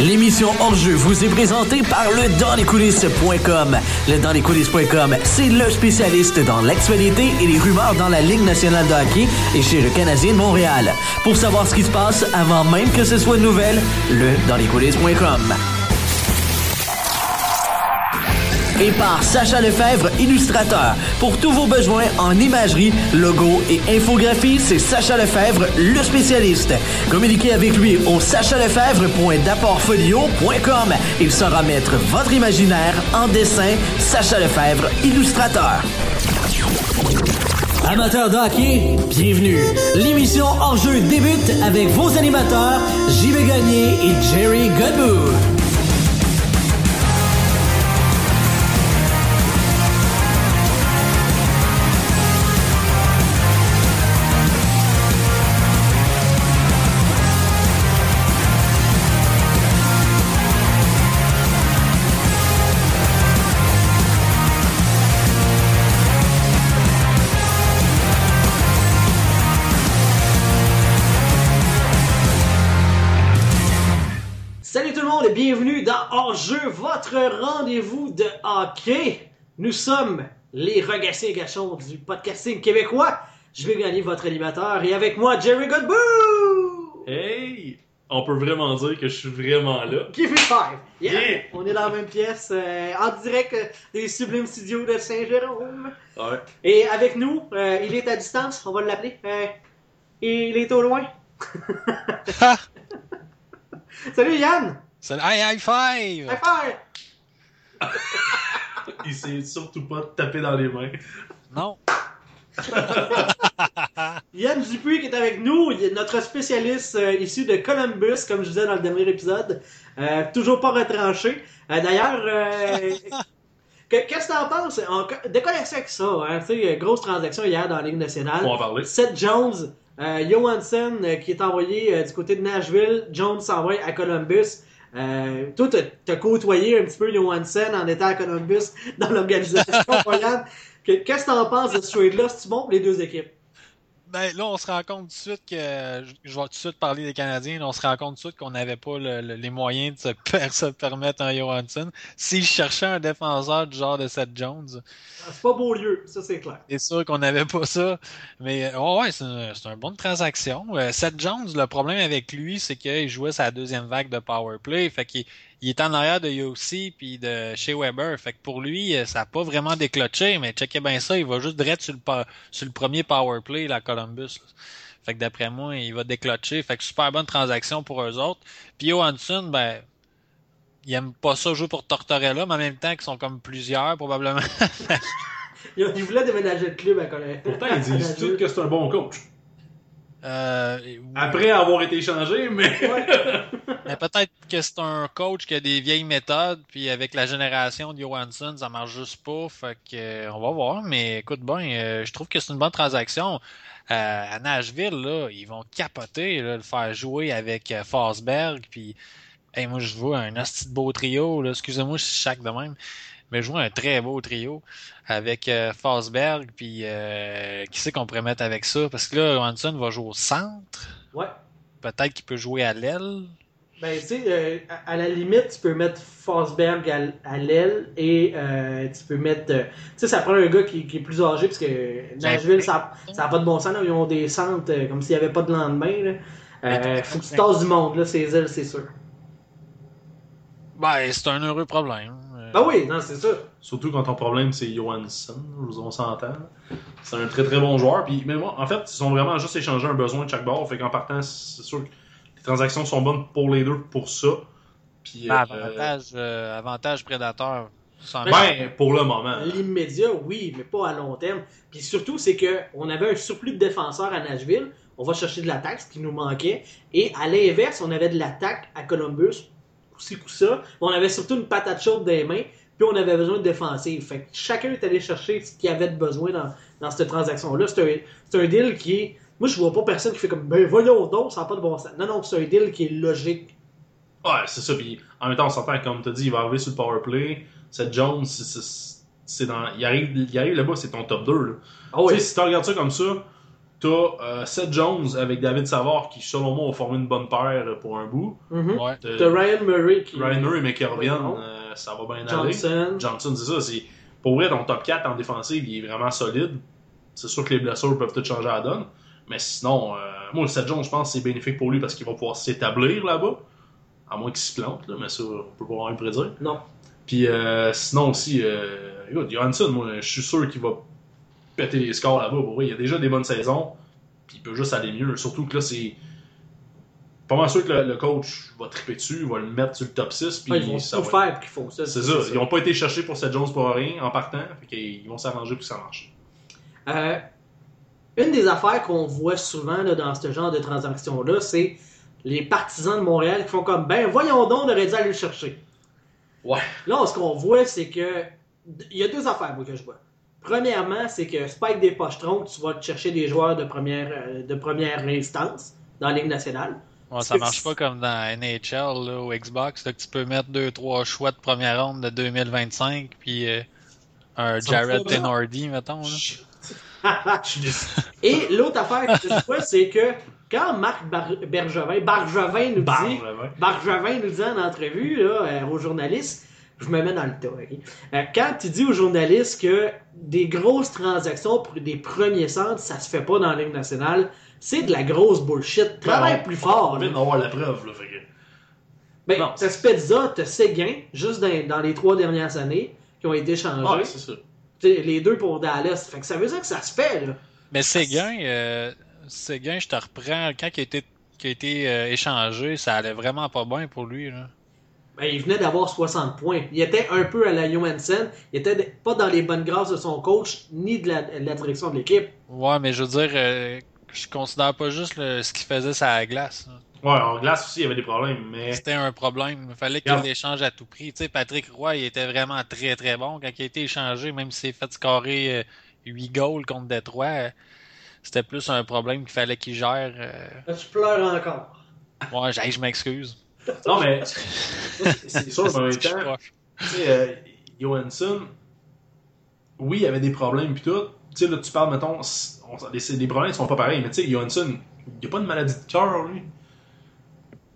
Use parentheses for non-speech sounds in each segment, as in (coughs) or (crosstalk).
L'émission Hors-jeu vous est présentée par le dansleschoulisses.com. Le dansleschoulisses.com, c'est le spécialiste dans l'actualité et les rumeurs dans la Ligue nationale de hockey et chez le Canadien de Montréal. Pour savoir ce qui se passe avant même que ce soit une nouvelle, le dansleschoulisses.com et par Sacha Lefebvre, illustrateur. Pour tous vos besoins en imagerie, logo et infographie, c'est Sacha Lefebvre, le spécialiste. Communiquez avec lui au sachalefebvre.d'apportfolio.com. Il saura mettre votre imaginaire en dessin. Sacha Lefebvre, illustrateur. Amateurs de bienvenue. L'émission Hors-jeu débute avec vos animateurs, JB Gagné et Jerry Godbout. Votre rendez-vous de hockey. Nous sommes les regassés gachons du podcasting québécois. Je vais gagner votre animateur et avec moi, Jerry Godbout! Hey! On peut vraiment dire que je suis vraiment là. Give it five! Yeah! On est dans la même pièce, euh, en direct des sublimes studios de Saint-Jérôme. Ouais. Et avec nous, euh, il est à distance, on va l'appeler. Euh, il est au loin. (laughs) Salut Yann! Salut, hey, high five! High five! Il sait surtout pas de taper dans les mains. Non. (laughs) Yann Dupuis qui est avec nous, il est notre spécialiste euh, issu de Columbus, comme je disais dans le dernier épisode. Euh, toujours pas retranché. Euh, D'ailleurs, euh, (laughs) qu'est-ce que t'en penses? On avec ça, hein? Tu sais, grosse transaction hier dans la Ligue nationale. On va en parler. Seth Jones, euh, Johansson euh, qui est envoyé euh, du côté de Nashville, Jones s'envoie à Columbus. Euh, toi, t'as côtoyé un petit peu Johansson en étant à Columbus dans l'organisation. (laughs) Qu'est-ce que t'en penses de ce trade-là? C'est-tu bon pour les deux équipes? Ben là, on se rend compte tout de suite que je vais tout de suite parler des Canadiens. Là, on se rend compte tout de suite qu'on n'avait pas le, le, les moyens de se, (laughs) per, se permettre un Johansson. S'ils cherchaient un défenseur du genre de Seth Jones, c'est pas beau lieu, ça c'est clair. C'est sûr qu'on n'avait pas ça. Mais oh ouais, c'est une, une, bonne transaction. Euh, Seth Jones, le problème avec lui, c'est qu'il jouait sa deuxième vague de power play. Fait qu'il il est en arrière de Yossi puis de chez Weber. Fait que pour lui, ça n'a pas vraiment décloché, mais checkez bien ça, il va juste direct sur le, sur le premier power play, la Columbus. Fait que d'après moi, il va déclocher. Fait que super bonne transaction pour eux autres. Puis Johansson, ben, il aime pas ça jouer pour Tortorella, mais en même temps qu'ils sont comme plusieurs, probablement. (laughs) il voulait déménager le club à Columbus. Pourtant, ils disent tous que c'est un bon coach. Euh, Après avoir été échangé, mais. (laughs) mais peut-être que c'est un coach qui a des vieilles méthodes, puis avec la génération de Johansson, ça marche juste pas. Fait que euh, on va voir. Mais écoute bien, euh, je trouve que c'est une bonne transaction. Euh, à Nashville, là, ils vont capoter, là, le faire jouer avec euh, Forsberg, puis hey, moi je vois un asti de beau trio, là, excusez-moi, je chaque de même. Mais vois un très beau trio avec euh, Forsberg, puis euh, qui sait qu'on pourrait mettre avec ça? Parce que là, Johansson va jouer au centre. Ouais. Peut-être qu'il peut jouer à l'aile. Ben, tu sais, euh, à, à, la limite, tu peux mettre Forsberg à, à l'aile et euh, tu peux mettre. tu sais, ça prend un gars qui, qui, est plus âgé parce que Nashville, ça n'a pas de bon sens. Là. Ils ont des centres comme s'il n'y avait pas de lendemain. Il faut que tu tasses du monde, là, ces ailes, c'est sûr. Ben, c'est un heureux problème. Ah oui, non, c'est ça. Surtout quand ton problème, c'est Johansson, on s'entend. C'est un très très bon joueur. Puis, mais moi, en fait, ils sont vraiment juste échangé un besoin de chaque bord. Fait qu'en partant, c'est sûr que les transactions sont bonnes pour les deux pour ça. Puis, ben, avantage, euh, avantage prédateur. Ben, pour le moment. L'immédiat, oui, mais pas à long terme. Puis surtout, c'est que on avait un surplus de défenseurs à Nashville. On va chercher de l'attaque, ce qui nous manquait. Et à l'inverse, on avait de l'attaque à Columbus coup-ci, coup-ça. On avait surtout une patate chaude des mains, puis on avait besoin de défensive. Fait que chacun est allé chercher ce qu'il avait de besoin dans, dans cette transaction-là. C'est un, un, deal qui est. Moi, je vois pas personne qui fait comme, ben voyons donc, ça n'a pas de bon sens. Non, non, c'est un deal qui est logique. Ouais, c'est ça. Puis en même temps, on s'entend, comme tu as dit, il va arriver sur le power play. C'est Jones, c'est dans. Il arrive, il arrive là-bas, c'est ton top 2. Là. Oh, oui. Si tu regardes ça comme ça, T'as euh, Seth Jones avec David Savard qui, selon moi, ont formé une bonne paire pour un bout. Mhm. Ouais. T'as Ryan Murray qui. Ryan Murray, mais qui reviennent, Non. euh, ça va bien aller. Johnson. Johnson, c'est ça. C'est... Pour vrai, ton top 4 en défensive, il est vraiment solide. C'est sûr que les blessures peuvent peut-être changer la donne. Mais sinon, euh, moi, le Seth Jones, je pense que c'est bénéfique pour lui parce qu'il va pouvoir s'établir là-bas. À moins qu'il se plante, là, mais ça, on peut pas rien prédire. Non. Puis euh, sinon aussi, euh, écoute, Johansson, moi, je suis sûr qu'il va péter les scores là-bas. Il y a déjà des bonnes saisons, puis il peut juste aller mieux. Surtout que là, c'est pas mal sûr que le, le coach va triper dessus, va le mettre sur le top 6. Puis Ouais, ils vont ça tout va- faire pour qu'ils font ça. C'est ça. Ils n'ont pas été cherchés pour Seth Jones pour rien en partant. Fait qu'ils vont s'arranger pour que ça marche. Euh, une des affaires qu'on voit souvent là, dans ce genre de transaction-là, c'est les partisans de Montréal qui font comme ben voyons donc, on aurait dû aller le chercher. Ouais. Là, ce qu'on voit, c'est que il y a deux affaires moi, que je vois. Premièrement, c'est que Spike des Pochetrons, tu vas te chercher des joueurs de première, euh, de première instance dans la Ligue nationale. Ouais, ça marche pas comme dans NHL là, ou Xbox, là, que tu peux mettre deux, trois choix de première ronde de 2025, puis euh, un Jared. Tenordi, mettons. Là. Suis (laughs) déçu. Et l'autre affaire que je (laughs) vois, c'est que quand Marc Bar- Bergevin, Bargevin nous dit ouais. Bargevin nous dit en entrevue là, euh, aux journalistes, je me mets dans le tas, ok? Euh, quand tu dis aux journalistes que des grosses transactions pour des premiers centres, ça se fait pas dans la Ligue nationale, c'est de la grosse bullshit. Travaille Ben, plus On fort. là. d'avoir la preuve. Là, fait que... Ben, non. t'as Spezza, t'as Séguin, juste dans, dans les trois dernières années, qui ont été changés. Ouais, c'est ça. Les deux pour Dallas. Fait que ça veut dire que ça se fait, là. Mais Séguin, euh, Séguin, je te reprends, quand il a été, qui a été euh, échangé, ça allait vraiment pas bien pour lui. Là. Ben, il venait d'avoir 60 points. Il était un peu à la Johansson. Il était pas dans les bonnes grâces de son coach, ni de la, de la direction de l'équipe. Ouais, mais je veux dire, euh, je considère pas juste le- ce qu'il faisait sur la glace. là. Ouais, en glace aussi, il y avait des problèmes, mais. C'était un problème. Il fallait qu'il Regarde. l'échange à tout prix. Tu sais, Patrick Roy, il était vraiment très très bon. Quand il a été échangé, même s'il s'est fait scorer euh, 8 goals contre Détroit, euh, c'était plus un problème qu'il fallait qu'il gère. euh. Tu pleures encore. Ouais, je m'excuse. Non, mais. (laughs) c'est sûr, mais en même temps, proche. tu sais, euh, Johansson, oui, il y avait des problèmes pis tout. Tu sais, là, tu parles, mettons, on- les, les problèmes sont pas pareils, mais tu sais, Johansson, il a pas de maladie de cœur, lui.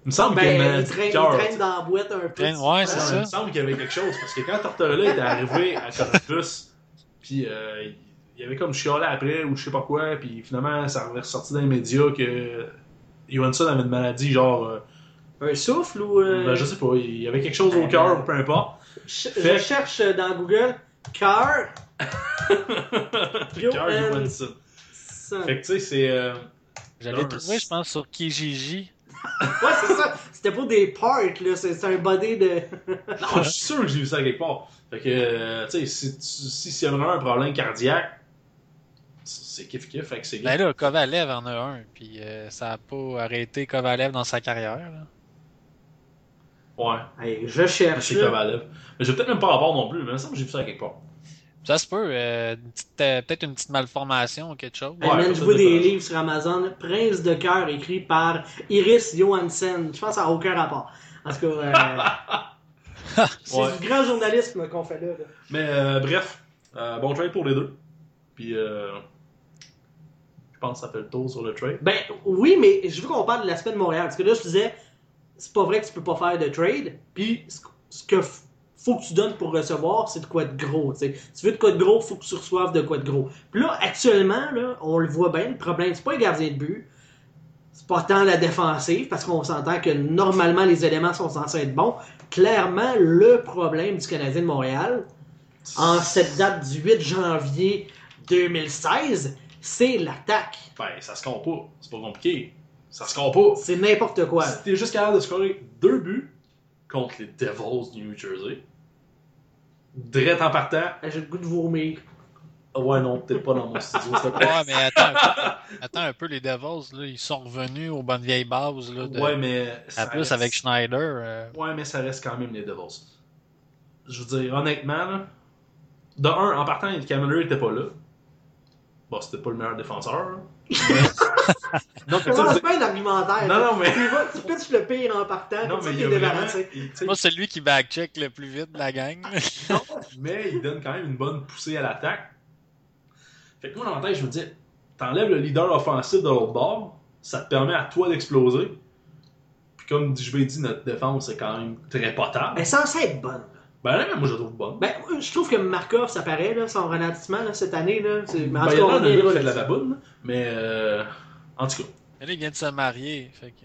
Il me semble qu'il a une Ben, il maladie traîne, de il cœur. traîne dans la boîte un peu. Ouais, c'est ça. Il me semble qu'il y avait quelque chose, parce que quand Tortorella était arrivé à Columbus, (laughs) puis euh, il y avait comme chialé après, ou je sais pas quoi, puis finalement, ça avait ressorti dans les médias que Johansson avait une maladie, genre, euh, Un souffle ou. euh, ben, je sais pas, il y avait quelque chose au cœur, ou peu importe. je, Fait- je cherche dans Google car. Cœur (laughs) Johansson. Fait que tu sais, c'est. euh, J'avais trouvé, je pense, sur Kijiji. (laughs) Ouais, c'est ça. C'était pas des parts, là. C'est c'est un body de. (laughs) Non, je suis sûr que j'ai vu ça quelque part. Fait que, euh, tu sais, si tu- si s'il y a vraiment un problème cardiaque, c'est kiff-kiff, fait que c'est Ben là, Kovalev en a un, puis euh, ça a pas arrêté Kovalev dans sa carrière. là. Ouais, Hey, je cherche. c'est. Kovalev. Mais j'ai peut-être même pas rapport non plus, mais il me semble que j'ai vu ça quelque part. Ça se peut, euh, euh, peut-être une petite malformation ou quelque chose. Ouais, ça je vois des livres sur Amazon. Prince de cœur écrit par Iris Johansen. Je pense que ça n'a aucun rapport. En tout cas, euh, (laughs) c'est Ouais. du grand journalisme qu'on fait là. là. Mais euh, bref, euh, bon trade pour les deux. Puis, euh, je pense que ça fait le tour sur le trade. Ben oui, mais je veux qu'on parle de l'aspect de Montréal. Parce que là, je disais, c'est pas vrai que tu peux pas faire de trade. Puis ce que faut que tu donnes pour recevoir, c'est de quoi de gros. tu veux de quoi de gros, faut que tu reçoives de quoi de gros. Puis là, actuellement, là, on le voit bien, le problème, c'est pas le gardien de but. C'est pas tant la défensive, parce qu'on s'entend que normalement les éléments sont censés être bons. Clairement, le problème du Canadien de Montréal, en cette date du 8 janvier 2016, c'est l'attaque. Ben, ça se compte pas. C'est pas compliqué. Ça se compte pas. C'est n'importe quoi. Si t'es juste capable de scorer deux buts contre les Devils du New Jersey, direct en partant, J'ai le goût de vomir. ah ouais, non, peut-être pas dans mon studio, s'il te plaît. Ouais, mais attends un peu, attends un peu, les Devils, là, ils sont revenus aux bonnes vieilles bases. Là, de, Ouais, mais. en ça plus, reste- avec Schneider. euh, Ouais, mais ça reste quand même les Devils. Je veux dire, honnêtement, là, de un, en partant, Cameron était pas là. Bon, c'était pas le meilleur défenseur. là. (laughs) non, mais tu Commence sais, bien l'argumentaire. Non, non, mais- Tu vas, tu pitches le pire en partant, non, mais il vraiment. débarrassé. sais, Moi, c'est lui qui backcheck le plus vite de la gang. mais il donne quand même une bonne poussée à l'attaque. Fait que moi, dans ma tête, je me dis, t'enlèves le leader offensif de l'autre bord, ça te permet à toi d'exploser. Puis comme je l'ai dit, notre défense est quand même très potable. Elle est censée être bonne. Ben là, moi je la trouve bonne. Ben, je trouve que Markov, ça paraît, là, son ralentissement là, cette année. Là, c'est- mais en Ben, tout il y cas, a un est de la baboune, mais euh, en tout cas, Et là, il vient de se marier. Fait que,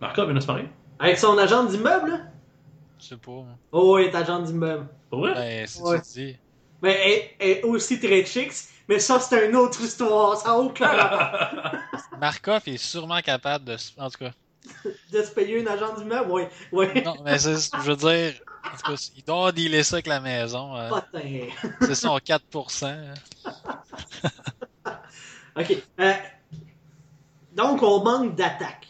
Markov vient de se marier? Avec son agent d'immeuble, là? je sais pas. moi. Oh, il est agent d'immeuble. Pour vrai? Ben, si Ouais. tu dis. Mais elle, elle est aussi très chic, mais ça, c'est une autre histoire. Ça n'a aucun rapport. (laughs) Markov est sûrement capable de. se- En tout cas. de se payer un agent d'immeuble. Oui, oui. Non, mais c'est- je veux dire. En tout cas, il doit dealer ça avec la maison. euh, Putain. c'est son 4%. (laughs) OK. Euh, donc, on manque d'attaque.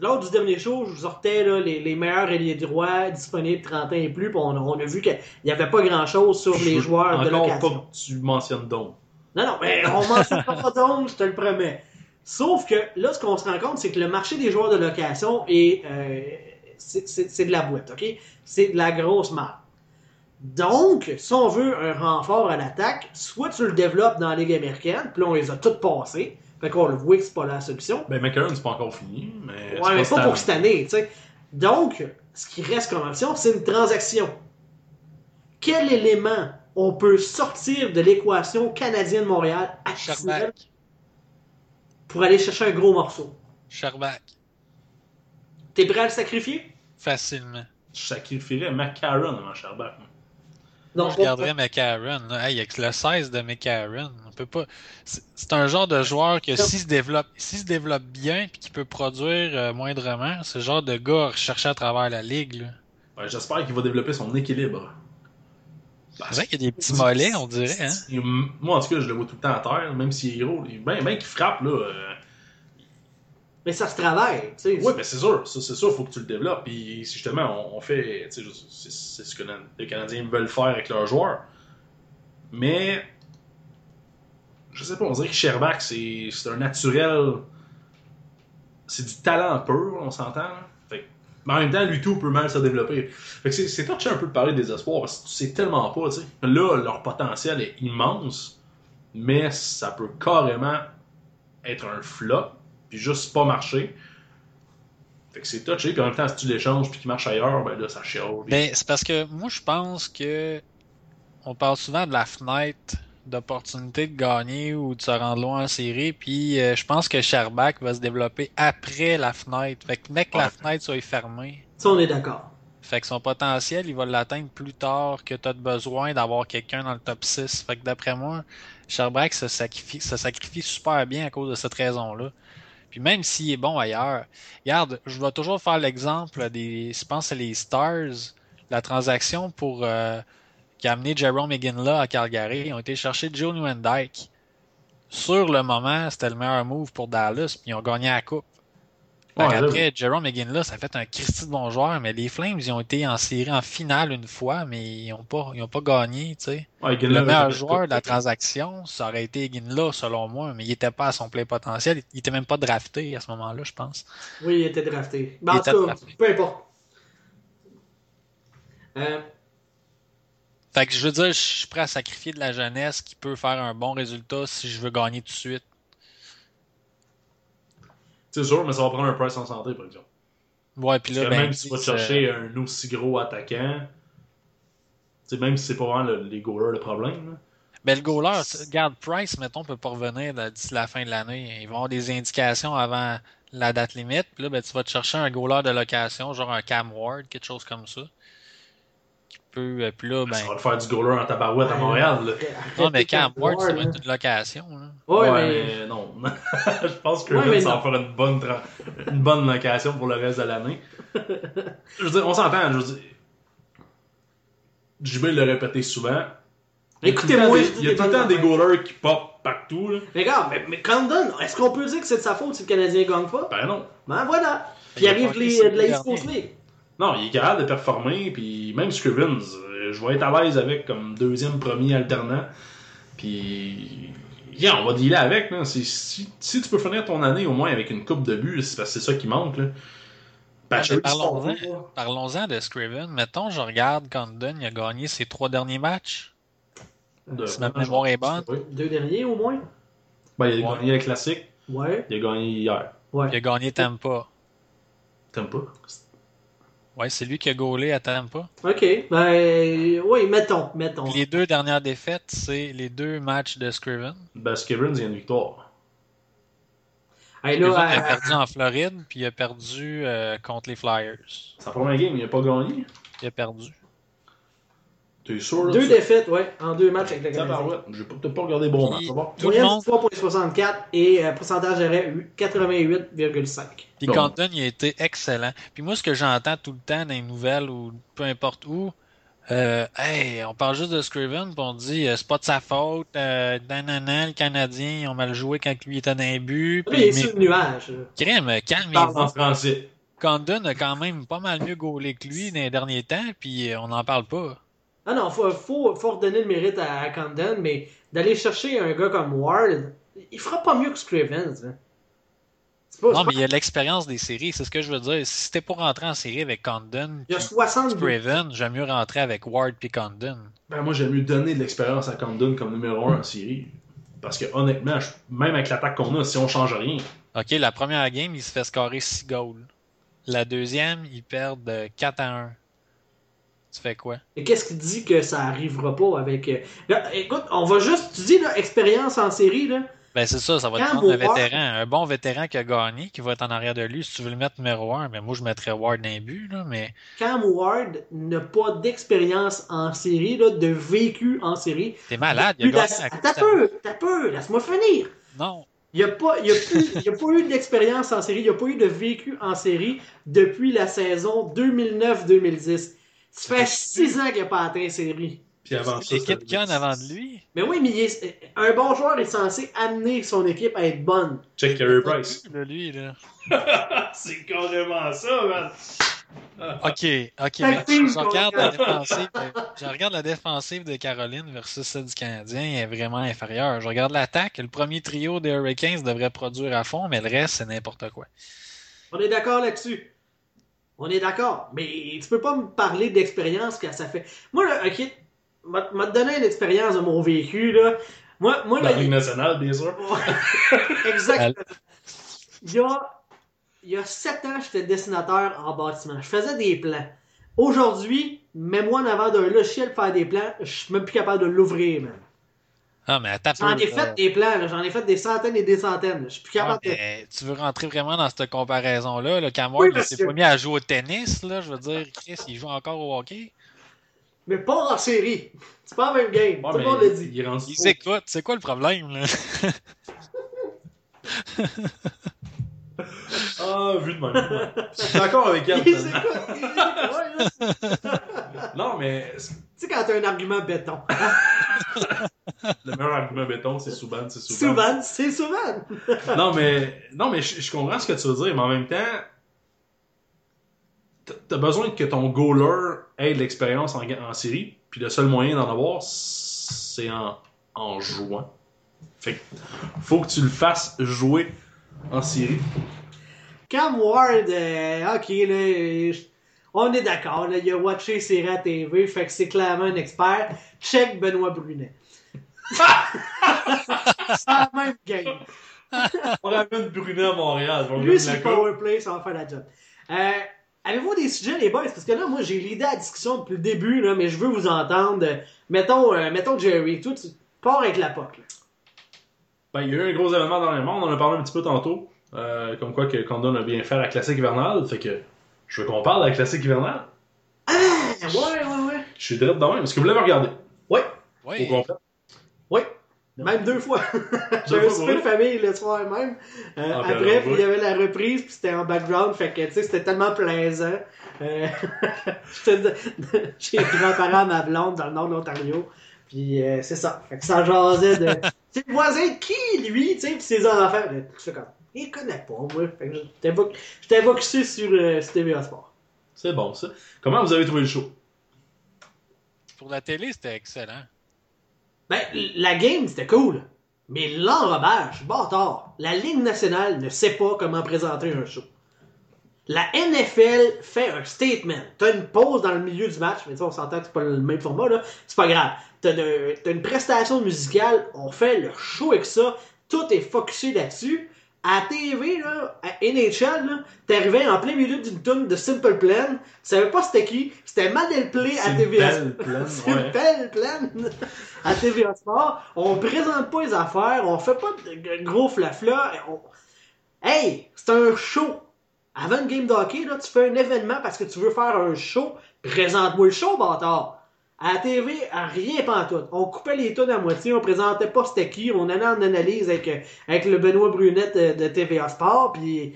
Lors du dernier show, je vous sortais là, les, les meilleurs ailiers droits disponibles 30 ans et plus, puis on, on a vu qu'il n'y avait pas grand-chose sur les joueurs de Encore location. pas que tu mentionnes donc. Non, non, mais on mentionne pas (laughs) Dome, je te le promets. Sauf que là, ce qu'on se rend compte, c'est que le marché des joueurs de location est. euh, c'est- de la boîte, OK? C'est de la grosse marque. Donc, si on veut un renfort à l'attaque, soit tu le développes dans la Ligue américaine, puis là, on les a toutes passées. Fait qu'on le voit que c'est pas la solution. Ben, McCarron, c'est pas encore fini, mais. Ouais, mais c'est pas pour cette cette année, tu sais. Donc, ce qui reste comme option, c'est une transaction. Quel élément on peut sortir de l'équation canadienne-Montréal actuelle pour aller chercher un gros morceau? Sherback. T'es prêt à le sacrifier? Facilement. Je sacrifierais McCarron avant Sherbach. Non, je pas- garderais McCarron. là. Hey, avec le 16 de McCarron, on peut pas. C'est un genre de joueur que s'il se développe, s'il se développe bien puis qu'il peut produire euh, moindrement, c'est le genre de gars à rechercher à travers la ligue. Ben, J'espère qu'il va développer son équilibre. C'est vrai qu'il y a des petits mollets, on dirait. Hein? Moi, en tout cas, je le vois tout le temps à terre, même s'il est gros. Il- Ben, ben qu'il frappe, là. euh, Mais ça se travaille, tu sais. Oui, mais c'est sûr, ça, c'est sûr, il faut que tu le développes. Puis justement, on, fait, c'est ce que les Canadiens veulent faire avec leurs joueurs. Mais, je sais pas, on dirait que Sherbach, c'est un naturel. C'est du talent pur, on s'entend. mais en même temps, lui tout peut mal se développer. Fait que c'est- touché un peu de parler des espoirs, parce que tu sais tellement pas. Là, leur potentiel est immense, mais ça peut carrément être un flop, puis juste pas marcher. Fait que c'est touché, puis en même temps, si tu l'échanges puis qu'il marche ailleurs, ben là, ça chiale. Ben, c'est parce que moi, je pense que on parle souvent de la fenêtre d'opportunité de gagner ou de se rendre loin en série, puis euh, je pense que Sherback va se développer après la fenêtre. Fait que mec, que la fenêtre soit fermée. Ça, on est d'accord. Fait que son potentiel, il va l'atteindre plus tard que tu as besoin d'avoir quelqu'un dans le top 6. Fait que d'après moi, Sherbrooke se sacrifie, se sacrifie super bien à cause de cette raison-là. Puis même s'il est bon ailleurs, regarde, je vais toujours faire l'exemple des, je pense les Stars, la transaction pour euh, qui a amené Jerome McGinley à Calgary. Ils ont été chercher Joe Newendike. Sur le moment, c'était le meilleur move pour Dallas, puis ils ont gagné la coupe. Ouais, après, Jerome McGinley, ça a fait un Christy de bon joueur, mais les Flames, ils ont été en série en finale une fois, mais ils n'ont pas, ils ont pas gagné, tu sais. Ouais, Le meilleur joueur de la transaction, ça aurait été Ginla, selon moi, mais il était pas à son plein potentiel. Il était même pas drafté à ce moment-là, je pense. Oui, il était drafté. Ben, Il en était tout cas, drafté. peu importe. Euh, Fait que je veux dire, je suis prêt à sacrifier de la jeunesse qui peut faire un bon résultat si je veux gagner tout de suite. C'est sûr, mais ça va prendre un price en santé, par exemple. Ouais, puis Parce là, que ben, même si tu vas chercher un aussi gros attaquant, tu sais, même si c'est pas vraiment le- les goalers le problème, là. Ben, le goaler, regarde, Price, mettons, peut pas revenir d'ici la fin de l'année. Ils vont avoir des indications avant la date limite. Puis là, ben, tu vas te chercher un goaler de location, genre un Cam Ward, quelque chose comme ça. Peut, euh, puis là, ben, ça va te faire du goaler en tabarouette à Montréal. là. non, mais de Cam Ward, ça va être une location, là. Ouais, Ouais, mais... mais non. (laughs) je pense que Ouais, ça va faire une bonne, tra- une bonne location pour le reste de l'année. je veux dire, on s'entend, je veux dire. JB l'a répété souvent. Écoutez-moi, il y a tout le temps des goalers qui pop partout. Là. Mais regarde, mais, mais Condon, est-ce qu'on peut dire que c'est de sa faute si le Canadien gagne pas? Ben non. Ben voilà. Puis il arrive les, été de la East Coast. League. Non, il est capable de performer, puis même Scrivens, euh, je vais être à l'aise avec comme deuxième, premier alternant. Puis, yeah, on va dealer avec. Là. Si, si tu peux finir ton année au moins avec une coupe de buts, c'est parce que c'est ça qui manque. Là. Parlons-en. de Scriven. Mettons, je regarde Condon, il a gagné ses trois derniers matchs. de- Si ma mémoire est bonne. Deux derniers au moins? Ben, il a Ouais. gagné la classique, Ouais. il a gagné hier. Ouais. Il a gagné Tampa. T'aimes pas? Ouais, c'est lui qui a gaulé à Tampa. Ok. Ben, oui, mettons, mettons. Les deux dernières défaites, c'est les deux matchs de Scriven. Ben, Skivens, il y a une victoire. Hey, Scriven là, a euh, perdu en Floride, puis il a perdu euh, contre les Flyers. Sa première game, il a pas gagné. Il a perdu. T'es sûr? là, deux ça? défaites, ouais, en deux matchs avec le Canadien. Tabarouette. J'ai pas, t'as pas regardé bon match, Puis-? Tout le Moyenne monde. 3.64 et euh, pourcentage d'arrêt 88,5. Puis Bon. Condon, il a été excellent. Puis moi, ce que j'entends tout le temps dans les nouvelles ou peu importe où, euh, hey, on parle juste de Scriven, puis on dit euh, c'est pas de sa faute, euh, nanana, le Canadien, ils ont mal joué quand lui était dans les buts. Là, il est Puis, sur mais, le nuage. crème, Parle calmez-vous. en français. Condon a quand même pas mal mieux gaulé que lui dans les derniers temps, puis euh, on n'en parle pas. Ah non, faut, faut, faut redonner le mérite à, à Camden, mais d'aller chercher un gars comme Ward, il fera pas mieux que Scrivens. hein. C'est pas, Non, mais il y a l'expérience des séries, c'est ce que je veux dire. Si c'était pour rentrer en série avec Condon, il y a puis 60 buts. Scriven, j'aime mieux rentrer avec Ward puis Condon. Ben, moi, j'aime mieux donner de l'expérience à Camden comme numéro 1 en série. Parce que, honnêtement, je- même avec l'attaque qu'on a, si on change rien, OK, la première game, il se fait scorer 6 goals. La deuxième, ils perdent euh, 4 à 1. Tu fais quoi? Et qu'est-ce qui dit que ça arrivera pas avec. euh, Là, écoute, on va juste. Tu dis, là, expérience en série, là. Ben c'est ça, ça va te Quand prendre un Ward- vétéran, un bon vétéran qui a gagné, qui va être en arrière de lui. Si tu veux le mettre numéro 1, mais moi je mettrais Ward d'un but, là, mais Cam Ward n'a pas d'expérience en série, là, de vécu en série. t'es malade, il a gagné la- T'as peu, t'as peu, laisse-moi finir. Non. Il n'y a, pas- il a, plus- il y a pas eu d'expérience en série, il n'y a pas eu de vécu en série depuis la saison 2009-2010. Ça fait six ans qu'il n'a pas atteint série. puis avant ça. L'équipe c'était- qui en avant de lui. Mais oui, mais il est- un bon joueur est censé amener son équipe à être bonne. Check Carey Price. Là, lui, là. (laughs) c'est carrément ça, man. (laughs) OK, OK, mais je regarde la défensive. de- Je regarde la défensive de Caroline versus celle du Canadien, elle est vraiment inférieure. Je regarde l'attaque, le premier trio des Hurricanes devrait produire à fond, mais le reste, c'est n'importe quoi. On est d'accord là-dessus. On est d'accord. Mais tu peux pas me parler d'expérience que ça fait. Moi, là, ok, m'a donné une expérience de mon vécu, là. Moi, moi là, la Ligue nationale, bien sûr. (laughs) Exactement. Il y a, il y a 7 ans, j'étais dessinateur en bâtiment. Je faisais des plans. Aujourd'hui, mets-moi en avant d'un logiciel pour faire des plans, je suis même plus capable de l'ouvrir, man. Ah, mais attends. J'en ai là. fait des plans, là. j'en ai fait des centaines et des centaines. Je suis plus Ah, capable de. tu veux rentrer vraiment dans cette comparaison-là? Le Cam Oui, Ward, il s'est pas mis à jouer au tennis, là. Je veux dire, Chris, il joue encore au hockey. Mais pas en série. C'est pas la même game. Ouais, Tout le monde le dit. Il rendu. Il s'écoute. C'est quoi le problème, là? Ah, vu de même. Je suis d'accord avec elle. (laughs) Il s'écoute, (laughs) Non, mais Tu sais, quand t'as un argument béton. (laughs) le meilleur argument béton, c'est Souban, c'est Souban. Souvent, c'est souvent. (laughs) non, mais, non, mais je, je comprends ce que tu veux dire, mais en même temps, t'as- t'as besoin que ton goaler ait de l'expérience en, en série, puis le seul moyen d'en avoir, c'est en, en jouant. Fait que faut que tu le fasses jouer en série. Cam Ward, euh, ok, là, je- on est d'accord, là, il a watché série à TV, fait que c'est clairement un expert. Check Benoît Brunet. (laughs) c'est la même game. (laughs) On ramène Brunet à Montréal. on Lui, c'est powerplay, ça va faire la job. Euh, Avez-vous des sujets, les boys? Parce que là, moi, j'ai l'idée à la discussion depuis le début, là, mais je veux vous entendre. Mettons, euh, mettons Jerry, toi, tu pars avec la POC. là. Ben, il y a eu un gros événement dans le monde, on en a parlé un petit peu tantôt. euh, comme quoi que Condon a bien fait la classique hivernale. Fait que je veux qu'on parle de la classique hivernale? Ah, ouais, ouais, ouais. Je suis direct dans même. Est-ce que vous l'avez regardé? Ouais, Au Oui. complet? ouais. Même deux fois. Deux un souper de oui. famille le soir même. Euh, Ah, ben, après, oui. il y avait la reprise, puis c'était en background. Fait que, tu sais, c'était tellement plaisant. Euh, (laughs) J'étais chez (laughs) grands-parents à ma blonde dans le nord de l'Ontario. Puis euh, c'est ça. Fait que ça jasait de. (laughs) C'est le voisin de qui, lui, tu sais, puis ses enfants. Je fais comme. Il connaît pas, moi. Fait que j'étais focusé sur, euh, TVA Sport. C'est bon, ça. Comment vous avez trouvé le show? Pour la télé, c'était excellent. Ben, la game, c'était cool. Mais l'enrobage, bâtard. La Ligue nationale ne sait pas comment présenter un show. La NFL fait un statement. T'as une pause dans le milieu du match, mais tu sais, on s'entend que c'est pas le même format, là. C'est pas grave. T'as t'as une prestation musicale, on fait le show avec ça. tout est focusé là-dessus. À TV, là, à NHL, là, t'arrivais en plein milieu d'une tune de Simple Plan, tu savais pas c'était qui, c'était Manel Play à TVA belle plan (laughs) à TVA Sport. On présente pas les affaires, on fait pas de gros flafla. On... Hey, c'est un show. Avant une game de hockey, là, tu fais un événement parce que tu veux faire un show. Présente-moi le show, bâtard. À la TV, à rien pantoute. On coupait les tonnes à moitié, on présentait pas c'était qui, on allait en analyse avec, euh, avec le Benoît Brunette euh, de TVA Sport, puis...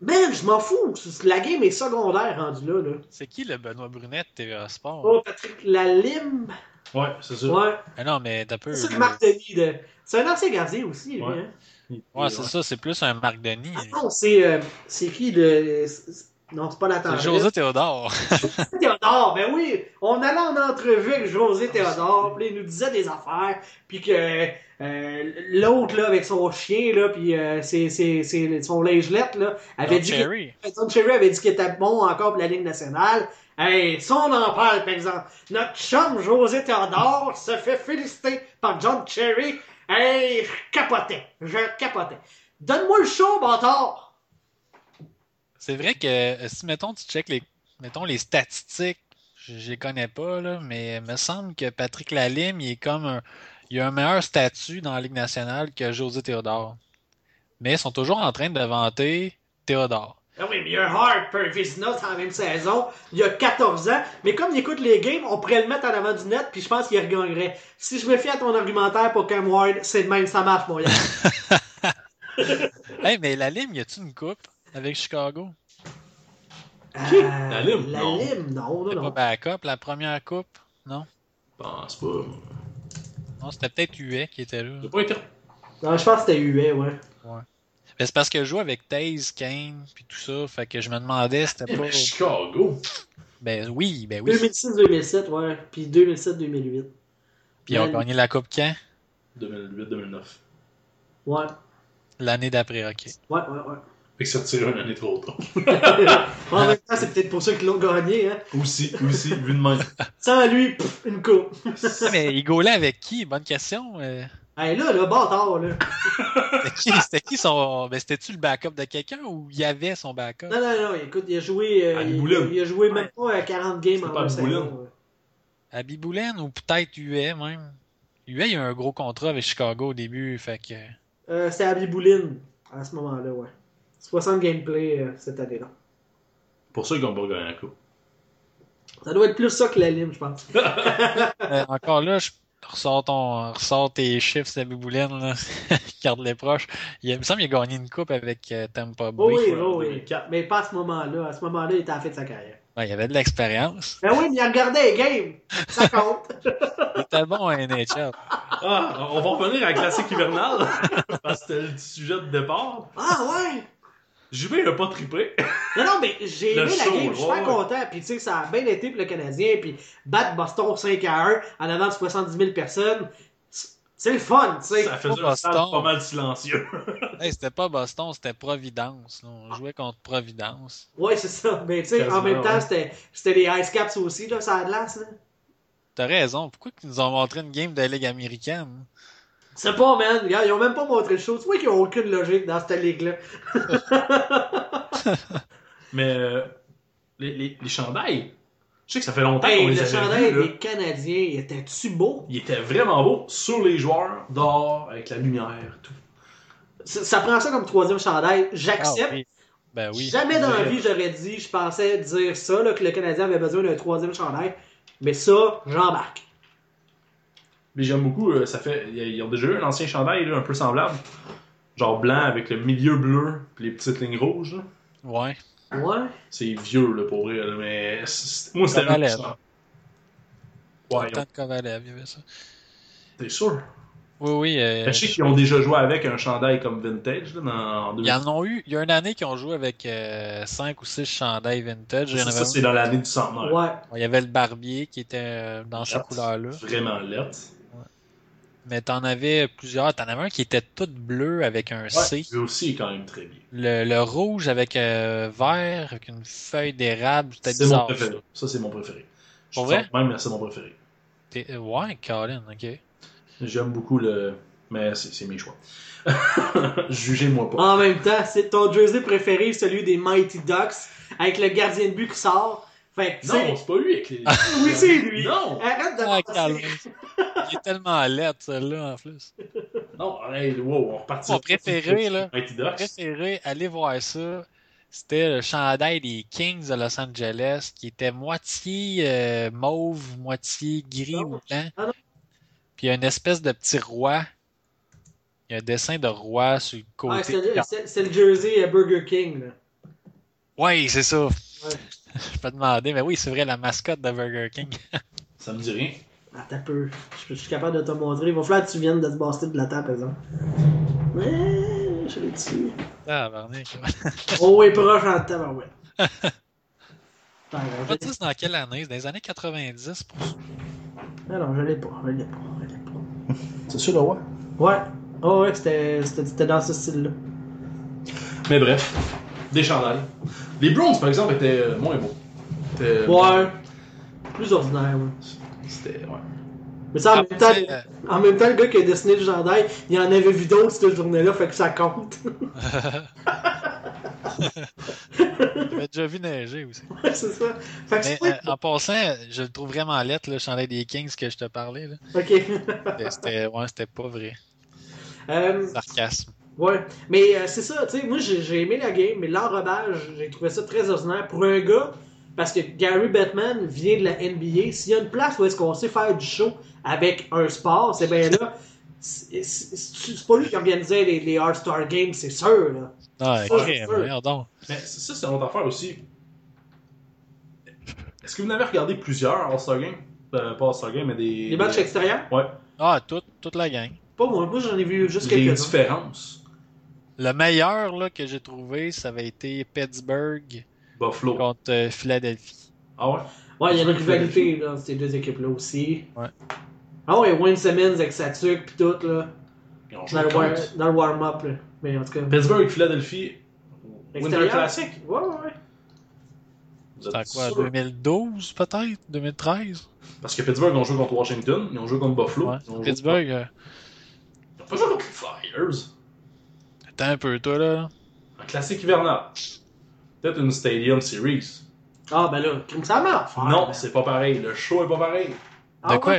Man, je m'en fous. La game est secondaire rendu là. là. C'est qui le Benoît Brunette TVA Sport? Oh, Patrick Lalime. Ouais, c'est ça. Ouais. Ah non, mais t'as peu. C'est ça que Marc Denis. De... C'est un ancien gardien aussi, lui. Ouais. Hein? Ouais, c'est ça, c'est plus un Marc Denis. Ah non, c'est euh, c'est qui le. c'est- Non, c'est pas la C'est tendresse. José Théodore. Théodore, ben oui! On allait en entrevue avec José Théodore, puis il nous disait des affaires, puis que euh, l'autre, là, avec son chien, là, puis euh, c'est- c'est- c'est- son lingelette, là, avait Don dit que Cherry. Don Cherry avait dit qu'il était bon encore pour la Ligue nationale. Hey, ça, on en parle, par exemple. Notre chum José Théodore se fait féliciter par John Cherry. Hey, je capotais. Je capotais. Donne-moi le show, bâtard! C'est vrai que euh, si, mettons, tu checkes les, mettons, les statistiques, je les connais pas, là, mais il me semble que Patrick Lalime, il est comme un, il a un meilleur statut dans la Ligue nationale que José Théodore. Mais ils sont toujours en train de vanter Théodore. Ah oui, mais il y a un Hart per Vizina la même saison, il y a 14 ans, mais comme il écoute les games, on pourrait le mettre en avant du net, puis je pense qu'il regagnerait. Si je me fie à ton argumentaire pour Cam Ward, c'est de même, ça marche, mon gars. (laughs) Hey, mais Lalime, y a-tu une coupe? Avec Chicago? Euh, La Lime? La Non. Lime, non, non, C'est non. pas backup, la première coupe? Non? Je pense pas. Non, c'était peut-être Huet qui était là. J'ai pas été. Non, je pense que c'était Huet, ouais. Mais c'est parce que je joue avec Taze, Kane, puis tout ça, fait que je me demandais c'était pas... mais Chicago. Ben oui, ben oui. 2006-2007, ouais. Puis 2007-2008. Puis ils ont gagné la coupe quand? 2008-2009. Ouais. L'année d'après, ok. Ouais, ouais, ouais. Fait que ça retiré une année trop tôt. (laughs) en même temps, c'est peut-être pour ça qu'ils l'ont gagné, hein. aussi, aussi, vu de même. Sans lui, pff, une coupe. Mais il gaulait avec qui? Bonne question. euh, Hey, là, le bâtard, là. C'était qui, c'était qui son. Ben, c'était-tu le backup de quelqu'un ou il y avait son backup? Non, non, non, écoute, il a joué, euh, À il, a joué même pas à 40 games en pas à Boulen ou peut-être Huet même? Huet, il a un gros contrat avec Chicago au début, fait que. Euh, C'était Abby Bouline à ce moment-là, ouais. 60 gameplay euh, cette année-là. Pour ça qu'ils ont pas gagné la coupe. Ça doit être plus ça que la lime, je pense. (laughs) Euh, encore là, je ressors, ton, ressors tes chiffres, Abby Boulen, là. (laughs) Garde-les proches. Il, il me semble qu'il a gagné une coupe avec euh, Tampa Bay. Oh oui, oh oui. 2004. Mais pas à ce moment-là. À ce moment-là, il était à la fin de sa carrière. Ouais, il avait de l'expérience. Ben oui, mais il regardait les games. Ça (laughs) compte. Il était bon à NHL. Ah, on va revenir à la classique hivernale. parce que c'était le sujet de départ. ah ouais! JB, il a pas trippé. Non, non, mais j'ai aimé la show, game, je suis ouais, ouais. content. Puis tu sais, ça a bien été pour le Canadien. Puis battre Boston 5 à 1 en avant de 70 000 personnes, c'est le fun, tu sais. Ça faisait pas Boston. pas mal silencieux. (laughs) Hey, c'était pas Boston, c'était Providence. là. On jouait contre Providence. Ouais, c'est ça. Mais tu sais, en même temps, ouais. c'était c'était des Ice Caps aussi, là, ça a de glace, là. T'as raison. Pourquoi ils nous ont montré une game de Ligue américaine? C'est pas, man. Regarde, ils ont même pas montré le show. Tu vois qu'ils ont aucune logique dans cette ligue-là. (laughs) Mais euh, les, les, les chandails, je sais que ça fait longtemps qu'on Hey, les le avait chandail là. des Canadiens, il était-tu beau? Il était vraiment beau sur les joueurs, dehors, avec la lumière, tout. Ça, ça prend ça comme troisième chandail. J'accepte. Ah oui. Ben oui. Jamais dans la vie j'aurais dit, je pensais dire ça, là, que le Canadien avait besoin d'un troisième chandail. Mais ça, j'embarque. Mais j'aime beaucoup, euh, ça fait. Ils ont déjà eu un ancien chandail là, un peu semblable. Genre blanc avec le milieu bleu puis les petites lignes rouges. là. Ouais. Ouais. C'est vieux là, pour vrai, là, mais c'est- moi c'était chandail. Ouais, Tant de Kovalev, il y avait ça. t'es sûr? Oui, oui. euh, Je sais qu'ils ont déjà joué avec un chandail comme vintage là, dans, en il 2000. y en ont eu. Il y a une année qu'ils ont joué avec 5 ou 6 chandails vintage. Il y, en Ça, ça, c'est dans l'année du centenaire. Ouais. il y avait le barbier qui était euh, dans ces Lettre. couleurs-là. Vraiment lettre. Mais t'en avais plusieurs. T'en avais un qui était tout bleu avec un C. Lui aussi est quand même très bien. Le, le rouge avec euh, vert, avec une feuille d'érable. C'est mon préféré. Ça, c'est mon préféré. Je Pour trouve vrai? ça Même, c'est mon préféré. Ouais, Colin, ok. J'aime beaucoup le. Mais c'est mes choix. (laughs) Jugez-moi pas. En même temps, c'est ton jersey préféré, celui des Mighty Ducks, avec le gardien de but qui sort. Fait que, Non, c'est pas lui avec les. (laughs) oui, c'est lui. Non! Arrête de Ah, penser. Il est tellement laid, celle-là, en plus. Non, hey, wow, on repartit. Mon préféré, là. Ducks. préféré, allez voir ça. C'était le chandail des Kings de Los Angeles qui était moitié euh, mauve, moitié gris Non. ou blanc. Ah. Puis il y a une espèce de petit roi. Il y a un dessin de roi sur le côté. Ah, c'est le- le jersey à Burger King. Là. Oui, c'est ça. (laughs) Je peux demander, mais oui, c'est vrai, la mascotte de Burger King. Ça me dit rien. Attends un peu. Je, je suis capable de te montrer. Il va falloir que tu viennes de te bosser de la table, par exemple. Ouais, je l'ai dessus. Ah, barnique. Oh, oui, proche en tabarouette. Attends, Je je sais pas c'est dans quelle année, c'est dans les années 90 pour ça. Ah non, je l'ai pas. Je l'ai pas. Je l'ai pas. C'est sûr, le roi? Ouais. Oh, ouais, c'était dans ce style-là. Mais bref, des chandails. Les Browns, par exemple, étaient euh, moins beaux. Étaient- Ouais. Plus ordinaire, ouais. C'était. Ouais. Mais ça, en, même temps, euh, en même temps, le gars qui a dessiné le gendarme, il en avait vu d'autres cette journée-là, fait que ça compte. (laughs) (laughs) J'avais déjà vu neiger aussi. Ouais, c'est ça. Fait que Mais c'est euh, en passant, je le trouve vraiment lettre, le chandail des Kings que je te parlais. Là. Ok. C'était- ouais, c'était pas vrai. Euh, Sarcasme. ouais. Mais euh, c'est ça, tu sais, moi j'ai j'ai aimé la game, mais l'enrobage, j'ai trouvé ça très ordinaire. Pour un gars, parce que Gary Bettman vient de la NBA, s'il y a une place où est-ce qu'on sait faire du show avec un sport, c'est bien là. C'est pas lui qui organisait les, les All-Star Games, c'est sûr, là. Ah, ok, c'est sûr. voyons donc. Mais ça, c'est une autre affaire aussi. Est-ce que vous en avez regardé plusieurs All-Star Games? Euh, Pas All-Star Games, mais des. Les matchs des- extérieurs? Ouais. Ah, toute, toute la gang. Pas moi, moi j'en ai vu juste Les quelques-uns. différences. Le meilleur là, que j'ai trouvé, ça avait été Pittsburgh Buffalo. contre euh, Philadelphie. Ah ouais? Ouais, il y a une rivalité dans ces deux équipes-là aussi. Ouais. Ah ouais, Wayne Simmons avec sa tuque pis tout, là. Dans le, war- dans le warm-up, là. Mais en tout cas. Pittsburgh, Philadelphie. Winter. Classic. Ouais, ouais, ouais. C'était quoi, sûr? 2012 peut-être? 2013 Parce que Pittsburgh ont joué contre Washington, ils ont joué contre Buffalo. Ouais. ils ont joué- Pittsburgh, euh, Ils ont pas joué contre les Flyers. attends un peu, toi là. Un classique hivernal. Peut-être une Stadium Series. Ah, ben là, crime ça marche. non, c'est pas pareil. Le show est pas pareil. De quoi?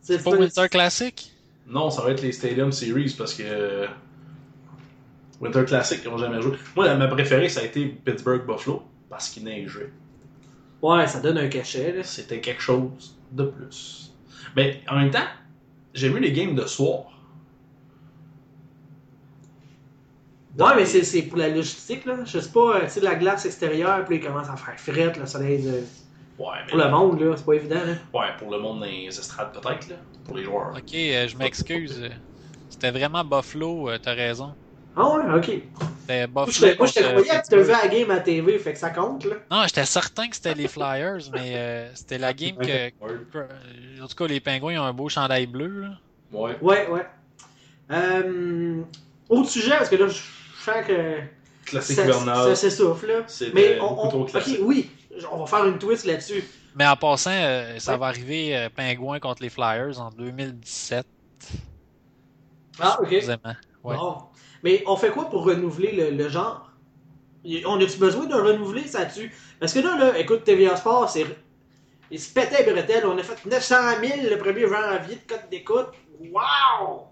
C'est Pas Winter Classic? Non, ça va être les Stadium Series parce que. Winter Classic, ils n'ont jamais joué. Moi, la- ma préférée, ça a été Pittsburgh-Buffalo parce qu'il neigeait. Ouais, ça donne un cachet. C'était quelque chose de plus. Mais en même temps, j'ai vu les games de soir. Ouais, mais c'est c'est pour la logistique, là. Je sais pas, euh, tu sais, la glace extérieure, puis il commence à faire frette, le soleil. de- Ouais, mais. Pour le monde, là, c'est pas évident, là. Ouais, pour le monde dans les estrades, peut-être, là. Pour les joueurs. Ok, euh, je m'excuse. C'était vraiment Buffalo, euh, t'as raison. Ah ouais, ok. C'était Moi, Buffalo. je moi, je te croyais que tu vu la game à TV, fait que ça compte, là. Non, j'étais certain que c'était les Flyers, mais euh, c'était la game que. Ouais. En tout cas, les Pingouins ont un beau chandail bleu. Là. Ouais. Ouais, ouais. Euh, autre sujet, parce que là, je sens que Classique ça, s'essouffle, là. C'était Mais on, on- trop ok, classique. oui, on va faire une twist là-dessus. Mais en passant, euh, ça Ouais. va arriver euh, Pingouins contre les Flyers en 2017. Ah, ok. Ouais. Bon. Mais on fait quoi pour renouveler le, le genre? On a-tu besoin de renouveler ça dessus Parce que là, là, écoute, TVA Sport, c'est. Il se pétait bretelle. On a fait 900 000 le 1er janvier de code d'écoute. Wow!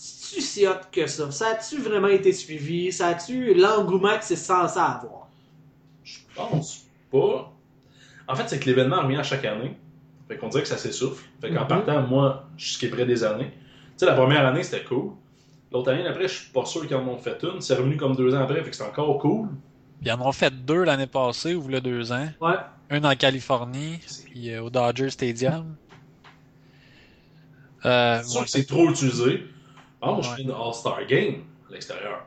C'est-tu si hot que ça? Ça a-tu vraiment été suivi? Ça a-tu l'engouement que c'est censé avoir? Je pense pas. En fait, c'est que l'événement revient à chaque année. Fait qu'on dirait que ça s'essouffle. Fait qu'en Mhm. partant, moi, je skipperais des années. Tu sais, la première année, c'était cool. L'autre année d'après, je suis pas sûr qu'ils en ont fait une. C'est revenu comme deux ans après, fait que c'est encore cool. Ils en ont fait deux l'année passée, ou le deux ans. Ouais. Un en Californie, puis euh, au Dodger Stadium. Euh, C'est sûr ouais, que c'est trop utilisé. Ah, moi, je fais une All-Star Game à l'extérieur.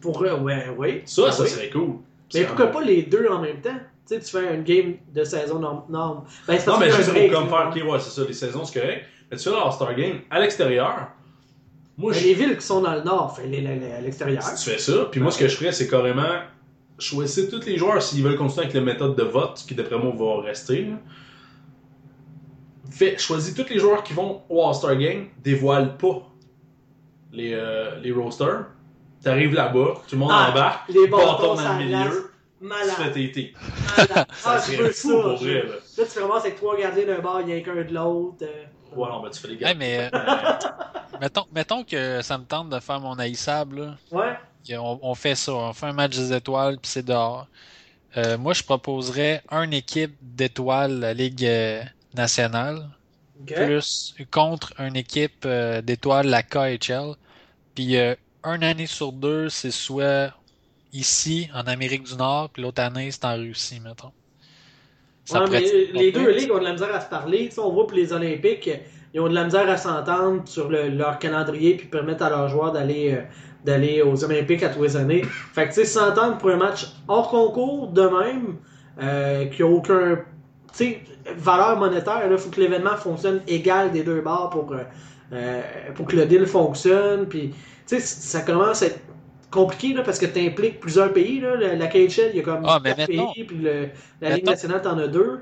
Pour eux, ouais, ouais. Ça, Ah ça oui. serait cool. Mais pourquoi pas les deux en même temps? Tu sais, tu fais une game de saison norme. norme. Ben, Non, mais juste pour comme faire, ok, ouais, c'est ça, les saisons, c'est correct. Mais tu fais l'All-Star Game à l'extérieur. Moi, je les villes qui sont dans le nord, fait les, les- les- à l'extérieur. Si tu fais ça, puis moi, ce que je ferais, c'est carrément choisir tous les joueurs s'ils veulent continuer avec la méthode de vote, qui d'après moi va rester. là. Fait, choisis tous les joueurs qui vont au All-Star Game, dévoile pas les, euh, les rosters. T'arrives là-bas, tout le monde Ah, embarque, les bâton bâtons dans le milieu, tu Malade. fais tes tes. Malade. (laughs) Ah, je veux fou ça. pour je- vrai, là. Là, tu commences avec trois gardiens d'un bar, il y a qu'un de l'autre. euh. Ouais, non, ben tu fais les gars. Hey, mais euh, (laughs) mettons, mettons que ça me tente de faire mon haïssable. Ouais. On, on fait ça, on fait un match des étoiles, puis c'est dehors. Euh, moi, je proposerais une équipe d'étoiles, la Ligue euh, nationale, Ok. plus contre une équipe euh, d'étoiles, la KHL. Puis euh, une année sur deux, c'est soit ici, en Amérique du Nord, puis l'autre année, c'est en Russie, mettons. Ouais, mais les deux ligues ont de la misère à se parler. On voit pour les Olympiques, ils ont de la misère à s'entendre sur le- leur calendrier puis permettre à leurs joueurs d'aller euh, d'aller aux Olympiques à tous les années. Fait que tu sais, s'entendre pour un match hors concours de même, euh, qui a aucun sais, valeur monétaire, il faut que l'événement fonctionne égal des deux bords pour, euh, euh, pour que le deal fonctionne. Puis, tu sais, ça commence à être compliqué là, parce que tu impliques plusieurs pays. Là. La, la KHL, il y a comme Ah, quatre pays, puis le- la Ligue nationale, t'en as deux.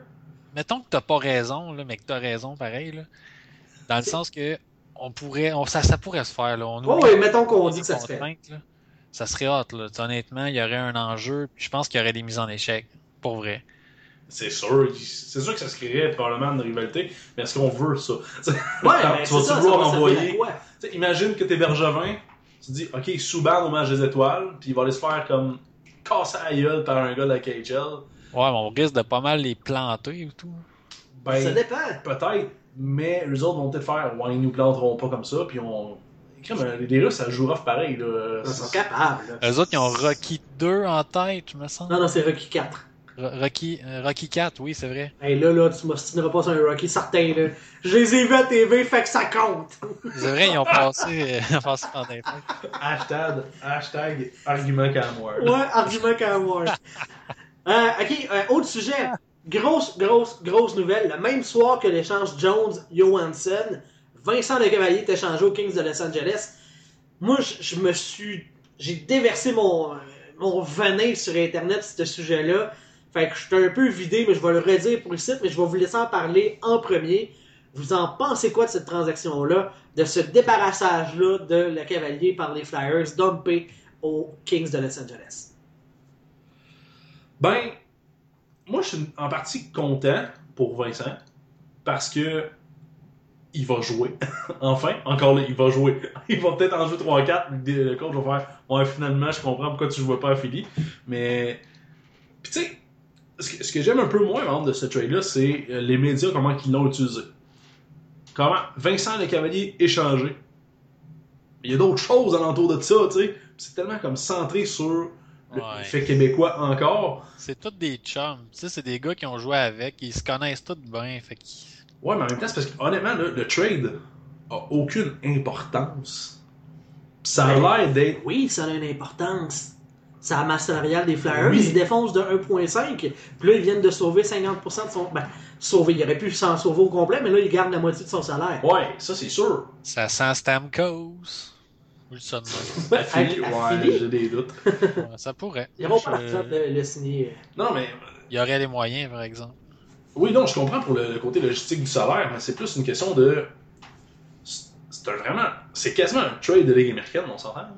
mettons que t'as pas raison, là, mais que t'as raison pareil, là, dans le sens que on pourrait, on, ça, ça pourrait se faire. Là, on Oh, oui, mettons qu'on dit que ça se fait. là. Ça serait hot. Là. Honnêtement, il y aurait un enjeu. Puis je pense qu'il y aurait des mises en échec. Pour vrai. C'est sûr, c'est sûr que ça se créerait probablement une rivalité, mais est-ce qu'on veut ça? (laughs) Ouais, tu mais c'est ça, ça vouloir envoyer? à imagine que t'es Bergevin, tu te dis, ok, Souban au match des étoiles, puis il va aller se faire comme casser la gueule par un gars de la KHL. Ouais, mais on risque de pas mal les planter ou tout. Ben, Ça dépend. peut-être, mais eux autres vont peut-être faire, ouais, ils nous planteront pas comme ça, puis on. Les Russes, ça joue rough pareil, là. Ils sont capables. là. Eux autres, ils ont Rocky 2 en tête, je me sens. Non, non, c'est Rocky 4. Rocky, euh, Rocky 4, oui, c'est vrai. Hey, là, là, tu m'ostineras pas sur un Rocky certain, là. Je les ai vus à TV, fait que ça compte. C'est vrai, ils ont passé, euh, (laughs) ils ont passé fêtes. Hashtag, hashtag argument Camward. Ouais, argument moi. (laughs) Euh, ok, euh, autre sujet. Grosse, grosse, grosse nouvelle. Le même soir que l'échange Jones-Johansson, Vincent Le Cavalier est échangé aux Kings de Los Angeles. Moi, je, je me suis. J'ai déversé mon, euh, mon venin sur Internet sur ce sujet-là. Fait que je suis un peu vidé, mais je vais le redire pour site, mais je vais vous laisser en parler en premier. Vous en pensez quoi de cette transaction-là, de ce débarrassage-là de Le Cavalier par les Flyers, dumpé aux Kings de Los Angeles? Ben, moi, je suis en partie content pour Vincent parce que il va jouer. (laughs) enfin, encore là, il va jouer. (laughs) Il va peut-être en jouer 3-4. Le coach va faire Ouais, finalement, je comprends pourquoi tu jouais pas à Philly. Mais, tu sais, ce que, j'aime un peu moins par exemple, de ce trade-là, c'est euh, les médias, comment ils l'ont utilisé. Comment Vincent Le Cavalier échangé. Il y a d'autres choses alentour de ça, tu sais. C'est tellement comme centré sur le Ouais. fait québécois encore. C'est tous des chums. Tu sais, c'est des gars qui ont joué avec. Ils se connaissent tous bien. Fait qu'ils- Ouais, mais en même temps, c'est parce que honnêtement, le trade a aucune importance. Ça a Ben, l'air d'être. Oui, ça a une importance. Ça a la masse salariale des Flyers. Oui. Ils se défoncent de 1,5. Puis là, ils viennent de sauver 50% de son. Ben, sauver. Il aurait pu s'en sauver au complet, mais là, il garde la moitié de son salaire. Ouais, ça c'est sûr. Ça sent Stamkos. Ou le son de même. À Philly, À- à ouais, Philly? j'ai des doutes. (laughs) Ouais, Ça pourrait. Ils n'auront pas de le signer. Non, mais. Il y aurait les moyens, par exemple. Oui, non, je comprends pour le, le côté logistique du salaire, mais c'est plus une question de. C'est c'est un vraiment. C'est quasiment un trade de Ligue américaine, on s'entend.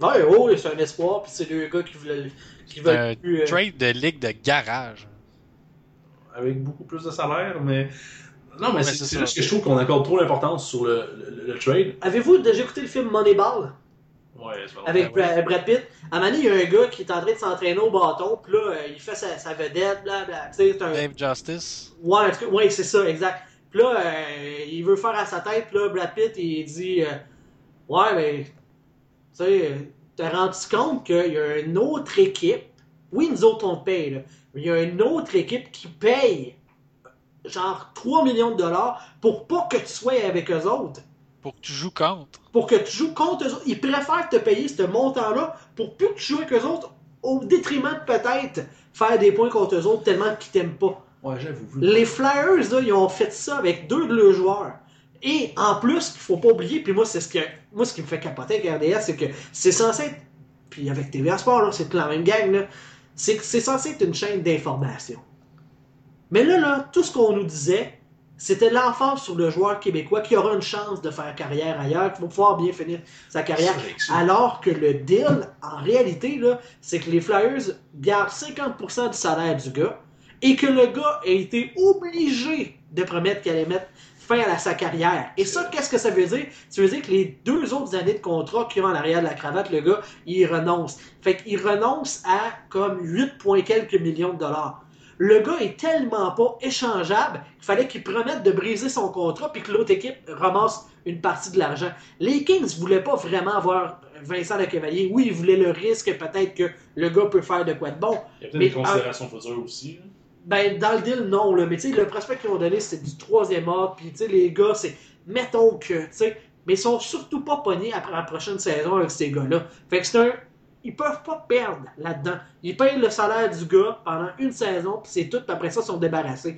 Ouais, oh, c'est un espoir. Puis c'est deux gars qui veulent. Qui C'est veulent un plus, euh, trade de ligue de garage. Avec beaucoup plus de salaire, mais. Non, mais Ouais, c'est juste que je trouve qu'on accorde trop l'importance sur le, le- le trade. Avez-vous déjà écouté le film Moneyball? Ouais, c'est pas avec ouais. Bra- Brad Pitt. À donné, il y a un gars qui est en train de s'entraîner au bâton, puis là, euh, il fait sa, sa vedette, blablabla. Tu sais, c'est un. Dave Justice. Ouais, en tout cas, ouais, c'est ça, exact. Puis là, euh, il veut faire à sa tête, puis là, Brad Pitt, il dit euh, Ouais, mais. Tu sais, t'as rendu compte qu'il y a une autre équipe? Oui, nous autres, on te paye, là. Mais il y a une autre équipe qui paye genre 3 millions de dollars pour pas que tu sois avec eux autres Pour que tu joues contre. pour que tu joues contre eux autres. Ils préfèrent te payer ce montant-là pour plus que tu joues avec eux autres, au détriment de peut-être faire des points contre eux autres tellement qu'ils t'aiment pas. Ouais, j'avoue. Les Flyers, là, ils ont fait ça avec deux de leurs joueurs. Et en plus, il faut pas oublier, puis moi, c'est ce que moi ce qui me fait capoter avec RDS, c'est que c'est censé être, puis avec TVA Sport, c'est la même gang, là, c'est censé être une chaîne d'information. Mais là, là, tout ce qu'on nous disait, c'était l'emphase sur le joueur québécois qui aura une chance de faire carrière ailleurs, qui va pouvoir bien finir sa carrière. Alors que le deal, en réalité, là, c'est que les Flyers gardent 50% du salaire du gars et que le gars a été obligé de promettre qu'il allait mettre fin à sa carrière. Et ça, qu'est-ce que ça veut dire? Ça veut dire que les deux autres années de contrat qui ont en arrière de la cravate, le gars, il renonce. Fait qu'il renonce à comme 8 points quelques millions de dollars. Le gars est tellement pas échangeable qu'il fallait qu'il promette de briser son contrat puis que l'autre équipe ramasse une partie de l'argent. Les Kings voulaient pas vraiment avoir Vincent Le Cavalier. Oui, ils voulaient le risque peut-être que le gars peut faire de quoi de bon. Il y a peut-être des considérations futures aussi. Ben, dans le deal, non. Là. Mais tu sais, le prospect qu'ils ont donné, c'était du troisième ordre. Puis, tu les gars, c'est. Mettons que, tu sais. Mais ils sont surtout pas pognés après la prochaine saison avec ces gars-là. Fait que c'est un. Ils peuvent pas perdre là-dedans. Ils payent le salaire du gars pendant une saison, puis c'est tout, après ça, ils sont débarrassés.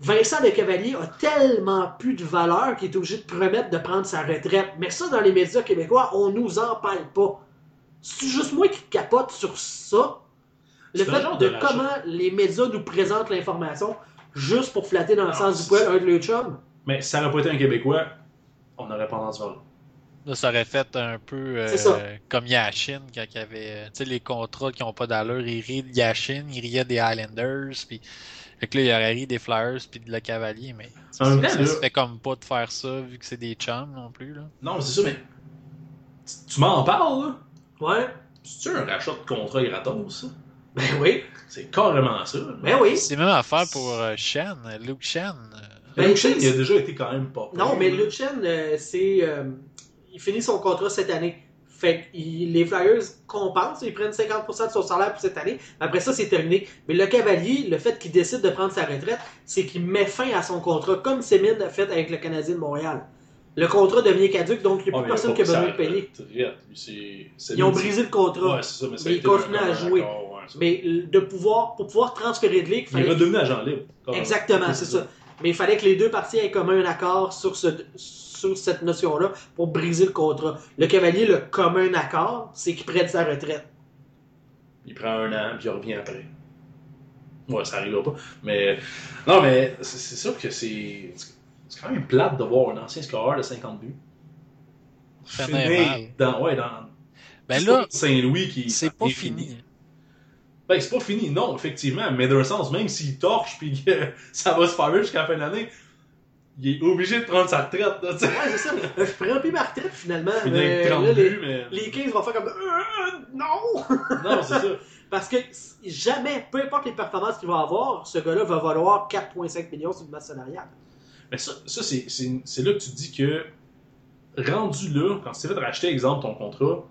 Vincent Le Cavalier a tellement plus de valeur qu'il est obligé de promettre de prendre sa retraite. Mais ça, dans les médias québécois, on nous en parle pas. C'est juste moi qui capote sur ça le fait de, comment les médias nous présentent l'information juste pour flatter dans le sens du poil un de leurs chums. Mais si ça n'aurait pas été un Québécois, on n'aurait pas entendu parler. Là, ça aurait fait un peu euh, comme Yashin, quand il y avait les contrats qui n'ont pas d'allure. Il riait de Yashin, il riait des Highlanders, puis fait que là, il aurait ri des Flyers puis de la Cavalier, mais ça, fait comme pas de faire ça vu que c'est des chums non plus. Là. Non, c'est ça, mais tu m'en parles, là? Ouais. C'est-tu un rachat de contrat gratos, ça? Ben oui. C'est carrément ça. Ben oui. C'est même affaire pour euh, Shen, Luke Shen. Ben, Luke Shen, il a déjà été quand même pas. Non, mais Luke Shen, euh, c'est. Euh, il finit son contrat cette année. Fait que les Flyers compensent, ils prennent 50% de son salaire pour cette année. Après ça, c'est terminé. Mais le Cavalier, le fait qu'il décide de prendre sa retraite, c'est qu'il met fin à son contrat, comme Semin a fait avec le Canadien de Montréal. Le contrat devient caduque, donc il n'y a plus personne qui a besoin de payer. Ils ont brisé le contrat. mais, ils continuent à jouer. Mais de pouvoir, pour pouvoir transférer de ligue, il est redevenu agent libre. Exactement, c'est ça. Mais il fallait que les deux parties aient commun un accord sur, ce, sur cette notion-là pour briser le contrat. Le cavalier, le commun accord, c'est qu'il prête sa retraite. Il prend un an, puis il revient après. Ouais, ça n'arrivera pas. Mais non, mais c'est sûr que c'est c'est quand même plate de voir un ancien scoreur de 50 buts. Finir dans, ouais, dans ben là, Saint-Louis qui. C'est pas fini. Ben, c'est pas fini, non, effectivement. Mais d'un sens, même s'il torche puis que (laughs) ça va se faire jusqu'à la fin de l'année, il est obligé de prendre sa retraite. Là, ouais, c'est ça. Je prends plus ma retraite finalement. Mais, 30 là, buts, mais... les 15 vont faire comme. Euh, non! non, c'est ça. (laughs) Parce que jamais, peu importe les performances qu'il va avoir, ce gars-là va valoir 4,5 millions sur une masse salariale. Mais ça, ça c'est là que tu dis que, rendu là, quand tu t'es fait racheter, exemple, ton contrat,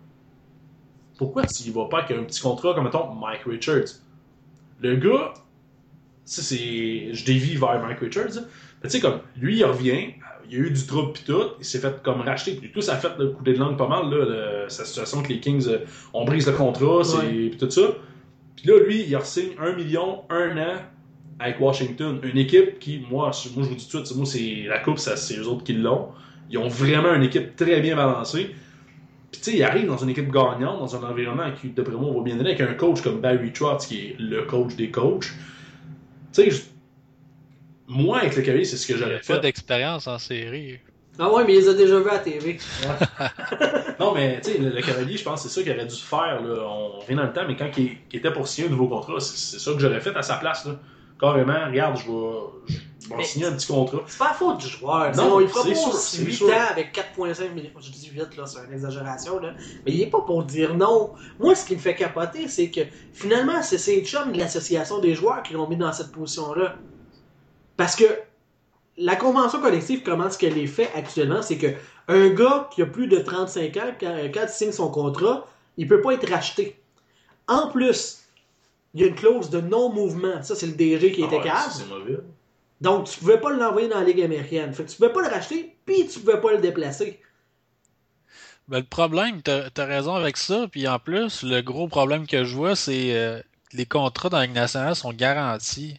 pourquoi tu y vas pas avec un petit contrat comme, mettons, Mike Richards? Le gars, ça c'est. Je dévie vers Mike Richards. Mais tu sais, comme, lui, il revient, il y a eu du trouble pis tout, il s'est fait comme racheter. Puis tout, ça a fait le coup de langue pas mal, là, sa situation que les Kings, euh, on brise le contrat, c'est pis tout ça. Puis là, lui, il a signé un million, un an, avec Washington. Une équipe qui, moi, moi je vous dis tout de suite, moi, c'est la coupe, c'est eux autres qui l'ont. Ils ont vraiment une équipe très bien balancée. Puis, tu sais, ils arrivent dans une équipe gagnante, dans un environnement qui, d'après moi, on va bien donner, avec un coach comme Barry Trotz, qui est le coach des coachs. Tu sais, moi, avec le Cavalier, c'est ce que j'aurais fait. Pas d'expérience en série. Ah ouais, mais ils ont déjà vu à la (laughs) TV. non, mais tu sais, le, Cavalier, je pense que c'est ça qu'il aurait dû faire. Là. On revient dans le temps, mais quand il, était pour signer un nouveau contrat, c'est ça que j'aurais fait à sa place. Là carrément, regarde, je vais, je vais signer un petit contrat. C'est pas la faute du joueur. Non, il pas 8 ans avec 4,5 millions. Je dis 8, là, c'est une exagération, là. Mais il est pas pour dire non. Moi, ce qui me fait capoter, c'est que finalement, c'est ces chums de l'association des joueurs qui l'ont mis dans cette position-là. Parce que la convention collective, comment ce qu'elle est faite actuellement, c'est que un gars qui a plus de 35 ans, quand, quand il signe son contrat, il peut pas être racheté. En plus, il y a une clause de non-mouvement. Ça, c'est le DG qui était ah C'est mauvais. Donc, tu pouvais pas l'envoyer dans la Ligue américaine. Fait que tu pouvais pas le racheter, puis tu pouvais pas le déplacer. Ben, le problème, tu as, raison avec ça. Puis en plus, le gros problème que je vois, c'est euh, les contrats dans la Ligue nationale sont garantis.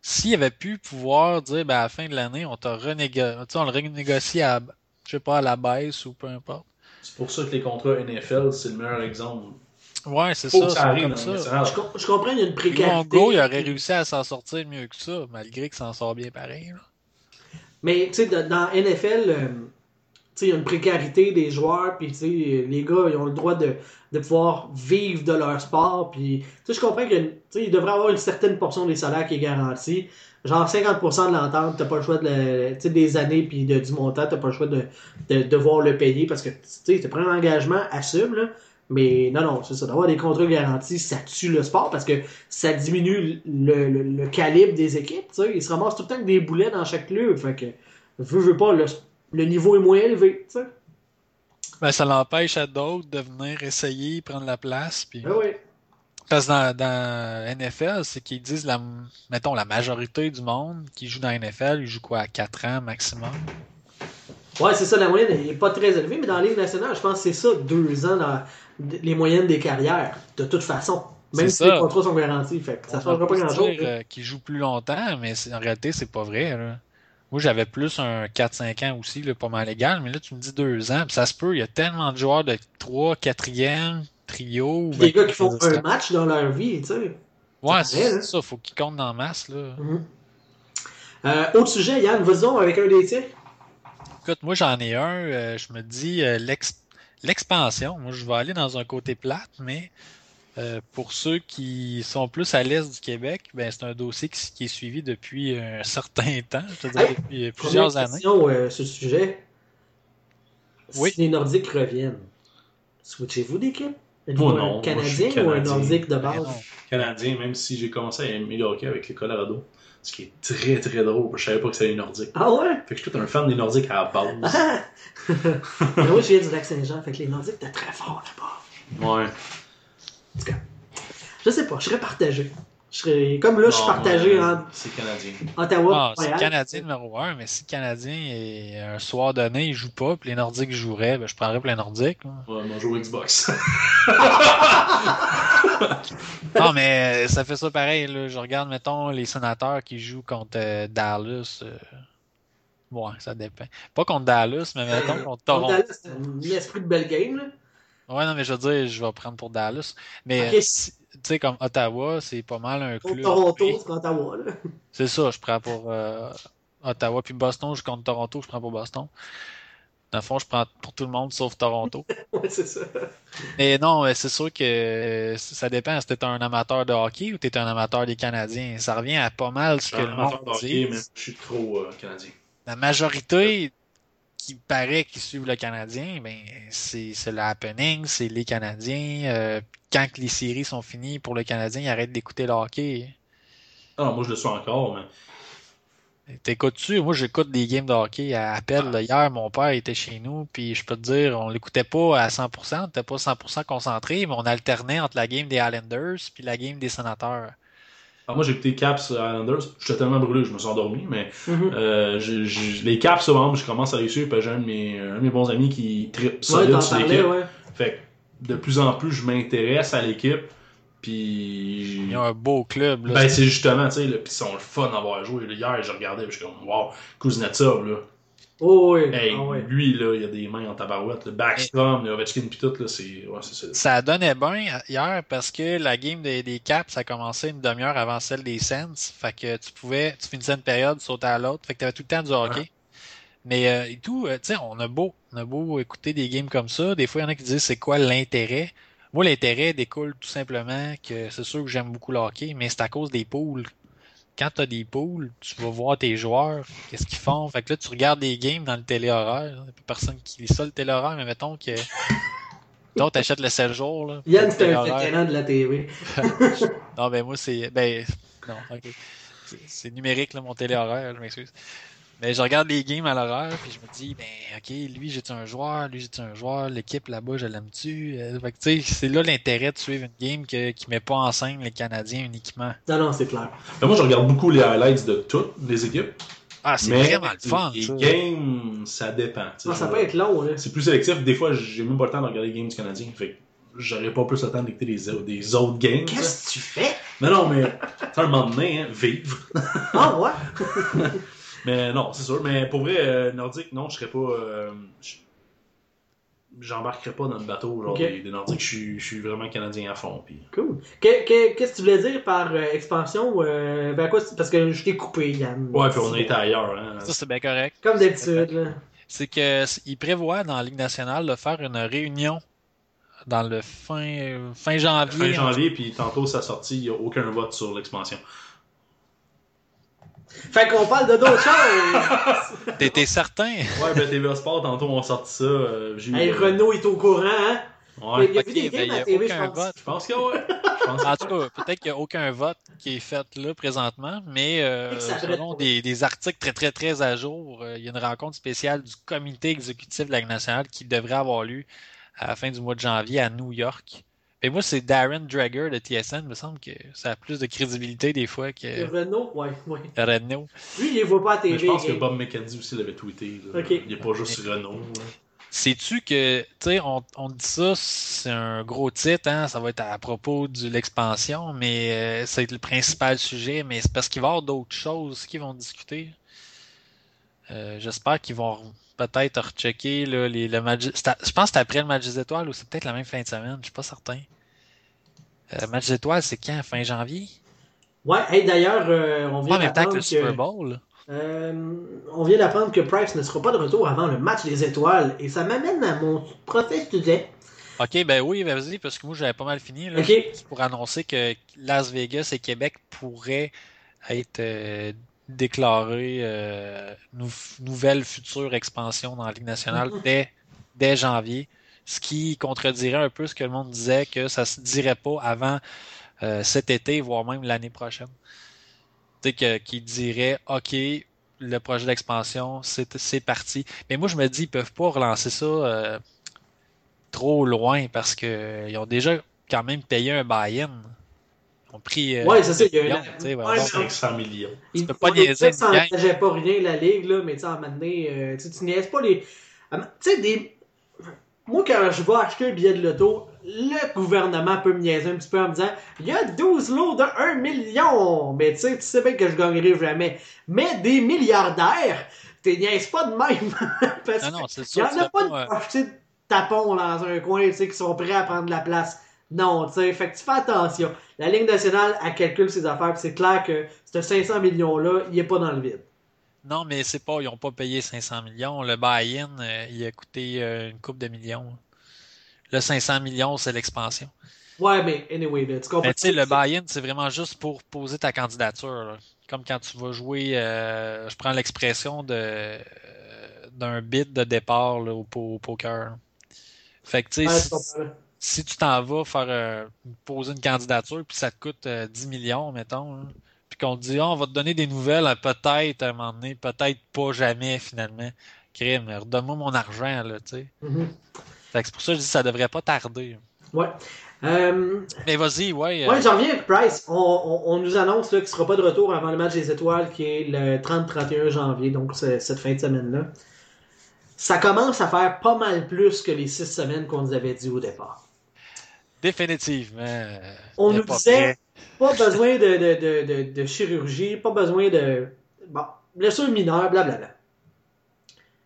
S'il avait pu pouvoir dire ben, à la fin de l'année, on, on le renégocie à, je sais pas, à la baisse ou peu importe. C'est pour ça que les contrats NFL, c'est le meilleur exemple. Ouais, c'est ça. ça, comme ça. Je, comprends, il y a une précarité. Mongo, il aurait réussi à s'en sortir mieux que ça, malgré qu'il s'en sort bien pareil. Mais, tu sais, dans- NFL, euh, tu sais, il y a une précarité des joueurs, puis, tu sais, les gars, ils ont le droit de, de pouvoir vivre de leur sport, puis, tu sais, je comprends que, tu sais, il devrait avoir une certaine portion des salaires qui est garantie. Genre 50% de l'entente, t'as pas le choix de le- tu sais, des années puis de, du montant, t'as pas le choix de, de devoir le payer parce que tu sais, tu prends un engagement, assume là. Mais non, non, c'est ça, d'avoir des contrats garantis, ça tue le sport parce que ça diminue le, le- le calibre des équipes, tu sais. Ils se ramassent tout le temps avec des boulets dans chaque club. Fait que, veux, veux pas, le, le niveau est moins élevé, tu sais. Ben, ça l'empêche à d'autres de venir essayer, prendre la place. Puis... Ah oui. Parce que dans, dans NFL, c'est qu'ils disent, la, mettons, la majorité du monde qui joue dans NFL, ils jouent quoi, à 4 ans maximum? Ouais, c'est ça, la moyenne n'est pas très élevée, mais dans la Ligue nationale, je pense que c'est ça, deux ans dans les moyennes des carrières, de toute façon. Même si les contrats sont garantis, fait que ça ne changera pas grand-chose. euh, qu'ils jouent plus longtemps, mais en réalité, c'est pas vrai. Là. Moi, j'avais plus un 4-5 ans aussi, là, pas mal légal, mais là, tu me dis 2 ans, puis ça se peut, il y a tellement de joueurs de 3, 4e, trio. Puis des ben, gars qui font un match dans leur vie, tu sais. Ouais, c'est hein. ça, faut qu'ils comptent la masse. Là. Mhm. Euh, autre sujet, Yann, vas-y avec un des tiens. Écoute, moi j'en ai un, euh, je me dis euh, l'ex- l'expansion. Moi je vais aller dans un côté plate, mais euh, pour ceux qui sont plus à l'est du Québec, ben c'est un dossier qui, qui est suivi depuis un (laughs) certain temps, je te dirais Hey, depuis euh, plusieurs années. question euh, sur le sujet. Oui. Si les Nordiques reviennent, switchez-vous d'équipe? Êtes-vous un non. Moi, je Canadien ou un. Nordique de Ben base? non. Canadien, même si j'ai commencé à aimer le hockey avec les Colorado. Ce qui est très très drôle, parce que je savais pas que c'était les Nordiques. Ah ouais? Fait que je suis tout un fan des Nordiques à la base. Mais (laughs) moi, je viens du Lac-Saint-Jean, fait que les Nordiques, t'es très fort là-bas. Ouais. En tout cas, je sais pas, je serais partagé. Je serais, comme là, je suis partagé moi, entre C'est Canadien. Ottawa Ah, et c'est. Canadien numéro un, mais si le Canadien est un soir donné, il joue pas, puis les Nordiques joueraient, ben je prendrais pour les Nordiques. là. Ouais, moi, je joue Xbox. (laughs) (laughs) (laughs) Non, mais euh, ça fait ça pareil. Là. Je regarde, mettons, les sénateurs qui jouent contre euh, Dallas. euh, Ouais, ça dépend. Pas contre Dallas, mais mettons contre Contre Toronto. Dallas, c'est un esprit de belle game, là. Ouais, non, mais je veux dire, je vais prendre pour Dallas. Mais, euh, si- tu sais, comme Ottawa, c'est pas mal un Contre club. Toronto, c'est Ottawa. C'est ça, je prends pour euh, Ottawa. Puis Boston, je contre Toronto, je prends pour Boston. Dans le fond, je prends pour tout le monde sauf Toronto. (laughs) Ouais, c'est ça. Mais non, euh, c'est sûr que euh, ça dépend si t'es un amateur de hockey ou t'es un amateur des Canadiens? Ça revient à pas mal ce Je que suis le un monde amateur de hockey, dit. mais je suis trop euh, Canadien. La majorité qui paraît qu'ils suivent le Canadien, ben c'est c'est le happening, c'est les Canadiens. Euh, quand que les séries sont finies pour le Canadien, ils arrêtent d'écouter le hockey. Ah, moi, je le suis encore, mais T'écoutes-tu? Moi, j'écoute des games de hockey à appel. là. Hier, mon père était chez nous, puis je peux te dire, on l'écoutait pas à 100%, on était pas 100% concentré, mais on alternait entre la game des Islanders puis la game des Sénateurs. Ah, moi, j'ai écouté Caps Islanders. J'étais tellement brûlé, je me suis endormi, mais Mhm. euh, les Caps, souvent, je commence à réussir, puis j'ai un de mes, un de mes bons amis qui tripe solide sur l'équipe. ouais. Fait que de plus en plus, je m'intéresse à l'équipe, puis... Il y a un beau club. Là. Ben, c'est justement, tu sais, là, pis ils sont le fun d'avoir joué. là. Hier, je regardais, je suis comme, wow, Kuznetsov, là. Oh, ouais. Hey, Ah, ouais. lui, là, il y a des mains en tabarouette. Le Backstrom, le Ovechkin, pis tout, là, c'est. Ouais, c'est ça. Ça donnait bien hier parce que la game des, des Caps a commencé une demi-heure avant celle des Sens. Fait que tu pouvais, tu finissais une période, sauter à l'autre. Fait que tu avais tout le temps du hockey. Mais euh, et tout, euh, tu sais, on a beau, on a beau écouter des games comme ça. Des fois, il y en a qui disent c'est quoi l'intérêt? Moi, l'intérêt découle tout simplement que c'est sûr que j'aime beaucoup le hockey, mais c'est à cause des poules. Quand tu as des poules, tu vas voir tes joueurs, qu'est-ce qu'ils font. Fait que là, tu regardes des games dans le téléhoraire. Il n'y a pas personne qui lit ça, le téléhoraire, mais mettons que. (laughs) Toi, t'achètes le 7 jours. Là, Yann, c'est un vétéran de la TV. (laughs) Non, ben moi, c'est. Ben, non, ok. C'est- C'est numérique, là, mon téléhoraire, je m'excuse. Mais je regarde les games à l'horaire, puis je me dis, ben, ok, lui, j'ai un joueur, lui, j'ai un joueur, l'équipe là-bas, je l'aime-tu? Euh, Fait que, tu sais, c'est là l'intérêt de suivre une game que, qui met pas en scène les Canadiens uniquement. Non, non, c'est clair. Mais moi, je regarde beaucoup les highlights de toutes les équipes. Ah, c'est vraiment le fun, Les ça. games, ça dépend. ça peut être long, là. C'est plus sélectif. Des fois, j'ai même pas le temps de regarder les games du Canadien. Fait que j'aurais pas plus le temps d'écouter des, des autres games. Qu'est-ce que tu fais? Mais non, mais, c'est un moment donné, hein, vivre. Ah, ouais. (laughs) Mais non, c'est sûr. Mais pour vrai, euh, Nordique, non, je serais pas. euh, je- j'embarquerai pas dans le bateau genre, des, des Nordiques. Je suis- je suis vraiment Canadien à fond. Puis... Cool. Que- que- Qu'est-ce que tu voulais dire par euh, expansion euh, ben quoi, Parce que je t'ai coupé, Yann. Ouais, puis on été ailleurs. Hein. Ça, c'est bien correct. Comme d'habitude. là. C'est que s- il prévoit dans la Ligue nationale de faire une réunion dans le fin, fin janvier. Fin janvier, puis tantôt, sa sortie, il n'y a aucun vote sur l'expansion. Fait qu'on parle de d'autres choses. (laughs) T'es t'es certain? Ouais, ben TVA Sport, tantôt, on sorti ça. euh, j'ai eu- hey, Renault est au courant, hein? Ouais. Il y a Ok, vu des ben, games à a TV, je aucun pense. vote. Je pense que que- En tout cas, peut-être qu'il n'y a aucun vote qui est fait là présentement, mais euh, selon des, des articles très très très à jour, euh, il y a une rencontre spéciale du comité exécutif de la Ligue nationale qui devrait avoir lieu à la fin du mois de janvier à New York. Et moi, c'est Darren Drager de TSN. Il me semble que ça a plus de crédibilité des fois que Renault, ouais, ouais. Renault. Lui, il les voit pas à TV. Mais je pense que Bob McKenzie aussi l'avait tweeté. là. Il n'est pas juste Renault. là. Sais-tu que, tu sais, on, on dit ça, c'est un gros titre, hein, ça va être à propos de l'expansion, mais euh, c'est le principal sujet, mais c'est parce qu'il va y avoir d'autres choses qu'ils vont discuter. Euh, J'espère qu'ils vont peut-être rechecker là, les, le match. Je pense que c'est après le match des étoiles ou c'est peut-être la même fin de semaine, je suis pas certain. Euh, match des étoiles, c'est quand? Fin janvier? Ouais, hey, d'ailleurs, euh, on vient temps que d'apprendre le que, Super Bowl. euh, on vient d'apprendre que Price ne sera pas de retour avant le match des étoiles. Et ça m'amène à mon prochain sujet. Ok, ben oui, ben vas-y, parce que moi j'avais pas mal fini. Là, pour annoncer que Las Vegas et Québec pourraient être déclarés euh, nou- nouvelle future expansion dans la Ligue nationale (laughs) dès, dès janvier. Ce qui contredirait un peu ce que le monde disait que ça se dirait pas avant euh, cet été, voire même l'année prochaine. Tu sais, qui dirait OK, le projet d'expansion, c'est parti. Mais moi, je me dis, ils peuvent pas relancer ça euh, trop loin parce que euh, ils ont déjà quand même payé un buy-in. Ils ont pris. euh, Ouais, c'est ça, il y a millions, un- tu sais, Ouais, voilà. mais- 500 millions. Il peux pas niaiser ça n'engageait pas rien, la Ligue, là, mais tu sais, à un moment donné, euh, tu tu niaises pas les. Tu sais, des. Moi, quand je vais acheter un billet de loto, le gouvernement peut me niaiser un petit peu en me disant il y a 12 lots de 1 million. Mais tu sais, tu sais bien que je gagnerai jamais. Mais des milliardaires, tu niaises pas de même. (laughs) Parce Non, non, c'est il y sûr. en tu a pas pas, euh, de acheter de tapons dans un coin, tu sais, qui sont prêts à prendre la place. Non, tu sais, fait que tu fais attention. La Ligue nationale, elle calcule ses affaires, c'est clair que ce 500 millions-là, il est pas dans le vide. Non, mais c'est pas, ils ont pas payé 500 millions. Le buy-in, euh, il a coûté euh, une coupe de millions. Le 500 millions, c'est l'expansion. Ouais, mais anyway, là, tu comprends. Mais tu sais, le buy-in, c'est vraiment juste pour poser ta candidature. là. Comme quand tu vas jouer, euh, je prends l'expression de d'un bid de départ là, au, po- au poker. Fait que tu sais, Ouais, si, tu t'en vas faire euh, poser une candidature puis ça te coûte euh, 10 millions, mettons, là, puis qu'on te dit Ah, on va te donner des nouvelles peut-être à un moment donné, peut-être pas jamais finalement. Crime, redonne-moi mon argent, là, tu sais. Fait que c'est pour ça que je dis que ça devrait pas tarder. Ouais. Euh, Mais vas-y, ouais. euh, ouais, j'en reviens avec Price. On, on- on nous annonce là, qu'il sera pas de retour avant le match des étoiles qui est le 30-31 janvier, donc cette fin de semaine-là. Ça commence à faire pas mal plus que les six semaines qu'on nous avait dit au départ. Définitivement. euh, On nous pas disait pas besoin de, de, de, de, de chirurgie, pas besoin de. Bon, blessure mineure, blablabla.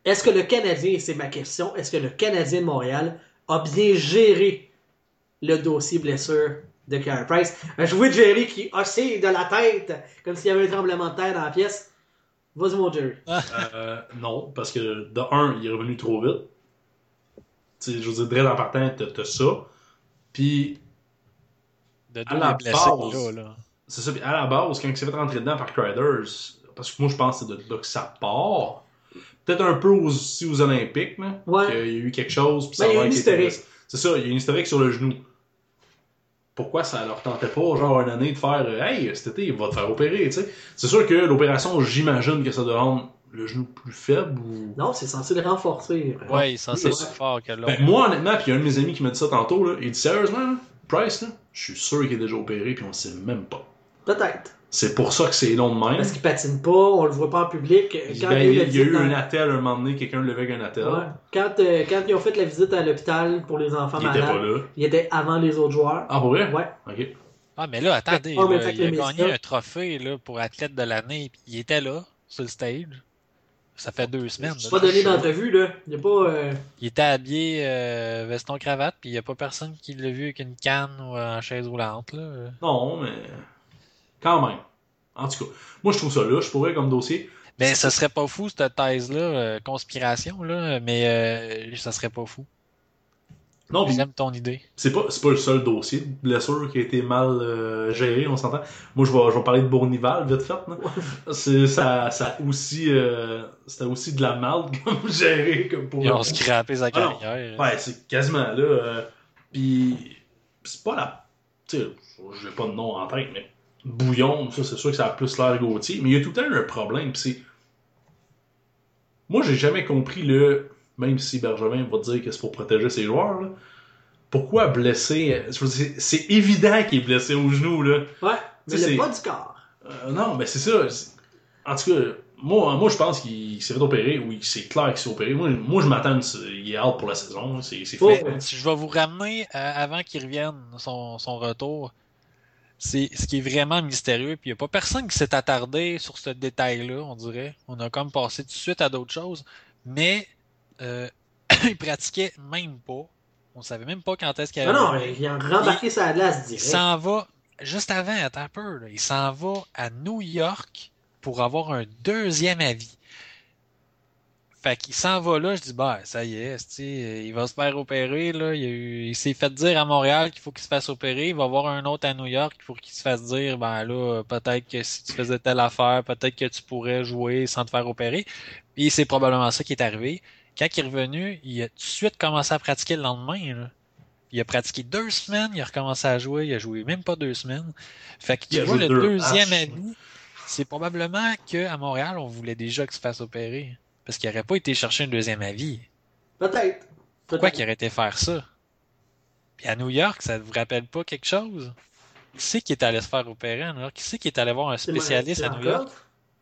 Est-ce que le Canadien, et c'est ma question, est-ce que le Canadien de Montréal a bien géré le dossier blessure de Carey Price? Je vois Jerry qui oscille de la tête comme s'il y avait un tremblement de terre dans la pièce. Vas-y, mon Jerry. Euh, non, parce que de un, il est revenu trop vite. Tu sais, je dire, Dredd en partant, t'as t'as ça. Puis, De à la base, là, là. c'est ça. Puis à la base, quand il s'est fait rentrer dedans par Criders, parce que moi, je pense que c'est de là que ça part. Peut-être un peu aussi aux Olympiques, là. Ouais. qu'il y a eu quelque chose. Puis ça Ben, il y a une historique. C'est ça, il y a une historique sur le genou. Pourquoi ça leur tentait pas, genre, une année de faire euh, Hey, cet été, il va te faire opérer, tu sais? C'est sûr que l'opération, j'imagine que ça doit rendre le genou plus faible ou? Non, c'est censé le renforcer. Ouais, il est censé être fort que l'autre. Ben, moi, honnêtement, puis il y a un de mes amis qui m'a dit ça tantôt, là, il dit sérieusement, Price, là, je suis sûr qu'il est déjà opéré, puis on sait même pas. Peut-être. C'est pour ça que c'est long de même. Parce qu'il patine pas, on le voit pas en public. Il, Quand ben, il y a il y a eu un attel un moment donné, quelqu'un le levait avec un attel. Ouais. Quand, euh, quand ils ont fait la visite à l'hôpital pour les enfants Il était pas là. il était avant les autres joueurs. Ah, pour vrai? Ouais. Ok. Ah, mais là, attendez, Oh, mais là, fait que il a gagné un trophée là, pour athlète de l'année, puis il était là, sur le stage. Ça fait deux semaines. Il là. pas donné d'entrevue, là. Il n'y a pas. euh, Il était habillé euh, veston-cravate, puis il n'y a pas personne qui l'a vu avec une canne ou en chaise roulante. Là. Non, mais. Quand même. En tout cas, moi, je trouve ça là. Je pourrais comme dossier. Mais ça serait pas fou, cette thèse-là, euh, conspiration, là, mais euh, ça serait pas fou. Non, J'aime ton idée. c'est pas, c'est pas le seul dossier de blessure qui a été mal euh, géré, on s'entend. Moi, je vais, je vais parler de Bournival, vite fait. C'est, ça, ça aussi, euh, c'était aussi de la merde (laughs) comme géré comme pour. Ils ont scrappé sa Ah carrière. Ouais, c'est quasiment là. euh, puis c'est pas la. Tu sais, j'ai pas de nom en tête, mais Bouillon, ça c'est sûr que ça a plus l'air Gauthier. Mais il y a tout le temps un problème. c'est. Moi, j'ai jamais compris le. Même si Bergevin va dire que c'est pour protéger ses joueurs, là, pourquoi blesser. dire, C'est évident qu'il est blessé au genou, là. Ouais, mais c'est- bas du corps. Euh, non, mais c'est ça. En tout cas, moi, moi je pense qu'il s'est fait opérer. Oui, c'est clair qu'il s'est opéré. Moi, moi je m'attends. qu'il est out pour la saison. C'est. Mais si je vais vous ramener euh, avant qu'il revienne, son, son retour. C'est ce qui est vraiment mystérieux. Puis il n'y a pas personne qui s'est attardé sur ce détail-là, on dirait. On a comme passé tout de suite à d'autres choses. Mais euh, (coughs) il pratiquait même pas. On savait même pas quand est-ce qu'il Non, avait. non, il a rembarqué sa glace Il direct. s'en va, juste avant, attends un peu, là, il s'en va à New York pour avoir un deuxième avis. Fait qu'il s'en va là, je dis, bah, ça y est, il va se faire opérer, là. Il, il s'est fait dire à Montréal qu'il faut qu'il se fasse opérer. Il va avoir un autre à New York pour qu'il se fasse dire, ben là, peut-être que si tu faisais telle affaire, peut-être que tu pourrais jouer sans te faire opérer. Puis c'est probablement ça qui est arrivé. Quand il est revenu, il a tout de suite commencé à pratiquer le lendemain, là. Il a pratiqué deux semaines, il a recommencé à jouer, il a joué même pas deux semaines. Fait que Il tu a vois, joué le deux deuxième matchs. avis, c'est probablement qu'à Montréal, on voulait déjà qu'il se fasse opérer. Parce qu'il n'aurait pas été chercher un deuxième avis. Peut-être. Pourquoi qu'il aurait été faire ça? Puis à New York, ça ne vous rappelle pas quelque chose? Qui c'est qui est allé se faire opérer à New York? Qui c'est qui est allé voir un spécialiste à New York?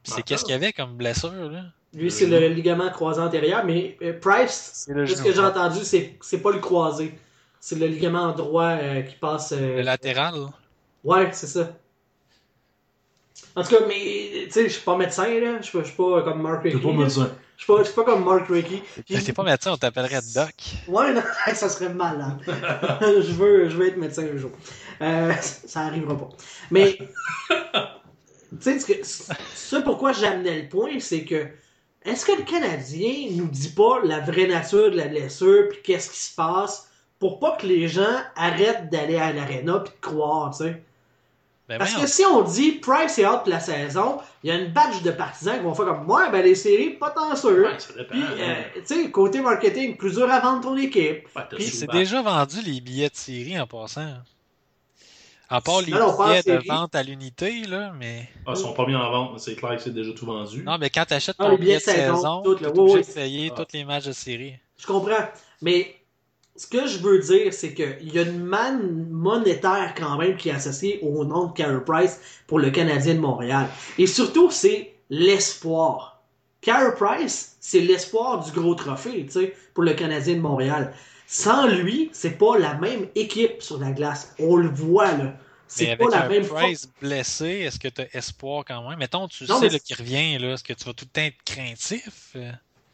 C'est qu'est-ce qu'il y avait comme blessure, là? Lui, c'est le ligament croisé antérieur, mais euh, Price, de ce que j'ai entendu, c'est c'est pas le croisé. C'est le ligament droit euh, qui passe. euh, Le latéral. Ouais, c'est ça. En tout cas, mais tu sais, je suis pas médecin, là. Je suis pas- je suis pas comme Mark T'es Rickey. pas là. médecin. Je suis pas, je suis pas comme Mark Rickey. (laughs) Puis- T'es pas médecin, on t'appellerait Doc. Ouais, non, (laughs) ça serait malade. (laughs) je, veux, je veux être médecin un jour. Euh, ça arrivera pas. Mais, tu sais, ce pourquoi j'amenais le point, c'est que est-ce que le Canadien nous dit pas la vraie nature de la blessure, puis qu'est-ce qui se passe, pour pas que les gens arrêtent d'aller à l'aréna puis de croire, tu sais? Ben Parce voyons. que si on dit Price est out pour la saison, il y a une batch de partisans qui vont faire comme moi, ben les séries, pas tant sûr. Ouais. Puis, euh, tu sais, côté marketing, plus dur à vendre ton équipe. Ouais, puis C'est déjà vendu les billets de série en passant. À part les Non, billets de série. vente à l'unité, là, mais. Ah, ils sont pas mis en vente, mais c'est clair que c'est déjà tout vendu. Non, mais quand t'achètes Ah, ton billets billet de saison, t'es là. obligé de payer Ah. tous les matchs de série. Je comprends. Mais ce que je veux dire, c'est qu'il y a une manne monétaire quand même qui est associée au nom de Carey Price pour le Canadien de Montréal. Et surtout, c'est l'espoir. Carey Price, c'est l'espoir du gros trophée, tu sais, pour le Canadien de Montréal. Sans lui, c'est pas la même équipe sur la glace. On le voit, là. Mais C'est pas la un même Price blessé, est-ce que t'as espoir quand même? Mettons, tu Non, sais mais qu'il revient, là, est-ce que tu vas tout le temps être craintif?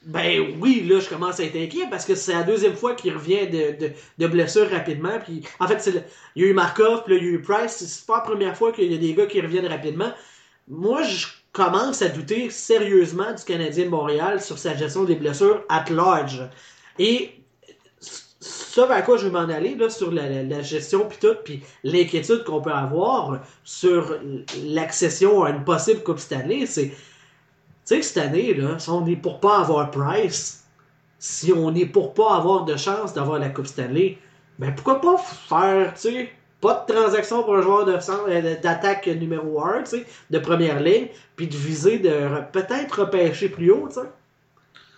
Ben oui, là, je commence à être inquiet parce que c'est la deuxième fois qu'il revient de, de, de blessure rapidement. Puis, en fait, le- il y a eu Markov, puis là, il y a eu Price. C'est pas la première fois qu'il y a des gars qui reviennent rapidement. Moi, je commence à douter sérieusement du Canadien de Montréal sur sa gestion des blessures at large. Et ça vers quoi je vais m'en aller, là, sur la, la- gestion puis tout, puis l'inquiétude qu'on peut avoir sur l'accession à une possible Coupe Stanley, c'est tu sais cette année, là, si on est pour pas avoir Price, si on est pour pas avoir de chance d'avoir la Coupe Stanley, ben pourquoi pas faire, tu sais, pas de transaction pour un joueur euh, d'attaque numéro 1, tu sais, de première ligne, puis de viser de re- peut-être repêcher plus haut, tu sais.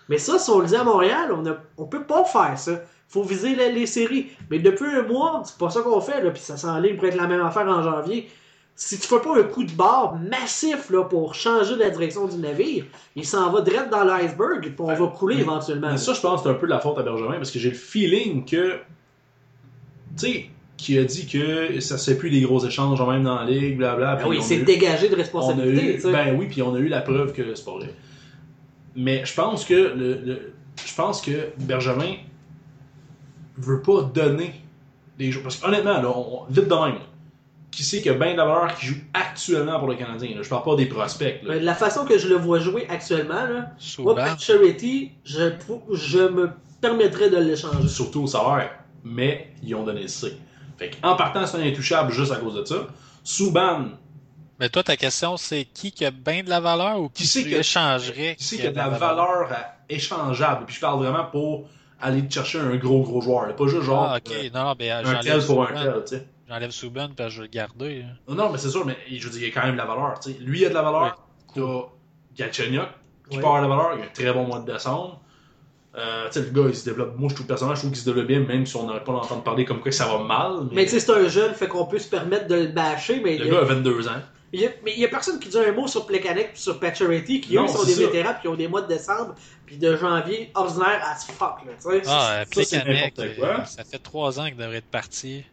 Mais ça, si on le dit à Montréal, on, a, on peut pas faire ça. Faut viser les, les séries. Mais depuis un mois, c'est pas ça qu'on fait, là, puis ça s'enligne pour être la même affaire en janvier. Si tu fais pas un coup de barre massif là, pour changer la direction du navire, il s'en va direct dans l'iceberg, puis on va couler mais- éventuellement. Mais ça, je pense que c'est un peu de la faute à Bergevin parce que j'ai le feeling que. Tu sais, qui a dit que ça fait plus des gros échanges, même dans la ligue, blablabla. Ben oui, c'est eu- dégagé de responsabilité. eu, ben oui, puis on a eu la preuve que c'est pas vrai. Mais je pense que le, le- je pense que Bergevin veut pas donner des joueurs. Parce qu'honnêtement, là, on- vite de même, là, qui sait qu'il y a bien de la valeur qui joue actuellement pour le Canadien. Là. Je parle pas des prospects. là. Mais de la façon que je le vois jouer actuellement, là, moi. Pat Charity, je, je me permettrais de l'échanger. Surtout au salaire. Mais ils ont donné le C. Fait en partant, c'est un intouchable juste à cause de ça. Souban, Mais toi, ta question, c'est qui qui a bien de la valeur ou qui, Qui tu que- échangerais? qui sait qu'il y a de la valeur à- échangeable? Puis je parle vraiment pour aller chercher un gros gros joueur. là. Pas juste genre Ah, ok. euh, non, non, ben, un tel pour un tel. J'enlève Souban parce que je veux le garder. hein. Non, non, mais c'est sûr, mais je veux dire, il y a quand même de la valeur. tu sais. Lui, il a de la valeur. T'as Galchenyuk, qui Ouais. part de la valeur. Il a un très bon mois de décembre. Euh, tu sais, le gars, il se développe. Moi, je trouve le personnage, je trouve qu'il se développe bien, même si on n'aurait pas l'entendre parler comme quoi que ça va mal. Mais, Mais tu sais, c'est un jeune, fait qu'on peut se permettre de le bâcher, mais le gars a 22 ans. Mais il y a personne qui dit un mot sur Plekanec et sur Pacioretty, qui Non, eux sont des ça. vétérans, puis ont des mois de décembre, puis de janvier ordinaire as fuck, là. Ah, euh, ça, c'est Plekanec, euh, ça fait trois ans qu'il devrait être parti.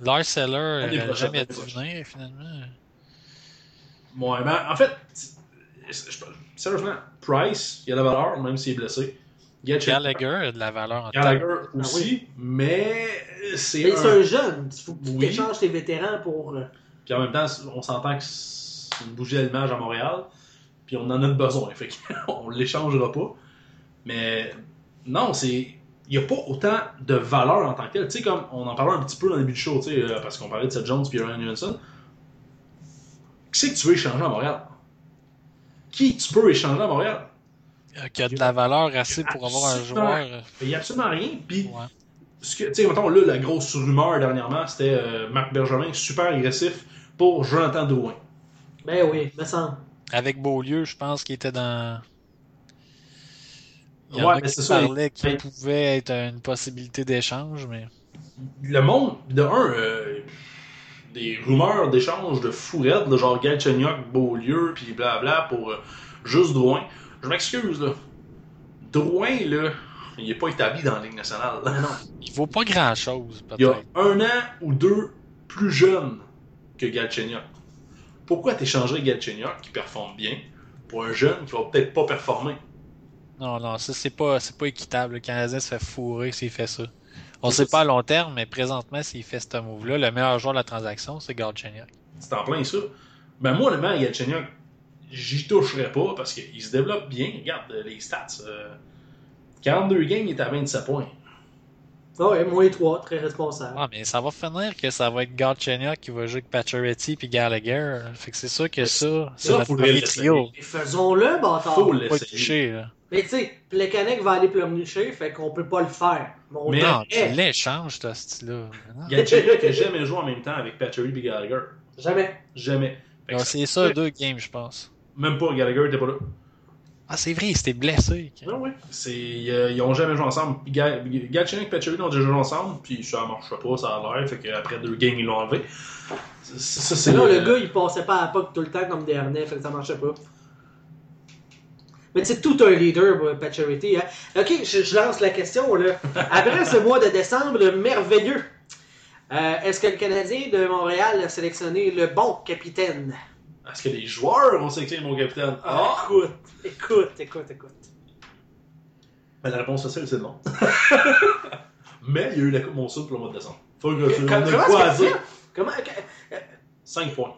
Lars Seller n'a prochaine, jamais dû venir, finalement. Ouais, ben, en fait, sérieusement, Price, il a de la valeur, même s'il est blessé. Gallagher a de la valeur en Gallagher temps. aussi, mais c'est Mais un... c'est un jeune, il faut que tu Oui. échanges tes vétérans pour. Puis en même temps, on s'entend que c'est une bougie à l'image à Montréal, puis on en a besoin, (laughs) fait qu'on l'échangera pas. Mais non, c'est. Il n'y a pas autant de valeur en tant que tel. Tu sais, comme on en parlait un petit peu dans le début du show, euh, parce qu'on parlait de Seth Jones et Ryan Johnson. Qui c'est que tu veux échanger à Montréal? Qui tu peux échanger à Montréal? Euh, Qui a de la valeur assez pour avoir un joueur. euh, Il n'y a absolument rien. Puis, ouais. Ce que, tu sais, mettons, là, la grosse rumeur dernièrement, c'était euh, Marc Bergevin, super agressif pour Jonathan Drouin. Ben oui, me semble. Avec Beaulieu, je pense qu'il était dans. Il y en Ouais, a mais qui c'est ça. parlaient qu'il pouvait être une possibilité d'échange, mais. le monde, de un, euh, des rumeurs d'échange de fourrettes, de genre Galchenyuk, Beaulieu, puis blabla pour euh, juste Drouin. Je m'excuse, là. Drouin, là, il n'est pas établi dans la Ligue nationale. là. Non. Il vaut pas grand chose, Il y a un an ou deux plus jeune que Galchenyuk. Pourquoi t'échangerais Galchenyuk, qui performe bien, pour un jeune qui va peut-être pas performer? Non, non, ça c'est pas, c'est pas équitable. Le Canadien se fait fourrer s'il fait ça. On C'est sait pas à long terme, mais présentement, s'il fait ce move-là, le meilleur joueur de la transaction, c'est Galchenyuk. C'est en plein ça. Ben moi, honnêtement, Galchenyuk, j'y toucherais pas parce qu'il se développe bien. Regarde euh, les stats. euh, 42 games, il est à 27 points. Ah ouais, moins 3, très responsable. Ah, mais ça va finir que ça va être Galchenyuk qui va jouer avec Pacioretty puis Gallagher. Fait que c'est sûr que ça, c'est ça, notre premier le trio. Et faisons-le, bâtard. Faut Pas l'essayer. Mais tu sais, Plekanec va aller pleurnicher, fait qu'on peut pas le faire. Mais- Non, tu l'échanges, ce style-là. Galchenyuk n'a jamais joué en même temps avec Patrick et Gallagher. Jamais. Jamais. C'est ça, deux games, je pense. Même pas Gallagher était pas là. Ah, c'est vrai, il s'était blessé. Ah ouais. C'est, euh, ils ont jamais joué ensemble. Puis Ga- Galchenyuk et Patrick ont déjà joué ensemble, puis ça marche pas, ça a l'air. Fait qu'après deux games, ils l'ont enlevé. Ça, ça, c'est Là, le gars, il passait pas à la POC tout le temps comme des harnais, fait que ça marchait pas. Mais c'est tout un leader, Pacioretty. Hein? Ok, je, je lance la question. Là. (laughs) Après ce mois de décembre merveilleux, euh, est-ce que le Canadien de Montréal a sélectionné le bon capitaine? Est-ce que les joueurs ont sélectionné mon capitaine? Ah! Écoute, écoute, écoute, écoute. Ben, la réponse facile, c'est non. (laughs) Mais il y a eu la Coupe Monsoon pour le mois de décembre. Faut que tu on Comment a quoi à est-ce que dire? Comment... 5 points.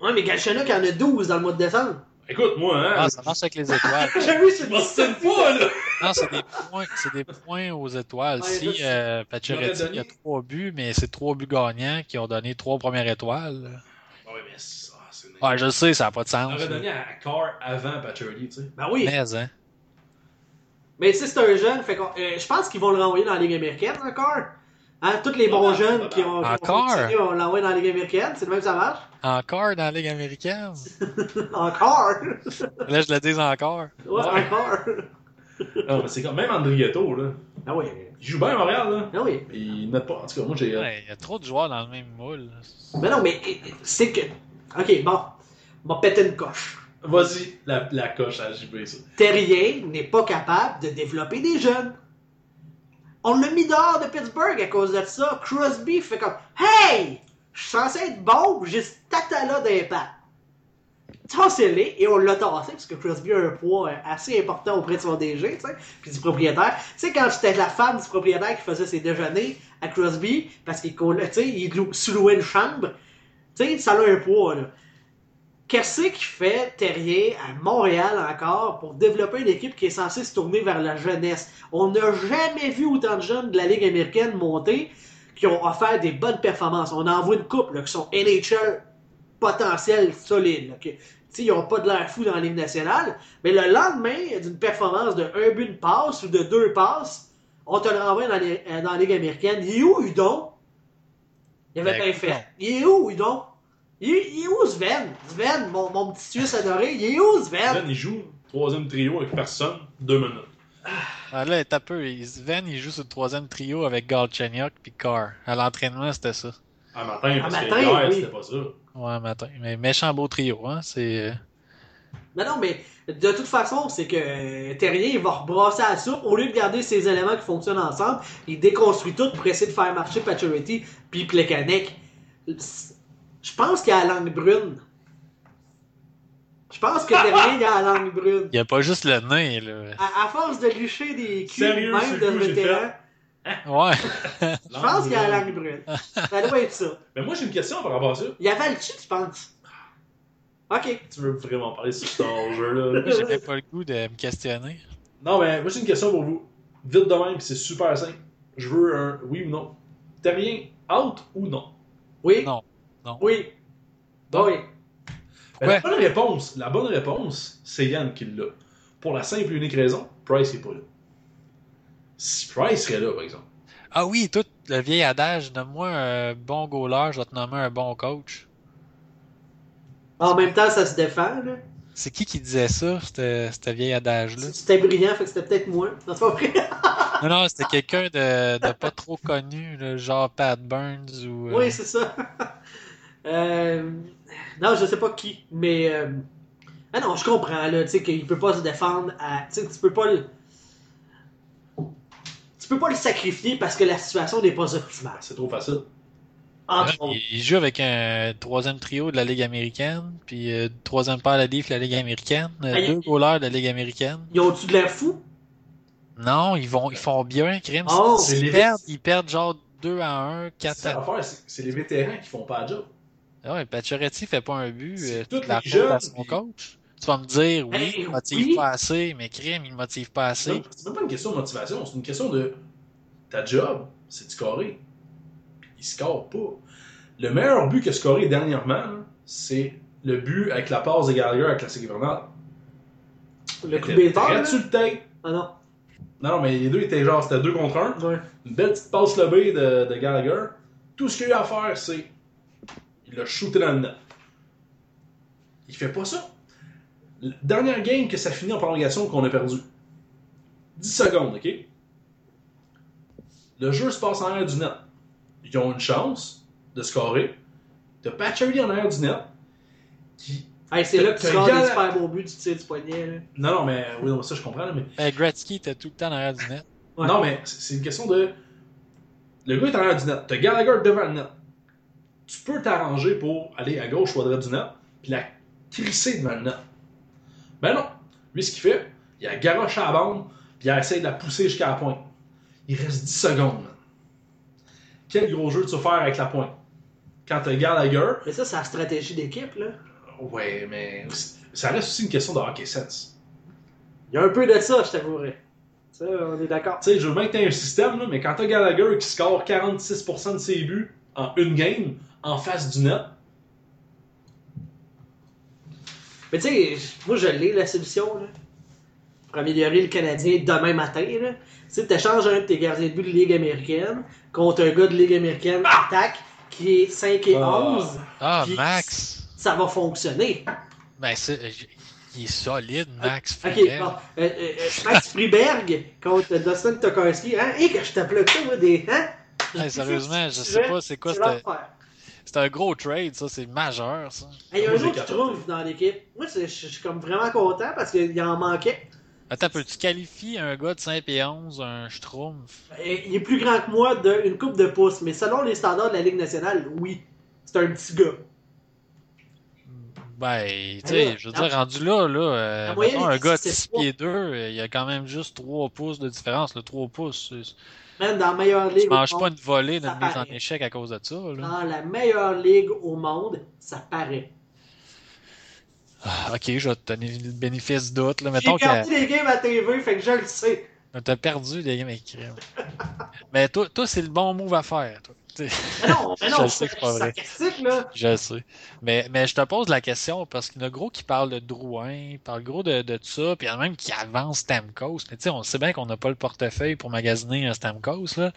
Ouais, mais Galchenyuk en a 12 dans le mois de décembre. Écoute, moi, hein. Ah, ça marche avec les étoiles. (laughs) J'ai vu, c'est je m'obstine pas, là! Non, c'est des points, c'est des points aux étoiles. Ouais, si c'est- euh, Pacioretty J'aurais donné- a trois buts, mais c'est trois buts gagnants qui ont donné trois premières étoiles. Ouais, mais c'est ah, c'est une- Ouais, je le sais, ça n'a pas de On sens. aurait donné à Carr avant Paturity, tu sais. Ben oui. Mais, hein. Mais si c'est un jeune, fait qu'on- euh, je pense qu'ils vont le renvoyer dans la Ligue américaine encore. Hein, tous les bons Ouais, jeunes qui ont, qui ont Encore? on l'envoie dans la Ligue américaine. C'est le même ça marche. Encore dans la Ligue américaine? (laughs) encore! Là, je le dis encore. Ouais, Ouais. encore! C'est comme même Andrietto, là. Ah oui. Il joue bien à Montréal, là. Ah oui. Et il note pas. En tout cas, moi, j'ai. Ouais, il y a trop de joueurs dans le même moule. Mais non, mais euh, c'est que. Ok, bon. On va péter une coche. Vas-y, la, la coche à JB, ça. Terrien n'est pas capable de développer des jeunes. On l'a mis dehors de Pittsburgh à cause de ça. Crosby fait comme Hey! Je suis censé être bon, j'ai ce tata-là d'impact. Tassez-les et on l'a tassé parce que Crosby a un poids assez important auprès de son DG, tu sais, puis du propriétaire. Tu sais, quand c'était la femme du propriétaire qui faisait ses déjeuners à Crosby parce qu'il il lou- sous-louait une chambre, tu sais, ça a un poids, là. Qu'est-ce qu'il fait Terrier à Montréal encore pour développer une équipe qui est censée se tourner vers la jeunesse? On n'a jamais vu autant de jeunes de la Ligue américaine monter qui ont offert des bonnes performances. On en voit une couple là, qui sont NHL potentiel solide. ils n'ont pas de l'air fou dans la Ligue nationale, mais le lendemain d'une performance de un but, une passe ou de deux passes, on te le renvoie dans, les- euh, dans la Ligue américaine. Il est où, Udon? Il avait Ben, fait. Il est où, Udon? Il est, il est où, Sven? Sven, mon, mon petit Suisse adoré, il est où, Sven? Ben, il joue troisième trio avec personne, deux minutes. Ah, là, t'as peu. Sven, il joue sur le troisième trio avec Galchenyuk puis Carr. À l'entraînement, c'était ça. À matin, parce matin, que hier, oui. c'était pas ça. Ouais, matin. Mais méchant beau trio, hein. C'est. euh, Mais non, mais de toute façon, c'est que Terrier il va rebrasser à la soupe. Au lieu de garder ces éléments qui fonctionnent ensemble, il déconstruit tout pour essayer de faire marcher Pacioretty puis Plekanec. Je pense qu'il a la langue brune. Je pense que Terrier il a la langue brune. Il y a pas juste le nez, là. À, à force de lucher des culs, Sérieux, même de le vétérans, Ouais. je pense qu'il a la langue brune. Ça doit être ça. Mais moi, j'ai une question par rapport à ça. Il avale-tu, tu penses? Ok. Tu veux vraiment parler sur ce (laughs) jeu-là? Moi, J'avais pas le goût de me questionner. Non, mais moi, j'ai une question pour vous. Vite de même, puis c'est super simple. Je veux un oui ou non. T'as rien out ou non? Oui. Non. Non. Oui. Ben, Ouais. La bonne réponse, la bonne réponse, c'est Yann qui l'a. Pour la simple et unique raison, Price est pas là. Si Price serait là, par exemple. Ah oui, tout le vieil adage, donne-moi un bon goaler, je vais te nommer un bon coach. En même temps, ça se défend, là. C'est qui qui disait ça, ce vieil adage-là? C'était brillant, fait que c'était peut-être moi. Non, c'est pas vrai. (laughs) Non, non, c'était quelqu'un de, de pas trop connu, là, genre Pat Burns ou. euh, Oui, c'est ça. (laughs) Euh, Non, je sais pas qui, mais. euh, Ah non, je comprends, là, tu sais, qu'il peut pas se défendre à. Tu sais, tu peux pas le. Tu peux pas le sacrifier parce que la situation n'est pas optimale. C'est trop facile. Il, joue avec un troisième trio de la Ligue américaine, puis euh, troisième paire de diff de la Ligue américaine, euh, Ah, il- deux goalers de la Ligue américaine. Ils ont-tu de l'air fou? Non, ils vont, ils font bien, crime. Oh, ils les- perdent, ils perdent genre 2 à 1, 4 C'est à l'affaire, c'est c'est les vétérans qui font pas la job. Ah ouais, Pacioretty fait pas un but, euh, toute la à son coach. Tu vas me dire, oui, Hey, il motive oui. pas assez, mais crime, il motive pas assez. C'est même pas une question de motivation, c'est une question de ta job, c'est de scorer. Puis il score pas. Le meilleur but que scoré dernièrement, c'est le but avec la passe de Gallagher à la hivernale. Le coup de tu le tête. Ah non. Non, non, mais les deux étaient genre, c'était deux contre un. Ouais. Une belle petite passe lobée de, de Gallagher. Tout ce qu'il a eu à faire, c'est. Il l'a shooté dans le net. Il fait pas ça. La dernière game que ça finit en prolongation qu'on a perdu. 10 secondes, ok? Le jeu se passe en arrière du net. Ils ont une chance de scorer. T'as Patcherly en arrière du net. Qui... Hey, c'est là que tu sors des super beaux buts, tu tires du poignet, là. Non, non, mais oui, non, ça je comprends, là, mais Ben, Gretzky était tout le temps derrière du net. Ouais. Non, mais c'est c'est une question de. Le gars est en arrière du net. T'as Gallagher devant le net. Tu peux t'arranger pour aller à gauche ou à droite du net, puis la crisser devant le net. Ben non. Lui, ce qu'il fait, il a garoche à la bande, puis il essaie de la pousser jusqu'à la pointe. Il reste 10 secondes. Quel gros jeu tu vas faire avec la pointe? Quand t'as Gallagher, Mais ça, c'est la stratégie d'équipe, là. ouais, mais ça reste aussi une question de hockey sense. Il y a un peu de ça, je t'avouerai. Ça, on est d'accord. Tu sais, je veux bien que tu un système, là, mais quand t'as Gallagher qui score 46% de ses buts en une game, en face du net, Mais tu sais, moi, je l'ai, la solution, là. Pour améliorer le Canadien demain matin, là. Tu sais, t'échanges un de tes gardiens de but de Ligue américaine contre un gars de Ligue américaine attaque qui est 5 et Ah. 11. Ah, Puis- Max! Ça va fonctionner. Ben, c'est, il est solide, Max. Bon. Euh, euh, euh, Max Friberg contre Dustin Tokarski. Hein? Et que je t'appelle ça, moi, des. Hein? Hey, sérieusement, je sais pas c'est quoi c'était. C'est un gros trade, ça, c'est majeur, ça. Il y a un autre qui trouve dans l'équipe. Moi, c'est- je suis comme vraiment content parce qu'il en manquait. Attends, peux-tu qualifier un gars de 5 et 11, un Schtroumpf? Il est plus grand que moi d'une coupe de pouces, mais selon les standards de la Ligue nationale, oui. C'est un petit gars. Ben, tu sais, je veux dire, rendu là, là, euh, mettons, un gars de c'est 6 pas- pieds 2, il y a quand même juste 3 pouces de différence. Le 3 pouces, Même dans la meilleure tu ligue. au manges pas une volée d'une mise en échec à cause de ça. Là. Dans la meilleure ligue au monde, ça paraît. Ah, ok, je vais te donner le bénéfice doute. J'ai regardé les games à TV, fait que je le sais. t'as perdu des games avec. (laughs) Mais toi, toi c'est le bon move à faire. Toi. Tu sais, Mais non, mais (laughs) Je non, le je sais que c'est pas vrai. sarcastique, là. Je sais. Mais, mais je te pose la question parce qu'il y en a gros qui parlent de Drouin, il parle gros de, de tout ça, puis il y en a même qui avancent Stamkos. Mais tu sais, on sait bien qu'on n'a pas le portefeuille pour magasiner un Stamkos. Là.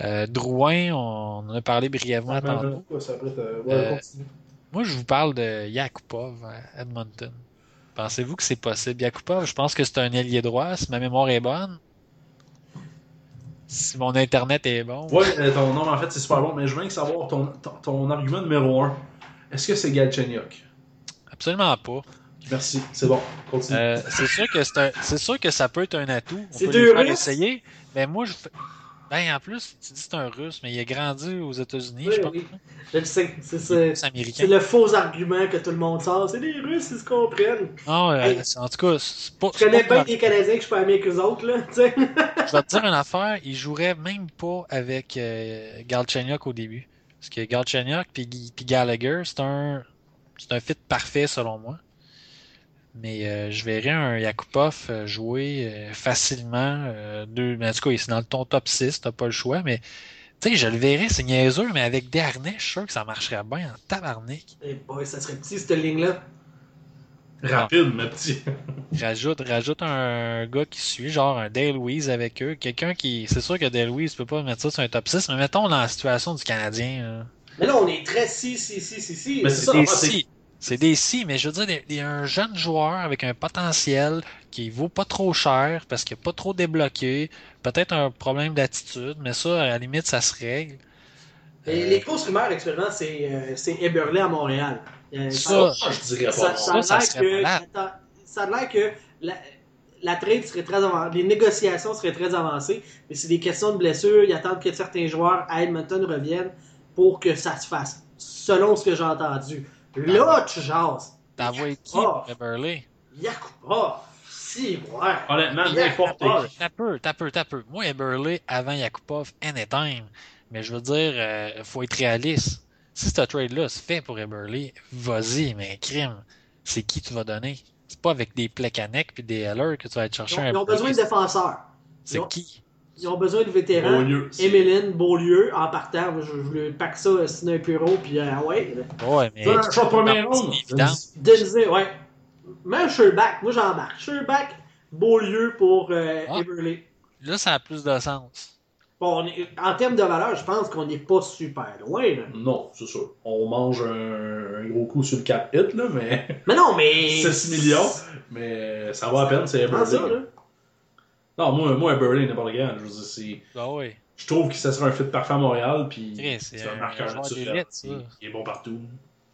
Euh, Drouin, on en a parlé brièvement tantôt. Euh. Moi, je vous parle de Yakupov à Edmonton. Pensez-vous que c'est possible? Yakupov, je pense que c'est un ailier droit, si ma mémoire est bonne. Si mon internet est bon. Ouais, euh, ton nom, en fait, c'est super bon, mais je veux bien savoir ton, ton, ton argument numéro 1. Est-ce que c'est Galchenyuk? Absolument pas. Merci, c'est bon. Continue. Euh, c'est sûr que c'est un- sûr que ça peut être un atout. On C'est peut Russes? essayer. Mais moi, je Ben, en plus, tu dis que c'est un russe, mais il a grandi aux États-Unis, Oui, je pense. oui. Je le sais. C'est ça. Le faux argument que tout le monde sort. C'est les Russes, ils se comprennent. Non, euh, Hey. en tout cas, c'est pas. Je connais pas des Canadiens que je suis pas ami que les autres, là. tu sais. (laughs) Je vais te dire une affaire, il jouerait même pas avec euh, Galchenyuk au début. Parce que Galchenyuk puis, puis Gallagher, c'est un c'est un fit parfait selon moi. Mais euh, je verrais un Yakupov euh, jouer euh, facilement. euh, deux, mais en tout cas, c'est dans ton top 6, t'as pas le choix. Mais tu sais, je le verrais, c'est niaiseux, mais avec des harnais, je suis sûr que ça marcherait bien en tabarnak. Eh boy, ça serait petit, cette ligne-là. Rapide, mais petit. (laughs) Rajoute, rajoute un gars qui suit, genre un Dale Weiss avec eux. Quelqu'un qui. C'est sûr que Dale Weiss peut pas mettre ça sur un top 6, mais mettons dans la situation du Canadien. là. Mais là, on est très si, si, si, si, si. Mais C'est ça, si. C'est des si, mais je veux dire, des- des- un jeune joueur avec un potentiel qui vaut pas trop cher parce qu'il n'est pas trop débloqué. Peut-être un problème d'attitude, mais ça, à la limite, ça se règle. Et Euh, les grosses rumeurs actuellement, c'est euh, c'est Eberle à Montréal. Euh, Ça, Ah, je dirais ça, pas. ça a ça l'air que, ça a l'air que la, la trade serait très avancée, les négociations seraient très avancées, mais c'est des questions de blessures. Ils attendent que certains joueurs à Edmonton reviennent pour que ça se fasse, selon ce que j'ai entendu. Là, tu jases. T'envoies qui pour Eberle? Yakupov, si, ouais. Honnêtement, n'importe qui. T'as peu, t'as peu, t'as peu. Moi, Eberle, avant Yakupov, anytime. Mais je veux dire, euh, faut être réaliste. Si ce trade-là se fait pour Eberle, vas-y, mais crime. C'est qui tu vas donner? C'est pas avec des Plekanec puis des Heller que tu vas aller Ils chercher ont, un ils ont besoin de défenseurs. C'est Ils ont- qui? Ils ont besoin de vétérans. Beaulieu. Emeline, Beaulieu, en partant, je, je le pack ça, sinon un bureau, puis euh, ouais. là. Ouais, mais. C'est ronde. évident. Denzel, ouais. Même Sherback, moi j'embarque. Sherback, Beaulieu pour euh, Ah. Eberle. Là, ça a plus de sens. Bon, on est- en termes de valeur, je pense qu'on n'est pas super loin. Là. Non, c'est sûr. On mange un, un gros coup sur le cap hit, là, mais. Mais non, mais. (laughs) 6 millions, mais ça va à peine, c'est là? Non, moi, moi Eberle, n'importe quand. Je veux dire, c'est. Ah oui. Je trouve que ça serait un fit parfait à Montréal, puis c'est c'est un un marqueur naturel. Il, il est bon partout.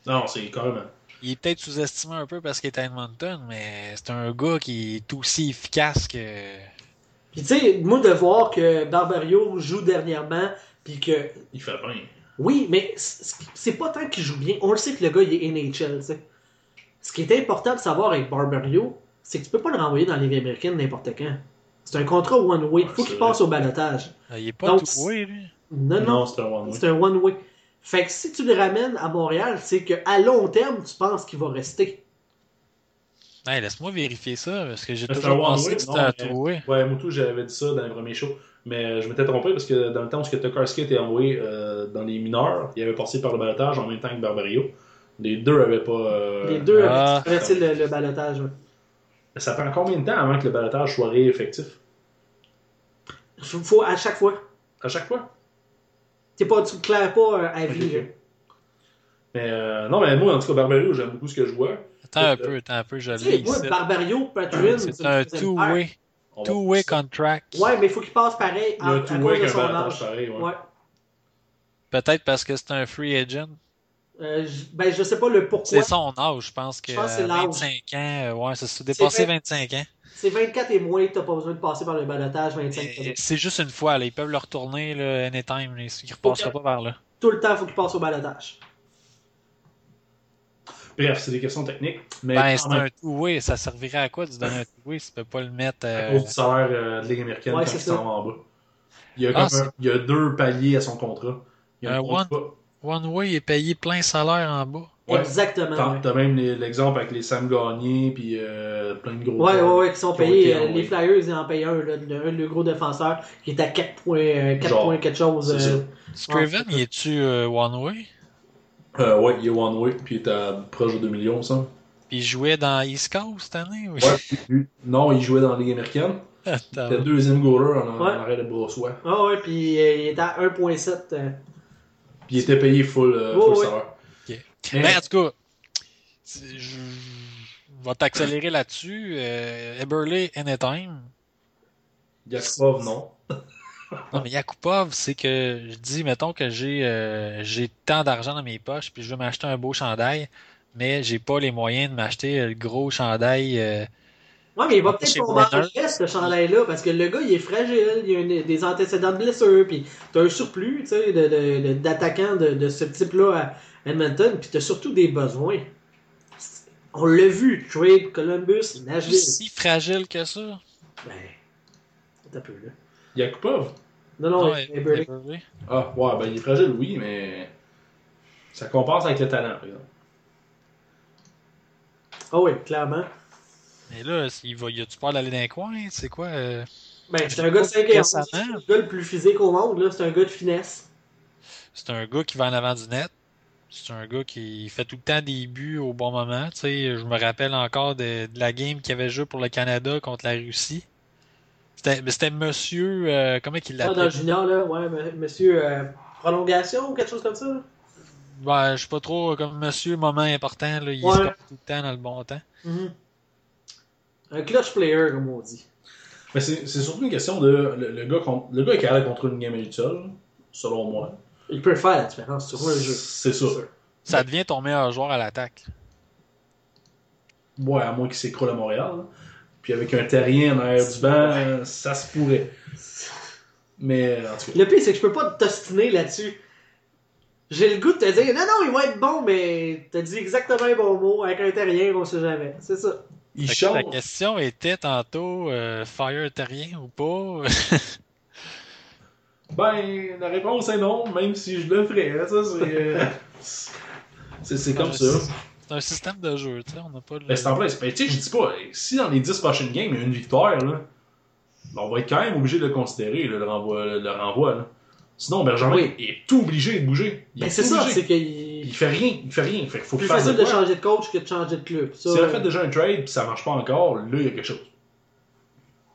Non, c'est carrément. Il est peut-être sous-estimé un peu parce qu'il est à Edmonton, mais c'est un gars qui est aussi efficace que. Puis tu sais, moi de voir que Barbario joue dernièrement, puis que. Il fait bien. Oui, mais c'est pas tant qu'il joue bien. On le sait que le gars, il est NHL, tu sais. Ce qui est important de savoir avec Barbario, c'est que tu peux pas le renvoyer dans la Ligue américaine n'importe quand. C'est un contrat one-way. Il faut qu'il passe au balotage. Ah, Il est pas Donc, doué, lui. Non, non. Non, c'est un one-way. C'est un one-way. Fait que si tu le ramènes à Montréal, c'est qu'à long terme, tu penses qu'il va rester. Hey, laisse-moi vérifier ça, parce que j'ai toujours un pensé one-way, que c'était à mais- trouver. Ouais, Moutou, j'avais dit ça dans les premiers shows. Mais euh, je m'étais trompé parce que dans le temps où Tokarski était envoyé euh, dans les mineurs, il avait passé par le balotage en même temps que Barbario. Les deux avaient pas. euh, Les deux ah. avaient traversé le, le balotage. ouais. Ça prend combien de temps avant que le balotage soit réeffectif? Faut, faut- à chaque fois. À chaque fois? T'es pas, tu claires pas euh, à vie. Ok. là. Mais euh, non, mais moi, en tout cas, Barbario, j'aime beaucoup ce que je vois. Attends un Euh, peu, attends un peu, je l'ai moi. Barbario, Patrin, C'est un two-way, two-way contract. Ouais, mais il faut qu'il passe pareil Il y a à, un two-way cause de avec un son balotage âge. pareil. Ouais. Ouais. Peut-être parce que c'est un free agent. Euh, je- ben, je sais pas le pourquoi. C'est son âge, je pense que Je pense que c'est à l'âge. 25 ans, euh, ouais, c'est ça, dépassé vingt- 25 ans. C'est 24 et moins que t'as pas besoin de passer par le balotage 25 Et C'est juste une fois, là, ils peuvent le retourner là, anytime, là, il ne repassera pas vers là. Tout le temps, il faut qu'il passe au balotage. Bref, c'est des questions techniques. Mais Ben, c'est même, un two-way. Ça servirait à quoi de se donner un two-way si tu peux pas le mettre. à euh, cause du salaire euh, de Ligue américaine Ouais, quand c'est il ça. s'en va en bas. Il y, a Ah, comme un- il y a deux paliers à son contrat. Il y a Un un contrat. One-way est payé plein salaire en bas. Ouais. Exactement. T'as ouais. même l'exemple avec les Sam Gagné puis euh, plein de gros. Ouais, ouais, ouais, qui sont qui payés. été euh, les. Flyers, ils en payent un, là, le- gros défenseurs, qui est à 4 points, euh, 4 Genre, points quelque chose. euh, Scriven, il est-tu euh, one-way? Euh, ouais, il est one way puis il est à proche de 2 millions, ça. Puis il jouait dans East Coast cette année? ou- Ouais, lui- non, il jouait dans la Ligue américaine. C'était le deuxième goaler en, en Ouais. arrêt de Brossois. Ah ouais, puis euh, il est à 1.7. euh, Puis il était payé full, euh, full salaire. Ok. Mais- Ben, en tout cas, je je vais t'accélérer là-dessus. Euh, Eberle, anytime. Yakupov, non. (laughs) Non, mais Yakupov, c'est que je dis, mettons que j'ai euh, j'ai tant d'argent dans mes poches, puis je veux m'acheter un beau chandail, mais j'ai pas les moyens de m'acheter le gros chandail. Ouais, mais il va peut-être tomber en Brenner. reste, ce chandail-là, parce que le gars, il est fragile, il a une- des antécédents de blessure, puis t'as un surplus, tu sais, de- de- de- d'attaquants de, de, ce type-là à Edmonton, puis t'as surtout des besoins. On l'a vu, trade Columbus, Nashville. si fragile que ça. Ben, c'est un peu là. Yakupov? Non, non, Ouais, Eberle. Eberle. Ah, ouais, ben il est fragile, oui, mais. Ça compense avec le talent, par exemple. Ah oui, clairement. Mais là, il va, y a-tu peur d'aller dans les coins? C'est quoi? euh, Ben, c'est un gars de 5 et 11, c'est le gars le plus physique au monde, là, c'est un gars de finesse. C'est un gars qui va en avant du net. C'est un gars qui fait tout le temps des buts au bon moment. Tu sais, je me rappelle encore de, de la game qu'il avait joué pour le Canada contre la Russie. C'était monsieur. euh, comment il Ah, dans l'appelait? le junior, là, ouais, monsieur, euh, prolongation ou quelque chose comme ça? Ben, je sais pas trop, comme monsieur, moment important. Là, il Ouais. se passe tout le temps dans le bon temps. Mhm. Un clutch player, comme on dit. Mais c'est c'est surtout une question de. Le, le gars, contre- le gars est capable de contrôler une game à seul, selon moi. Il peut faire la différence sur un jeu. C'est ça. Ça devient ton meilleur joueur à l'attaque. Ouais, à moins qu'il s'écroule à Montréal. là. Puis avec un terrien en arrière du banc, ça se pourrait. Mais en tout cas. Le pire, c'est que je peux pas te t'ostiner là-dessus. J'ai le goût de te dire, non, non, il va être bon, mais t'as dit exactement un bon mot. Avec un terrien, on sait jamais. C'est ça. Il change. La question était tantôt euh, Fire Terrien ou pas? (laughs) Ben, la réponse est non, même si je le ferais. Ça, c'est. euh, (laughs) c'est comme ça. C'est un système de jeu, tu sais, on n'a pas le... Ben, c'est en place. Ben, tu sais, je dis pas, si dans les 10 prochaines games, il y a une victoire, là, ben, on va être quand même obligé de le considérer, là, le renvoi. Le, renvoi là. Sinon, Benjamin Oui. est tout obligé de bouger. Il Ben, est c'est ça, c'est qu'il Il fait rien, il fait rien. Fait qu'il faut plus facile de quoi. changer de coach que de changer de club. Ça, S'il a fait déjà un trade puis ça marche pas encore, là, il y a quelque chose.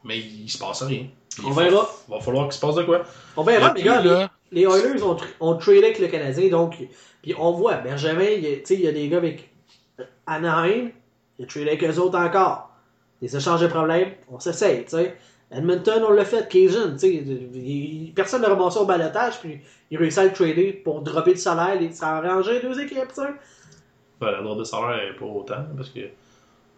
Mais il se passe rien. Il On va- verra. Va falloir qu'il se passe de quoi. On verra, Le les gars. là, Les Oilers ont, ont tradé avec le Canadien, donc. Puis on voit, Benjamin, il y a- tu sais, il y a des gars avec Anaheim, il a tradé avec eux autres encore. Des échanges de problèmes, on s'essaye, tu sais. Edmonton, on l'a fait, Cajun, tu sais. il- Personne n'a ramassé au balotage, puis il réussit à le trader pour dropper le salaire, et ça a arrangé deux équipes, tu sais. Ben, la droite de salaire est pas autant, parce que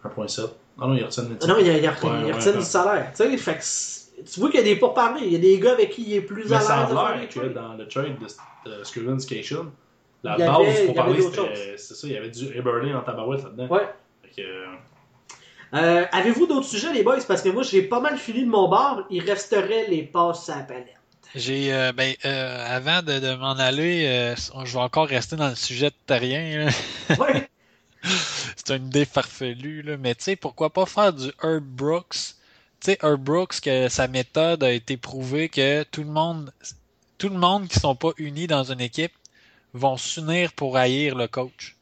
1.7. Ah non, il retient le Ah Non, il, il, Ouais, il ouais, retient ouais. du salaire, tu. Fait que tu vois qu'il y a des pourparlers, il y a des gars avec qui il est plus à Mais l'aise. ça à a l'air que dans le trade de, de Scriven Station, la avait- base pour parler, c'était c'est ça, il y avait du Eberle en tabarouette là-dedans. Ouais. Fait que, euh, Avez-vous d'autres sujets, les boys? Parce que moi, j'ai pas mal fini de mon bord. Il resterait les passes à la palette. J'ai, euh, ben, euh, avant de, de m'en aller, euh, je vais encore rester dans le sujet de Terrien. (laughs) Ouais. C'est une idée farfelue, là. mais tu sais, pourquoi pas faire du Herb Brooks? Tu sais, Herb Brooks, que sa méthode a été prouvée que tout le monde, tout le monde qui sont pas unis dans une équipe vont s'unir pour haïr le coach.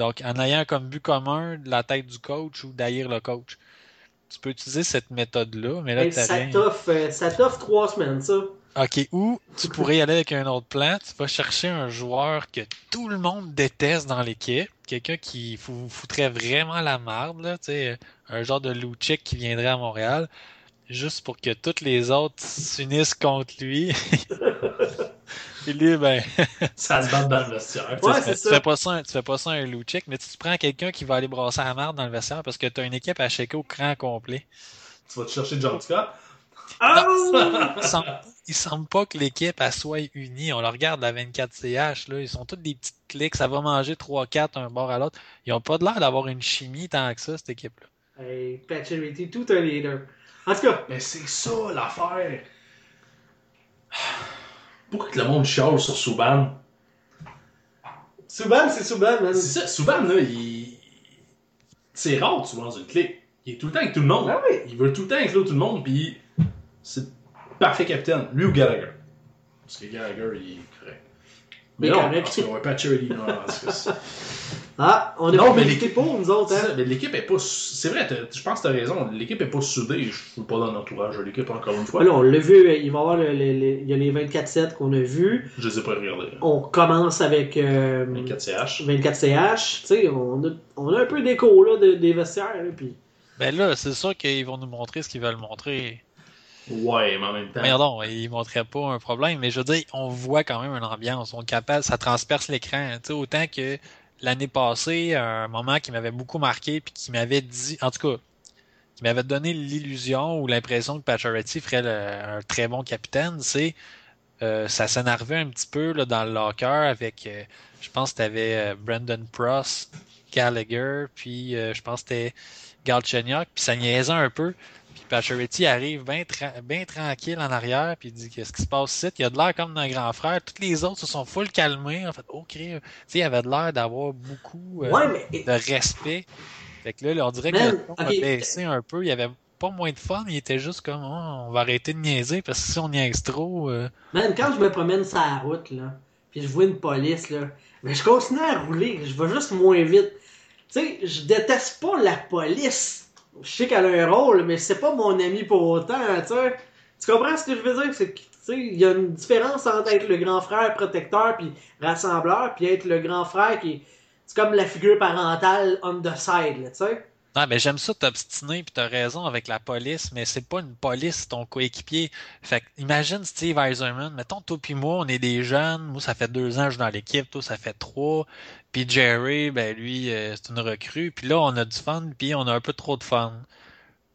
Donc, en ayant comme but commun la tête du coach ou d'haïr le coach. Tu peux utiliser cette méthode-là, mais là, Hey, ça t'offre euh, ça t'offre trois semaines, ça. OK, ou tu pourrais y aller avec un autre plan. Tu vas chercher un joueur que tout le monde déteste dans l'équipe. Quelqu'un qui fou- foutrait vraiment la marde, là, tu sais, un genre de Luchik qui viendrait à Montréal, juste pour que tous les autres s'unissent contre lui. (laughs) (laughs) Et lui, ben, (laughs) ça se bat dans le vestiaire. Ouais, tu, tu fais pas ça, un- tu fais pas ça un Luchik, mais tu prends quelqu'un qui va aller brasser la marde dans le vestiaire parce que tu as une équipe à checker au cran complet. Tu vas te chercher John Scott. Oh! Il semble, il semble pas que l'équipe soit unie. On le regarde la 24CH, là. Ils sont tous des petites clics. Ça va manger 3-4 un bord à l'autre. Ils ont pas de l'air d'avoir une chimie tant que ça, cette équipe-là. Hey, Pacioretty, tout un leader. En tout cas, Mais c'est ça l'affaire. Pourquoi que le monde chiale sur Subban? Subban, c'est Subban, man. C'est ça, Subban, là, il. C'est rare, tu vois, dans une clique. Il est tout le temps avec tout le monde. Ah oui. Il veut tout le temps inclure tout le monde, puis c'est parfait capitaine. Lui ou Gallagher. Parce que Gallagher, il est correct. Mais est non, correct. parce qu'on va pas Charity, non, parce que c'est- Ah, on a Non, pas mais milité l'équipe- pour nous autres, hein? ça, mais l'équipe est pas. C'est vrai, je pense que t'as raison. L'équipe est pas soudée. Je suis pas dans l'entourage de l'équipe encore une fois. Là, on l'a vu, il va y avoir le, le- le- il y a les 24-7 qu'on a vus. Je les ai pas regardés. On commence avec euh, 24CH. 24CH. Tu sais, on a, on a un peu d'écho là, de- des vestiaires. Là, puis... Ben là, c'est sûr qu'ils vont nous montrer ce qu'ils veulent montrer. Ouais, mais en même temps. Mais non, ils montraient pas un problème, mais je veux dire, on voit quand même une ambiance. On capable, ça transperce l'écran. Tu autant que l'année passée, un moment qui m'avait beaucoup marqué, puis qui m'avait dit, en tout cas, qui m'avait donné l'illusion ou l'impression que Pacioretty ferait un très bon capitaine, c'est euh, ça s'énervait un petit peu dans le locker avec, euh, je pense que t'avais euh, Brandon Pross, Gallagher, puis euh, je pense que c'était Galchenyuk, puis ça niaisait un peu. Puis Pacioretty arrive bien tranquille en arrière, puis il dit qu'est-ce qui se passe ici? Il a de l'air comme d'un grand frère. Tous les autres se sont full calmés. En fait, ok. Tu sais, il avait de l'air d'avoir beaucoup euh, Ouais, mais de respect. Fait que là, on dirait que le ton a baissé un peu. Il y avait pas moins de fun, il était juste comme Oh, on va arrêter de niaiser parce que si on niaise trop. euh, Man, quand je me promène sur la route, là, puis je vois une police, là, mais je continue à rouler, je vais juste moins vite. Tu sais, je déteste pas la police. Je sais qu'elle a un rôle, mais c'est pas mon ami pour autant, tu sais. Tu comprends ce que je veux dire? C'est il y a une différence entre être le grand frère protecteur puis rassembleur, puis être le grand frère qui est... C'est comme la figure parentale on the side, tu sais. Non, mais j'aime ça t'obstiner, puis t'as raison avec la police, mais c'est pas une police, ton coéquipier. Fait imagine Steve Eiserman, mettons, toi puis moi, on est des jeunes, moi ça fait deux ans que je suis dans l'équipe, toi ça fait trois, puis Jerry, ben lui, euh, c'est une recrue, puis là on a du fun, puis on a un peu trop de fun.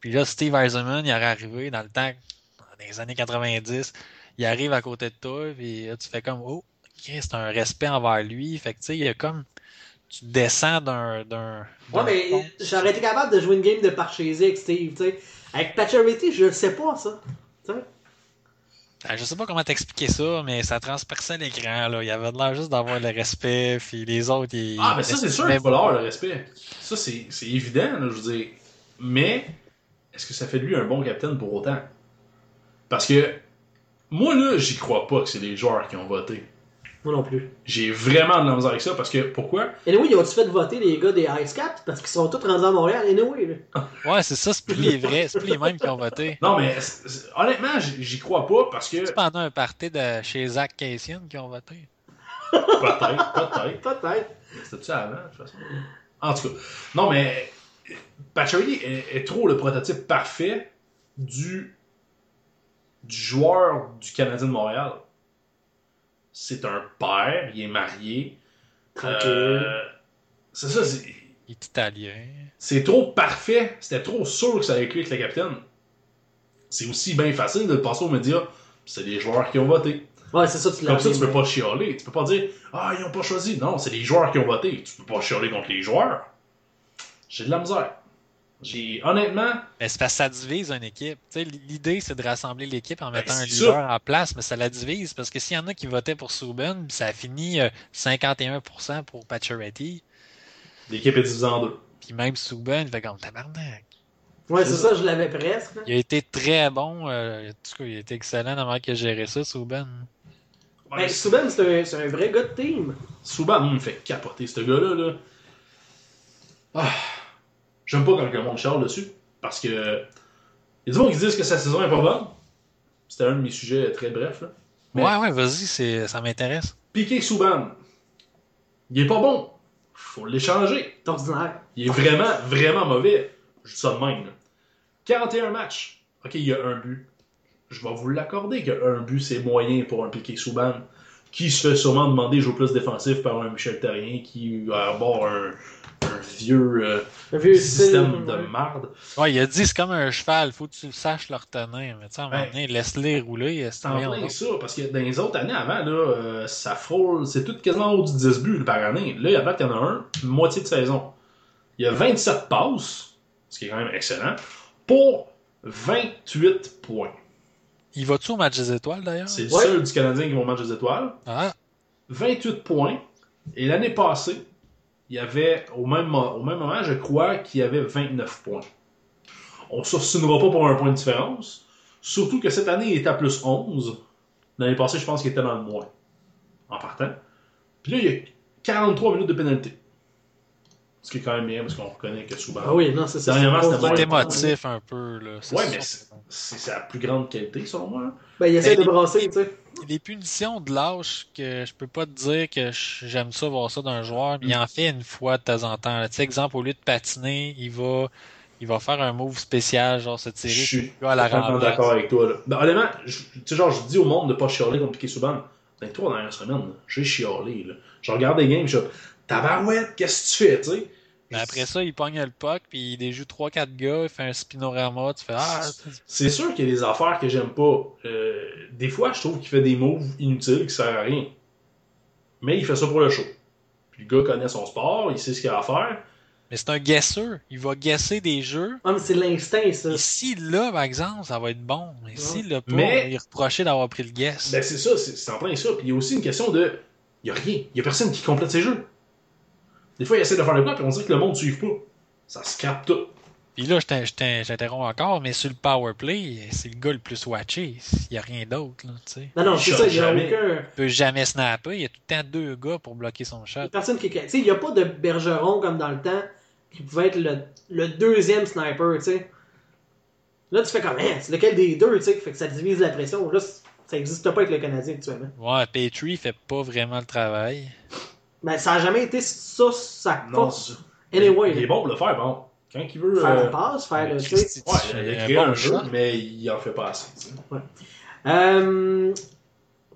Puis là, Steve Eiserman, il aurait arrivé dans le temps, dans les années 90, il arrive à côté de toi, puis là, tu fais comme, oh, c'est un respect envers lui, fait que tu sais, il y a comme, tu descends d'un... d'un Ouais, mais pont. j'aurais été capable de jouer une game de Parcheesi avec Steve, tu sais. Avec Pacioretty, je le sais pas, ça. Tu sais. Ah, Je sais pas comment t'expliquer ça, mais ça transperçait l'écran. Là. Il y avait de l'air juste d'avoir le respect, puis les autres, ils... Ah, mais ça, c'est sûr Mais qu'il faut l'avoir, le respect. Ça, c'est c'est évident, là, je veux dire. Mais, est-ce que ça fait de lui un bon capitaine pour autant? Parce que, moi, là, j'y crois pas que c'est les joueurs qui ont voté. Moi non plus. J'ai vraiment de la misère avec ça, parce que, pourquoi? Et anyway, ils ont-tu fait voter les gars des Ice Caps? Parce qu'ils sont tous rendus à Montréal, anyway, là. (laughs) Ouais, c'est ça, c'est plus les vrais, c'est plus les mêmes qui ont voté. Non, mais, c'est- c'est- honnêtement, j'y crois pas, parce que, C'est pendant un party de chez Zach Cassian qui ont voté? (laughs) peut-être, peut-être. Peut-être. C'était ça avant, de toute façon. En tout cas, non, mais Pacioretty est, est trop le prototype parfait du, du joueur du Canadien de Montréal. C'est un père, il est marié. Tranquille. Euh, c'est ça, c'est- Il est italien. c'est trop parfait. C'était trop sûr que ça allait être lui avec le capitaine. C'est aussi bien facile de le passer aux médias. C'est des joueurs qui ont voté. Ouais, c'est ça, tu l'as Comme ça, tu peux pas chialer. Tu peux pas dire Ah, ils ont pas choisi. Non, c'est les joueurs qui ont voté. Tu peux pas chialer contre les joueurs. J'ai de la misère. J'ai honnêtement. Mais c'est parce que ça divise une équipe. L'idée, c'est de rassembler l'équipe en mettant un leader en place, mais ça la divise. Parce que s'il y en a qui votaient pour Subban, ça a fini euh, 51% pour Pacioretty, L'équipe est divisée en deux. puis même Subban, il fait comme tabarnak. Ouais, c'est ça, je l'avais presque. Il a été très bon. euh, en tout cas, il a été excellent dans la qu'il a géré ça, Subban. Ouais, Ben, Subban, c'est un, c'est un vrai gars de team. Subban me fait capoter, ce gars-là. Là. Ah, J'aime pas quand le monde charle dessus. Parce que. Il y a des gens qui disent que sa saison est pas bonne. C'était un de mes sujets très brefs. Là. Mais- Ouais, ouais, vas-y, c'est- ça m'intéresse. Piqué Subban. Il est pas bon. Faut l'échanger. C'est ordinaire. Il est vraiment, vraiment mauvais. Je dis ça de même. là. 41 matchs. Ok, il y a un but. Je vais vous l'accorder que un but, c'est moyen pour un Piqué Souban. Qui se fait sûrement demander de jouer plus défensif par un Michel Terrien qui a à bord un, un vieux euh, Un vieux système style, de ouais. marde. Ouais, il a dit c'est comme un cheval, faut que tu saches le retenir. Mais tu sais, à un moment donné, laisse-les rouler. C'est en plein ça, parce que dans les autres années avant, là, euh, ça frôle, c'est tout quasiment au du 10 buts par année. Là, il y a en a un, moitié de saison. Il y a 27 passes, ce qui est quand même excellent, pour 28 points. Il va-tu au match des étoiles d'ailleurs? C'est le Ouais. seul du Canadien qui va au match des étoiles. Ah, 28 points. Et l'année passée, il y avait, au même, au même moment, je crois qu'il y avait 29 points. On ne s'obstinera pas pour un point de différence. Surtout que cette année, il est à plus 11. L'année passée, je pense qu'il était dans le moins. En partant. Puis là, il y a 43 minutes de pénalité. Ce qui est quand même bien, parce qu'on reconnaît que souvent. Ah oui, non, c'est ça. Dernièrement, c'est c'était Ouais. émotif un peu. Là. Ouais, mais c'est c'est sa plus grande qualité, selon moi. Ben, il essaie de les- brasser, tu sais. Les punitions de lâche, que je peux pas te dire que j'aime ça voir ça d'un joueur, mais il en fait une fois de temps en temps. Tu sais, exemple, au lieu de patiner, il va, il va faire un move spécial, genre se tirer Je suis à la totalement d'accord avec toi. Là. Ben, honnêtement, je- tu sais, genre, je dis au monde de pas chialer contre Piquet Souban. Dans les trois dernières semaines, là, j'ai chialé. Là. Je regarde des games, je suis Tabarouette, qu'est-ce que tu fais, tu sais? Mais après ça, il pogne le puck, puis il déjoue 3-4 gars, il fait un spinorama, tu fais Ah, C'est sûr qu'il y a des affaires que j'aime pas. Euh, des fois, je trouve qu'il fait des moves inutiles qui servent à rien. Mais il fait ça pour le show. Puis le gars connaît son sport, il sait ce qu'il a à faire. mais c'est un guesseur. Il va guesser des jeux. Ah, mais c'est l'instinct, ça. Et s'il l'a, par exemple, ça va être bon. Mais s'il l'a pas, Mais- on va lui reprocher d'avoir pris le guess. Ben c'est ça, c'est en plein ça. Puis il y a aussi une question de. Il y a rien. Il y a personne qui complète ses jeux. Des fois, il essaie de faire le plan, puis on dirait que le monde ne suive pas. Ça scrape tout. Puis là, j'interromps encore, mais sur le power play, c'est le gars le plus watché. Il n'y a rien d'autre, là, tu sais. Non, non, c'est ça, il n'y a jamais. aucun. Il peut jamais snapper. Il y a tout le temps deux gars pour bloquer son shot. Personne qui. Tu sais, il n'y a pas de Bergeron comme dans le temps qui pouvait être le, le deuxième sniper, tu sais. Là, tu fais comme, hein, c'est lequel des deux, tu sais, fait que ça divise la pression. Là, ça n'existe pas avec le Canadien actuellement. Ouais, Petrie fait pas vraiment le travail. Mais ça n'a jamais été ça, sa force. Anyway, il est bon pour le faire, bon. Quand il veut. faire euh, passe, faire le. tu sais. Christy, Ouais, il a créé un jeu, mais il en fait pas assez. Euh,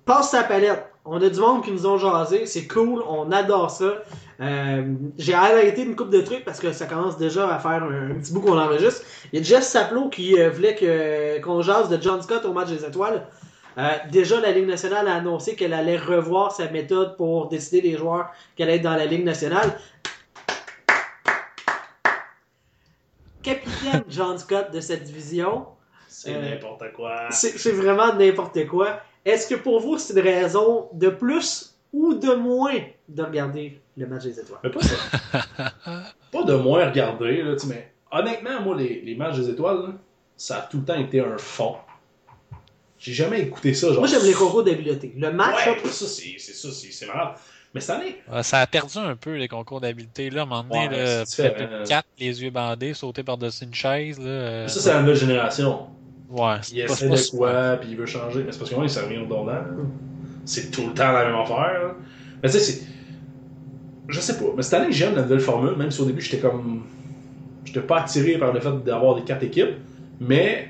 passe sa palette. On a du monde qui nous ont jasé, c'est cool, on adore ça. Euh, J'ai arrêté une coupe de trucs parce que ça commence déjà à faire un, un petit bout qu'on enregistre. Il y a Jeff Saplo qui euh, voulait que- qu'on jase de John Scott au match des étoiles. Euh, déjà, la Ligue nationale a annoncé qu'elle allait revoir sa méthode pour décider des joueurs qui allaient être dans la Ligue nationale. Capitaine (laughs) John Scott de cette division, C'est Euh, n'importe quoi. c'est c'est vraiment n'importe quoi. Est-ce que pour vous, c'est une raison de plus ou de moins de regarder le match des étoiles? Mais pas ça. (laughs) pas de moins regarder, là, tu sais, mais honnêtement, moi, les, les matchs des étoiles, là, ça a tout le temps été un fond. J'ai jamais écouté ça. Genre, Moi, j'aime les concours d'habileté. Le match, Ouais, ça, c'est c'est ça, c'est c'est malade. Mais cette année, Ouais, ça a perdu un peu les concours d'habileté. Là, à un moment donné, Ouais, peut-être quatre, les yeux bandés, sauter par-dessus une chaise. Là, euh, ça, c'est la nouvelle génération. ouais, c'est Il pas- essaie pas de quoi, puis il veut changer. Mais c'est parce que moi, il s'est remis au. C'est tout le temps la même affaire. là. Mais tu sais, c'est. Je sais pas. Mais cette année, j'aime la nouvelle formule, même si au début, j'étais comme. J'étais pas attiré par le fait d'avoir des quatre équipes. Mais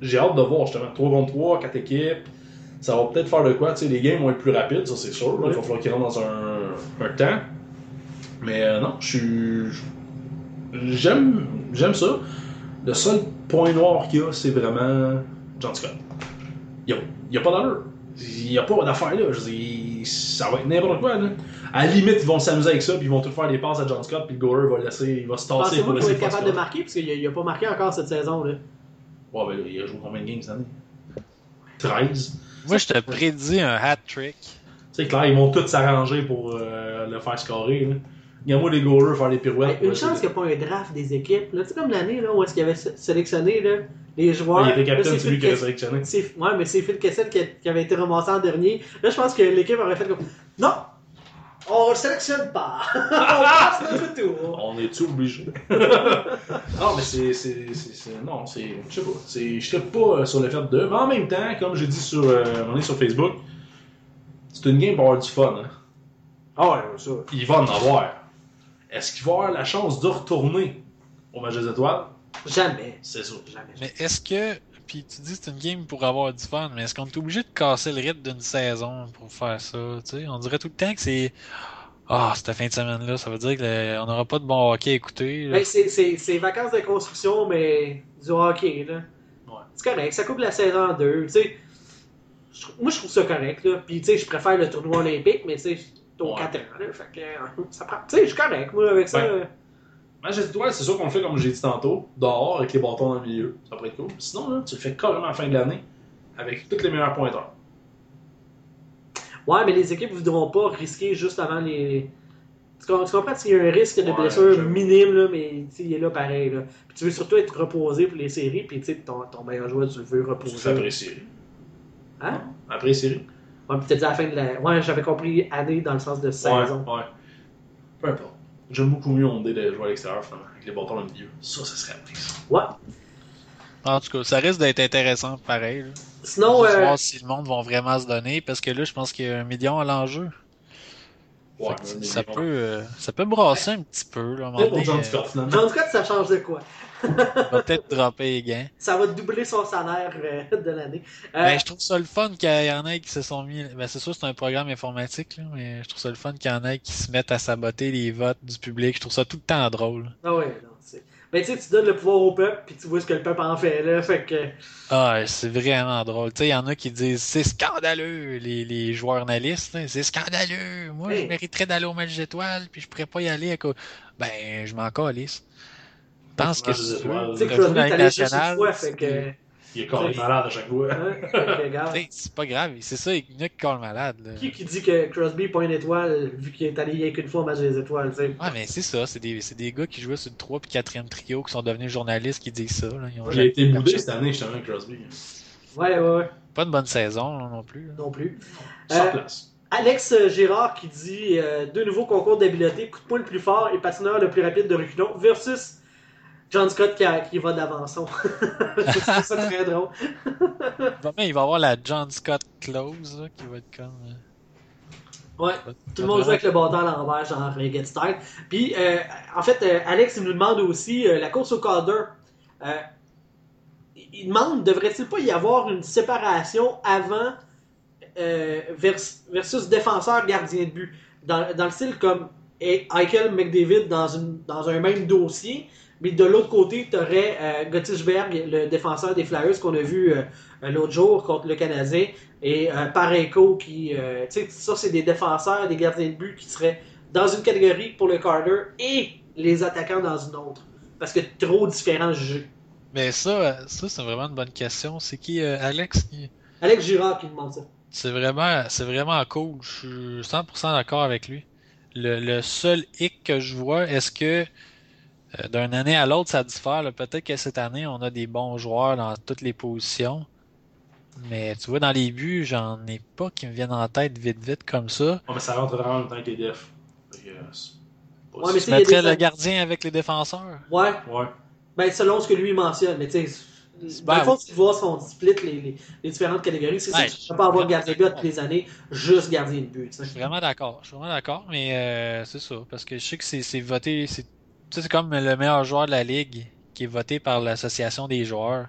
j'ai hâte de voir justement 3 contre 3, 4 équipes. Ça va peut-être faire de quoi. Tu sais, les games vont être plus rapides, ça c'est sûr. là. Il va falloir qu'ils rentrent dans un, un temps. Mais euh, non, je suis. J'aime j'aime ça. Le seul point noir qu'il y a, c'est vraiment John Scott. Il n'y a, pas d'allure. Il n'y a pas d'affaire là. Je dis, ça va être n'importe quoi. Là. À la limite, ils vont s'amuser avec ça, puis ils vont tout faire des passes à John Scott, puis le goaler va laisser, il va se tasser pensez-vous qu'il va être capable de marquer? Parce qu'il n'a pas marqué encore cette saison. Là. Ouais, ben, il a joué combien de games cette année? 13. Moi, je te prédis un hat-trick. C'est clair, ils vont tous s'arranger pour euh, le faire scorer. Là. Regarde-moi les goalers faire des pirouettes. Une chance qu'il n'y a pas un draft des équipes. Là, tu sais, comme l'année là, où est-ce qu'il avait sé- sélectionné là, les joueurs. Il était Là, capitaine, c'est c'est lui Phil qui a Kess- sélectionné. Ouais, mais c'est Phil Kessel qui, a- qui avait été ramassé en dernier. Là, je pense que l'équipe aurait fait comme Non On le sélectionne pas (laughs) On (laughs) passe notre tour On est-tu obligé? (laughs) non, mais c'est. c'est- c'est- c'est- Non, c'est. Je sais pas. c'est- Je trippe pas euh, sur le fait de. Mais en même temps, comme j'ai dit sur, euh, moment donné sur Facebook, c'est une game pour avoir du fun. Hein. Ah ouais, ça. Il va en avoir. Est-ce qu'il va avoir la chance de retourner au match des étoiles? Jamais. C'est ça. Jamais. Mais est-ce que puis tu dis que c'est une game pour avoir du fun, mais est-ce qu'on est obligé de casser le rythme d'une saison pour faire ça? Tu sais, on dirait tout le temps que c'est. Ah, cette fin de semaine-là, ça veut dire qu'on n'aura pas de bon hockey à écouter. là. Ben, c'est- c'est c'est vacances de construction, mais du hockey, là. Ouais. C'est correct, ça coupe la saison en deux, tu sais. Je trou- Moi, je trouve ça correct, là. Puis, tu sais, je préfère le tournoi olympique, mais tu sais, c'est aux Ouais. 4 ans, là. Fait que, euh, ça prend... Tu sais, je suis correct, moi, avec ça. Ouais. Match d'étoiles, c'est sûr qu'on le fait comme j'ai dit tantôt, dehors avec les bâtons dans le milieu. Ça pourrait être cool. Sinon, là, tu le fais carrément à la fin de l'année avec tous les meilleurs pointeurs. Ouais, mais les équipes voudront pas risquer juste avant les. Tu com- tu comprends s'il y a un risque de blessure minime, là, mais tu il est là pareil. Là. Puis tu veux surtout être reposé pour les séries, puis tu ton, ton meilleur joueur, tu le veux Tu reposer. fais après série. Hein? Après série. Ouais, puis t'as dit à la fin de la. Ouais, j'avais compris année dans le sens de saison. Ouais, ouais. Peu importe. J'aime beaucoup mieux on de jouer à l'extérieur finalement, avec les bâtons dans le milieu. Ça, ça serait nice. Ouais. En tout cas, ça risque d'être intéressant pareil. là. Sinon, euh, voir si le monde va vraiment se donner, parce que là, je pense qu'il y a un million à l'enjeu. Ouais, ça, peut, euh, ça peut brasser un petit peu. Là, à un moment Peut-être pour donné, John euh, Scott finalement. John Scott, ça change de quoi? (laughs) il va peut-être dropper les gains. Ça va doubler son salaire euh, de l'année. Euh, Ben, je trouve ça le fun qu'il y en ait qui se sont mis. Ben, c'est sûr, c'est un programme informatique, là, mais je trouve ça le fun qu'il y en ait qui se mettent à saboter les votes du public. Je trouve ça tout le temps drôle. Ah ouais, non. Ben, tu sais, tu donnes le pouvoir au peuple, puis tu vois ce que le peuple en fait, là. Fait que. Ah, c'est vraiment drôle. Tu sais, il y en a qui disent c'est scandaleux, les, les joueurs analystes. là, C'est scandaleux. Moi, Hey. je mériterais d'aller au match d'étoiles, puis je pourrais pas y aller à cause. Ben, je m'en calisse. Pense que tu sais, dans est la allé juste une fois, fait que. C'est- Il est carré malade à chaque fois. Hein? (laughs) C'est pas grave, c'est ça, il y en a qui collent malade. Là. Qui qui dit que Crosby pas une étoile vu qu'il est allé rien qu'une fois au match des étoiles, tu sais? Ouais, mais c'est ça, c'est des, c'est des gars qui jouaient sur le 3 puis 4e trio qui sont devenus journalistes qui disent ça. Là. Ils ont Il a été boudé cette année justement avec Crosby. Ouais, ouais, ouais, Pas de bonne saison là, non plus. là. non plus. Sans Euh, place. Alex Girard qui dit euh, deux nouveaux concours d'habileté, coup de poing le plus fort et patineur le plus rapide de reculons versus John Scott qui, a- qui va d'avançon. Je (laughs) trouve ça très drôle. (laughs) Il va avoir la John Scott Close là, qui va être comme. euh, Ouais. Tout le monde joue avec le bâton à l'envers, genre euh, Get Style. Puis, euh, en fait, euh, Alex, il nous demande aussi euh, la course au Calder. Il demande, devrait-il pas y avoir une séparation avant vers- versus défenseur gardien de but? Dans, dans le style comme Eichel McDavid dans, une, dans un même dossier, mais de l'autre côté, tu aurais euh, le défenseur des Flyers qu'on a vu euh, euh, l'autre jour contre le Canadien, et euh, Pareco qui. euh, tu sais, ça, c'est des défenseurs, des gardiens de but qui seraient dans une catégorie pour le Carter et les attaquants dans une autre. Parce que trop différents jeux. Mais ça, euh, ça c'est vraiment une bonne question. C'est qui, Alex qui- Alex Girard qui demande ça. C'est vraiment, c'est vraiment cool. Je suis 100% d'accord avec lui. Le, le seul hic que je vois, est-ce que d'une année à l'autre, ça diffère. Peut-être que cette année, on a des bons joueurs dans toutes les positions. Mais tu vois, dans les buts, j'en ai pas qui me viennent en tête vite, vite comme ça. Ouais, mais ça rentre vraiment en même temps que les defs. Euh, Ouais, mais si- Tu il y a mettrais le gardien avec les défenseurs. Ouais, Ouais. ben selon ce que lui mentionne. Mais tu sais, dans Ben, le fond, tu vois son split, les, les, les différentes catégories. C'est ça, Ouais, tu ne peux pas avoir gardien de but toutes les années, juste gardien de but. Je suis vraiment d'accord. Je suis vraiment d'accord, mais euh, c'est ça. Parce que je sais que c'est c'est voté. C'est c'est comme le meilleur joueur de la ligue qui est voté par l'association des joueurs.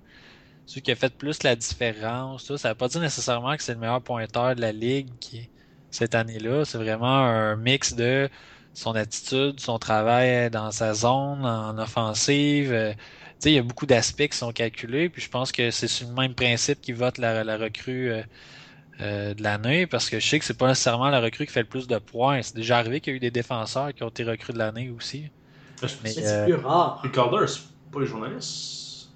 Celui qui a fait plus la différence. Ça, ça veut pas dire nécessairement que c'est le meilleur pointeur de la ligue qui, cette année-là. C'est vraiment un mix de son attitude, son travail dans sa zone, en offensive. Euh, il y a beaucoup d'aspects qui sont calculés. Puis je pense que c'est sur le même principe qu'ils votent la, la recrue. euh, euh, de l'année parce que je sais que c'est pas nécessairement la recrue qui fait le plus de points. C'est déjà arrivé qu'il y a eu des défenseurs qui ont été recrues de l'année aussi. C'est euh, plus rare. Les Calder, c'est pas les journalistes.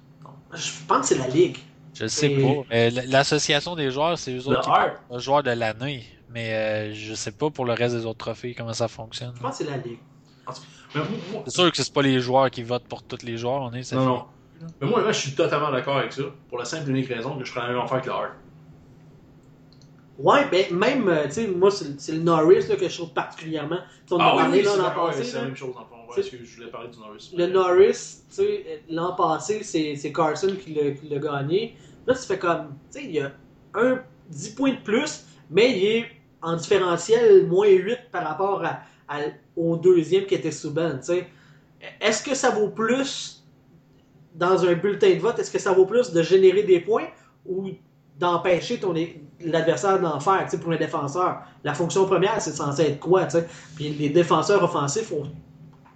Je pense que c'est la Ligue. je le sais Et- pas. Euh, L'association des joueurs, c'est eux Le autres qui le joueur de l'année. Mais euh, je sais pas pour le reste des autres trophées comment ça fonctionne. Je pense que c'est la Ligue. C'est sûr que c'est pas les joueurs qui votent pour tous les joueurs. On est, Non, fait- non. Mais moi, je suis totalement d'accord avec ça. Pour la simple et unique raison que je ferais la même affaire avec le Hart. Ouais, ben même, euh, tu sais, moi, c'est le- Norris là, que je trouve particulièrement. Tu On en a parlé c'est l'an ouais, passé. c'est la même chose en fond. Ouais, excuse, je voulais parler du Norris. Le Norris, tu sais, l'an passé, c'est Carson qui l'a gagné. Là, ça fait comme, tu sais, il y a un 10 points de plus, mais il est en différentiel moins 8 par rapport à, à- au deuxième qui était Subban, tu sais. Est-ce que ça vaut plus dans un bulletin de vote, est-ce que ça vaut plus de générer des points ou d'empêcher ton l'adversaire d'en faire, tu sais, pour un défenseur. La fonction première, c'est censé être quoi, tu sais? Puis les défenseurs offensifs ont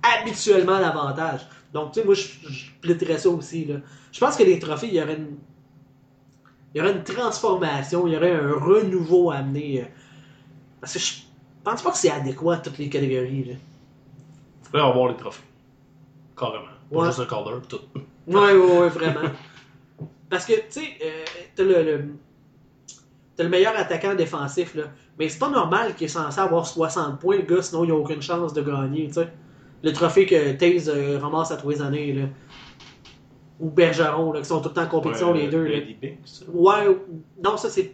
habituellement l'avantage. Donc, tu sais, moi, je, je splitterais ça aussi, là. Je pense que les trophées, il y aurait une... Il y aurait une transformation, il y aurait un renouveau à amener. euh, Parce que je pense pas que c'est adéquat à toutes les catégories, là. Faudrait avoir les trophées. Carrément. Pas Ouais. juste Calder, pis tout. Ouais, ouais, ouais, vraiment. Parce que, tu sais, euh, t'as le, le- t'as le meilleur attaquant défensif, là. Mais c'est pas normal qu'il est censé avoir 60 points, le gars, sinon il a aucune chance de gagner, tu sais. Le trophée que Taze euh, ramasse à tous les années, là. Ou Bergeron, là, qui sont tout le temps en compétition, Ouais, les deux, là. Ça? Ouais, ou- non, ça c'est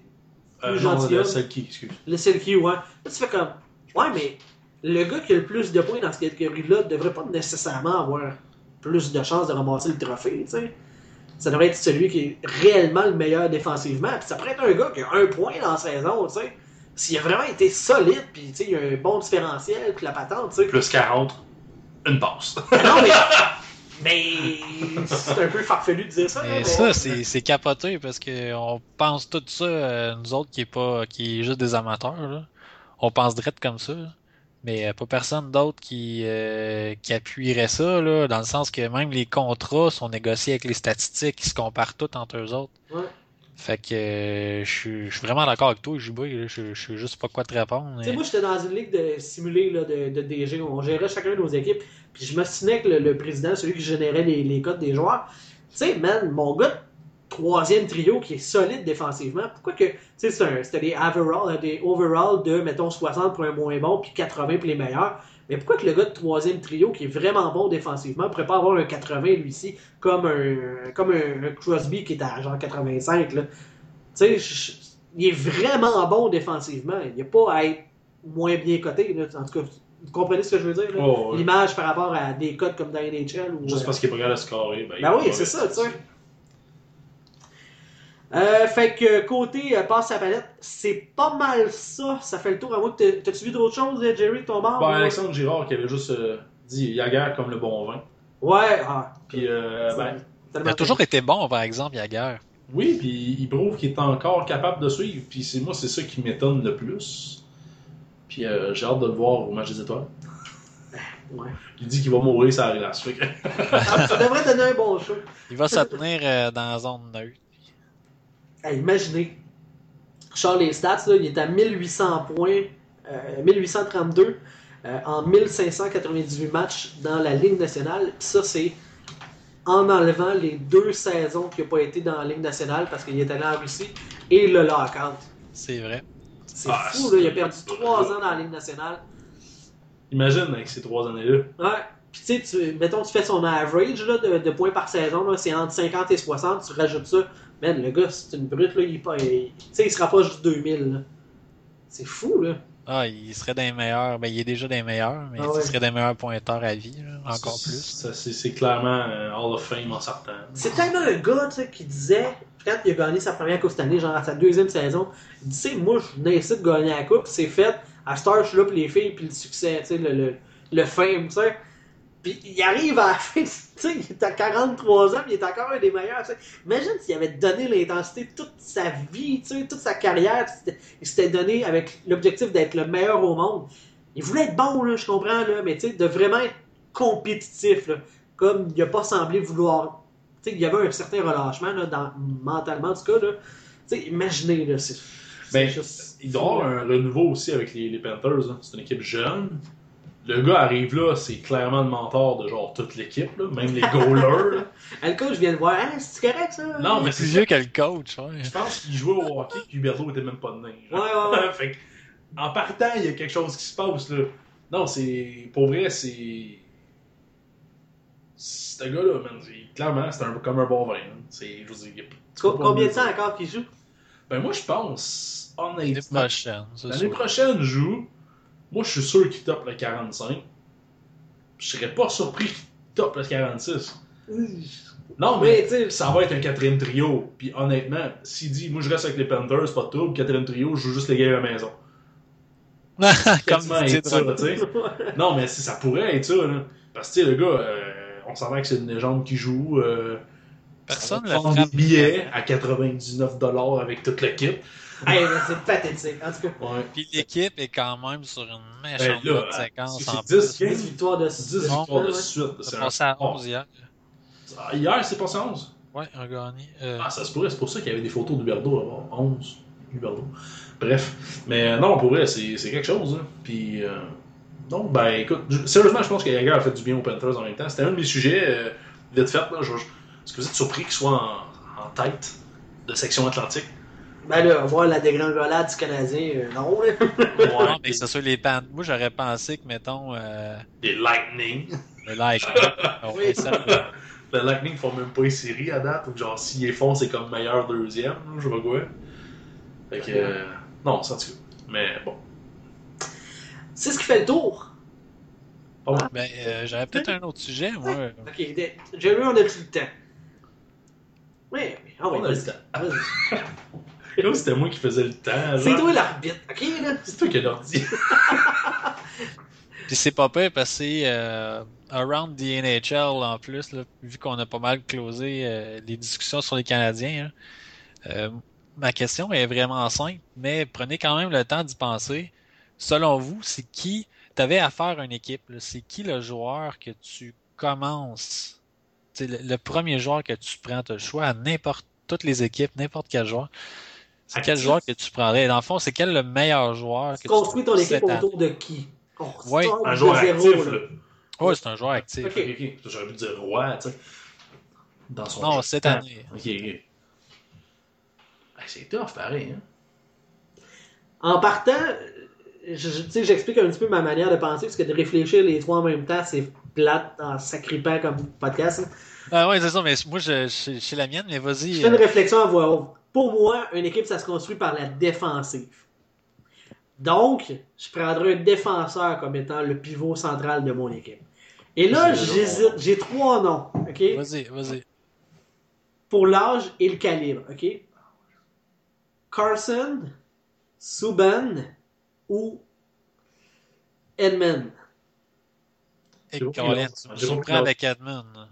Euh, Plus non, gentilhomme. le Selkie, excuse. le Selkie, ouais. Là, tu fais comme, ouais, mais le gars qui a le plus de points dans cette catégorie-là devrait pas nécessairement avoir plus de chances de ramasser le trophée, tu sais. Ça devrait être celui qui est réellement le meilleur défensivement. Puis ça pourrait être un gars qui a un point dans la saison, tu sais. S'il a vraiment été solide, puis tu sais, il a un bon différentiel, puis la patente, tu sais. Plus 40, une passe. (laughs) non, mais. Mais. C'est un peu farfelu de dire ça, là, Mais ça, c'est c'est capoté parce que on pense tout ça, euh, nous autres qui est pas qui est juste des amateurs. Là. On pense direct comme ça. là. Mais euh, pas personne d'autre qui, euh, qui appuierait ça, là, dans le sens que même les contrats sont négociés avec les statistiques, ils se comparent tous entre eux autres. Ouais. Fait que euh, je suis vraiment d'accord avec toi, Juba, là, je je sais juste pas quoi te répondre. Tu sais, mais- moi, j'étais dans une ligue de simulée là, de, de DG. On gérait chacun de nos équipes. Puis je me que le, le président, celui qui générait les, les codes des joueurs, tu sais, man, mon gars, troisième trio qui est solide défensivement, pourquoi que, tu sais, c'était des overall, des overall de, mettons, 60 pour un moins bon, puis 80 pour les meilleurs. Mais pourquoi que le gars de troisième trio, qui est vraiment bon défensivement, pourrait pas avoir un 80 lui-ci, comme un, comme un, un Crosby qui est à genre 85, là? Tu sais, il est vraiment bon défensivement. Il n'y a pas à être moins bien coté. Là. En tout cas, vous comprenez ce que je veux dire? Oh. L'image par rapport à des codes comme dans NHL. Ou, Juste euh, parce qu'il est pas capable de scorer. Ben, Ben oui, c'est ça, tu sais. Euh, fait que côté euh, passe à palette, c'est pas mal ça. Ça fait le tour à moi. T'as- T'as-tu vu d'autres choses, euh, Jerry, ton bord? Ben, ou- Alexandre Girard qui avait juste euh, dit Yaguerre comme le bon vin. Ouais, ah. Puis, euh, ben, Il a toujours été bon, par exemple, Yaguer. oui, puis il prouve qu'il est encore capable de suivre. Puis c'est moi, c'est ça qui m'étonne le plus. Puis euh, j'ai hâte de le voir au match des étoiles. (laughs) Ouais. Il dit qu'il va mourir sur la glace. Ça (laughs) devrait donner un bon show. Il va se tenir euh, dans la zone neutre. Hey, imaginez. Charles les stats, là, il est à 1800 points, euh, 1832 euh, en 1598 matchs dans la Ligue nationale. Puis ça, c'est en enlevant les deux saisons qu'il n'a pas été dans la Ligue nationale parce qu'il est allé en Russie et le lockout. C'est vrai. C'est Ah, fou, là. Il a perdu trois ans dans la Ligue nationale. Imagine avec ces trois années-là. Ouais. Puis tu sais, mettons, tu fais son average là, de, de points par saison, c'est entre 50 et 60, tu rajoutes ça. Man, le gars, c'est une brute, là, il, est pas- il- tu sais, il se rapproche du 2000. là. C'est fou, là. Ah, il serait des meilleurs. Ben, il est déjà des meilleurs, mais Ah ouais. il serait des meilleurs pointeurs à vie, là, encore C'est- plus. ça, C'est c'est clairement euh, Hall of Fame en sortant. C'est tellement un gars qui disait, quand il a gagné sa première Coupe cette année, genre à sa deuxième saison, il dit, Tu sais, moi, je venais ici de gagner la Coupe, c'est fait, à Star, je suis là pour les filles, puis le succès, tu sais, le, le, le fame, tu sais. Puis il arrive à la fin, (laughs) tu sais, il est à 43 ans, puis il est encore un des meilleurs, tu sais. Imagine s'il avait donné l'intensité toute sa vie, tu sais, toute sa carrière, il s'était donné avec l'objectif d'être le meilleur au monde. Il voulait être bon, là, je comprends, là, mais tu sais, de vraiment être compétitif, là, comme il a pas semblé vouloir tu sais, il y avait un certain relâchement là, dans, mentalement, en tout cas. Là. Tu sais, imaginez, là, c'est. Ben, juste- Il doit y avoir un renouveau aussi avec les, les Panthers. hein. C'est une équipe jeune. Le gars arrive là, c'est clairement le mentor de genre toute l'équipe, là, même les goalers. là. (laughs) Ah, Le coach vient de voir, hein, c'est correct ça? Non, mais est c'est vieux que le coach, ouais. Je pense qu'il jouait au hockey et Huberto était même pas de nain. Ouais, ouais, ouais. (laughs) fait que, en partant, il y a quelque chose qui se passe là. Non, c'est. Pour vrai, c'est. Ce gars-là, man, clairement, c'est un, comme un bon vin. hein. C'est. Je veux dire, Co- Combien mieux de temps encore qu'il joue? Ben, moi, je pense, L'année honnêtement, prochaine, c'est L'année prochaine, je joue. Moi, je suis sûr qu'il top le 45. Je serais pas surpris qu'il top le 46. Non, Mais, ça va être un quatrième trio. Puis honnêtement, s'il dit, moi je reste avec les Panthers, pas de trouble, quatrième trio, je joue juste les gars à la maison. (laughs) Comme être ça, Drogba. tu sais. Non, mais si ça pourrait être ça, là. Parce que, tu sais, le gars, euh, on s'entend que c'est une légende qui joue. euh, Personne ne le frappe. des billets à 99$ avec toute l'équipe. (laughs) Hey, c'est pathétique. En tout cas, Ouais. Puis l'équipe est quand même sur une Ben méchante là, bonne séquence si en c'est 10, plus. 10 victoires de 10 de victoires de ouais. suite. On C'est passé à record. 11 hier. Ah, Hier, c'est passé à 11. Ouais, on a gagné. Euh, Ah, ça se pourrait, c'est pour ça qu'il y avait des photos d'Huberdo là-bas. 11. Huberdo. Bref. Mais euh, non, pour vrai, c'est c'est quelque chose. Hein. Puis, euh, non, ben écoute, je- sérieusement, je pense que Yager a fait du bien aux Panthers en même temps. C'était un de mes sujets, euh, vite fait. Là, je- je- Est-ce que vous êtes surpris qu'il soit en, en tête de section Atlantique Ben là, voir la dégringolade du Canadien, euh, non. là. non, mais que ce soit les Panthers. Moi, j'aurais pensé que, mettons, euh, Des Lightning. le like. (laughs) on Oui. ça. Le Lightning font même pas une série à date. Ou genre, s'ils les font, c'est comme meilleur deuxième. Je sais pas quoi. Fait que. euh, non, ça cas. Mais bon. C'est ce qui fait le tour. Mal. Ben, euh, j'aurais peut-être un autre sujet, moi. Ok, de- Jerry, on a plus le temps? Oui, oui. Ah ouais, On a le temps. (laughs) C'était moi qui faisais le temps. C'est toi l'arbitre, ok, là? C'est toi qui as l'ordi. (laughs) Puis c'est pas pire parce que c'est euh, around the NHL en plus, là, vu qu'on a pas mal closé euh, les discussions sur les Canadiens. hein. Euh, ma question est vraiment simple, mais prenez quand même le temps d'y penser. Selon vous, c'est qui t'avais à faire une équipe? là, C'est qui le joueur que tu commences? Le, le premier joueur que tu prends, tu as le choix à n'importe toutes les équipes, n'importe quel joueur. C'est quel joueur que tu prendrais? Dans le fond, c'est quel le meilleur joueur que Tu construis ton équipe autour de qui? Restart Un de joueur zéro, actif. Ouais, c'est un joueur actif. Ok. Ok. J'aurais pu dire roi, tu sais. Dans son Non, jeu. cette année. Ok, ok. C'est tough, pareil, hein. En partant, je- je- tu sais, j'explique un petit peu ma manière de penser, parce que de réfléchir les trois en même temps, c'est plate en sacripant comme podcast. Ah ouais, c'est ça, mais moi, je, je, je sais la mienne, mais Je vas-y. fais une euh, réflexion à voix haute. Pour moi, une équipe, ça se construit par la défensive. Donc, je prendrai un défenseur comme étant le pivot central de mon équipe. Et là, J'ai j'hésite. J'ai trois noms, OK? Vas-y, vas-y. Pour l'âge et le calibre, OK? Carson, Subban ou Edmund. Et Colin, tu me surprends avec Edmund.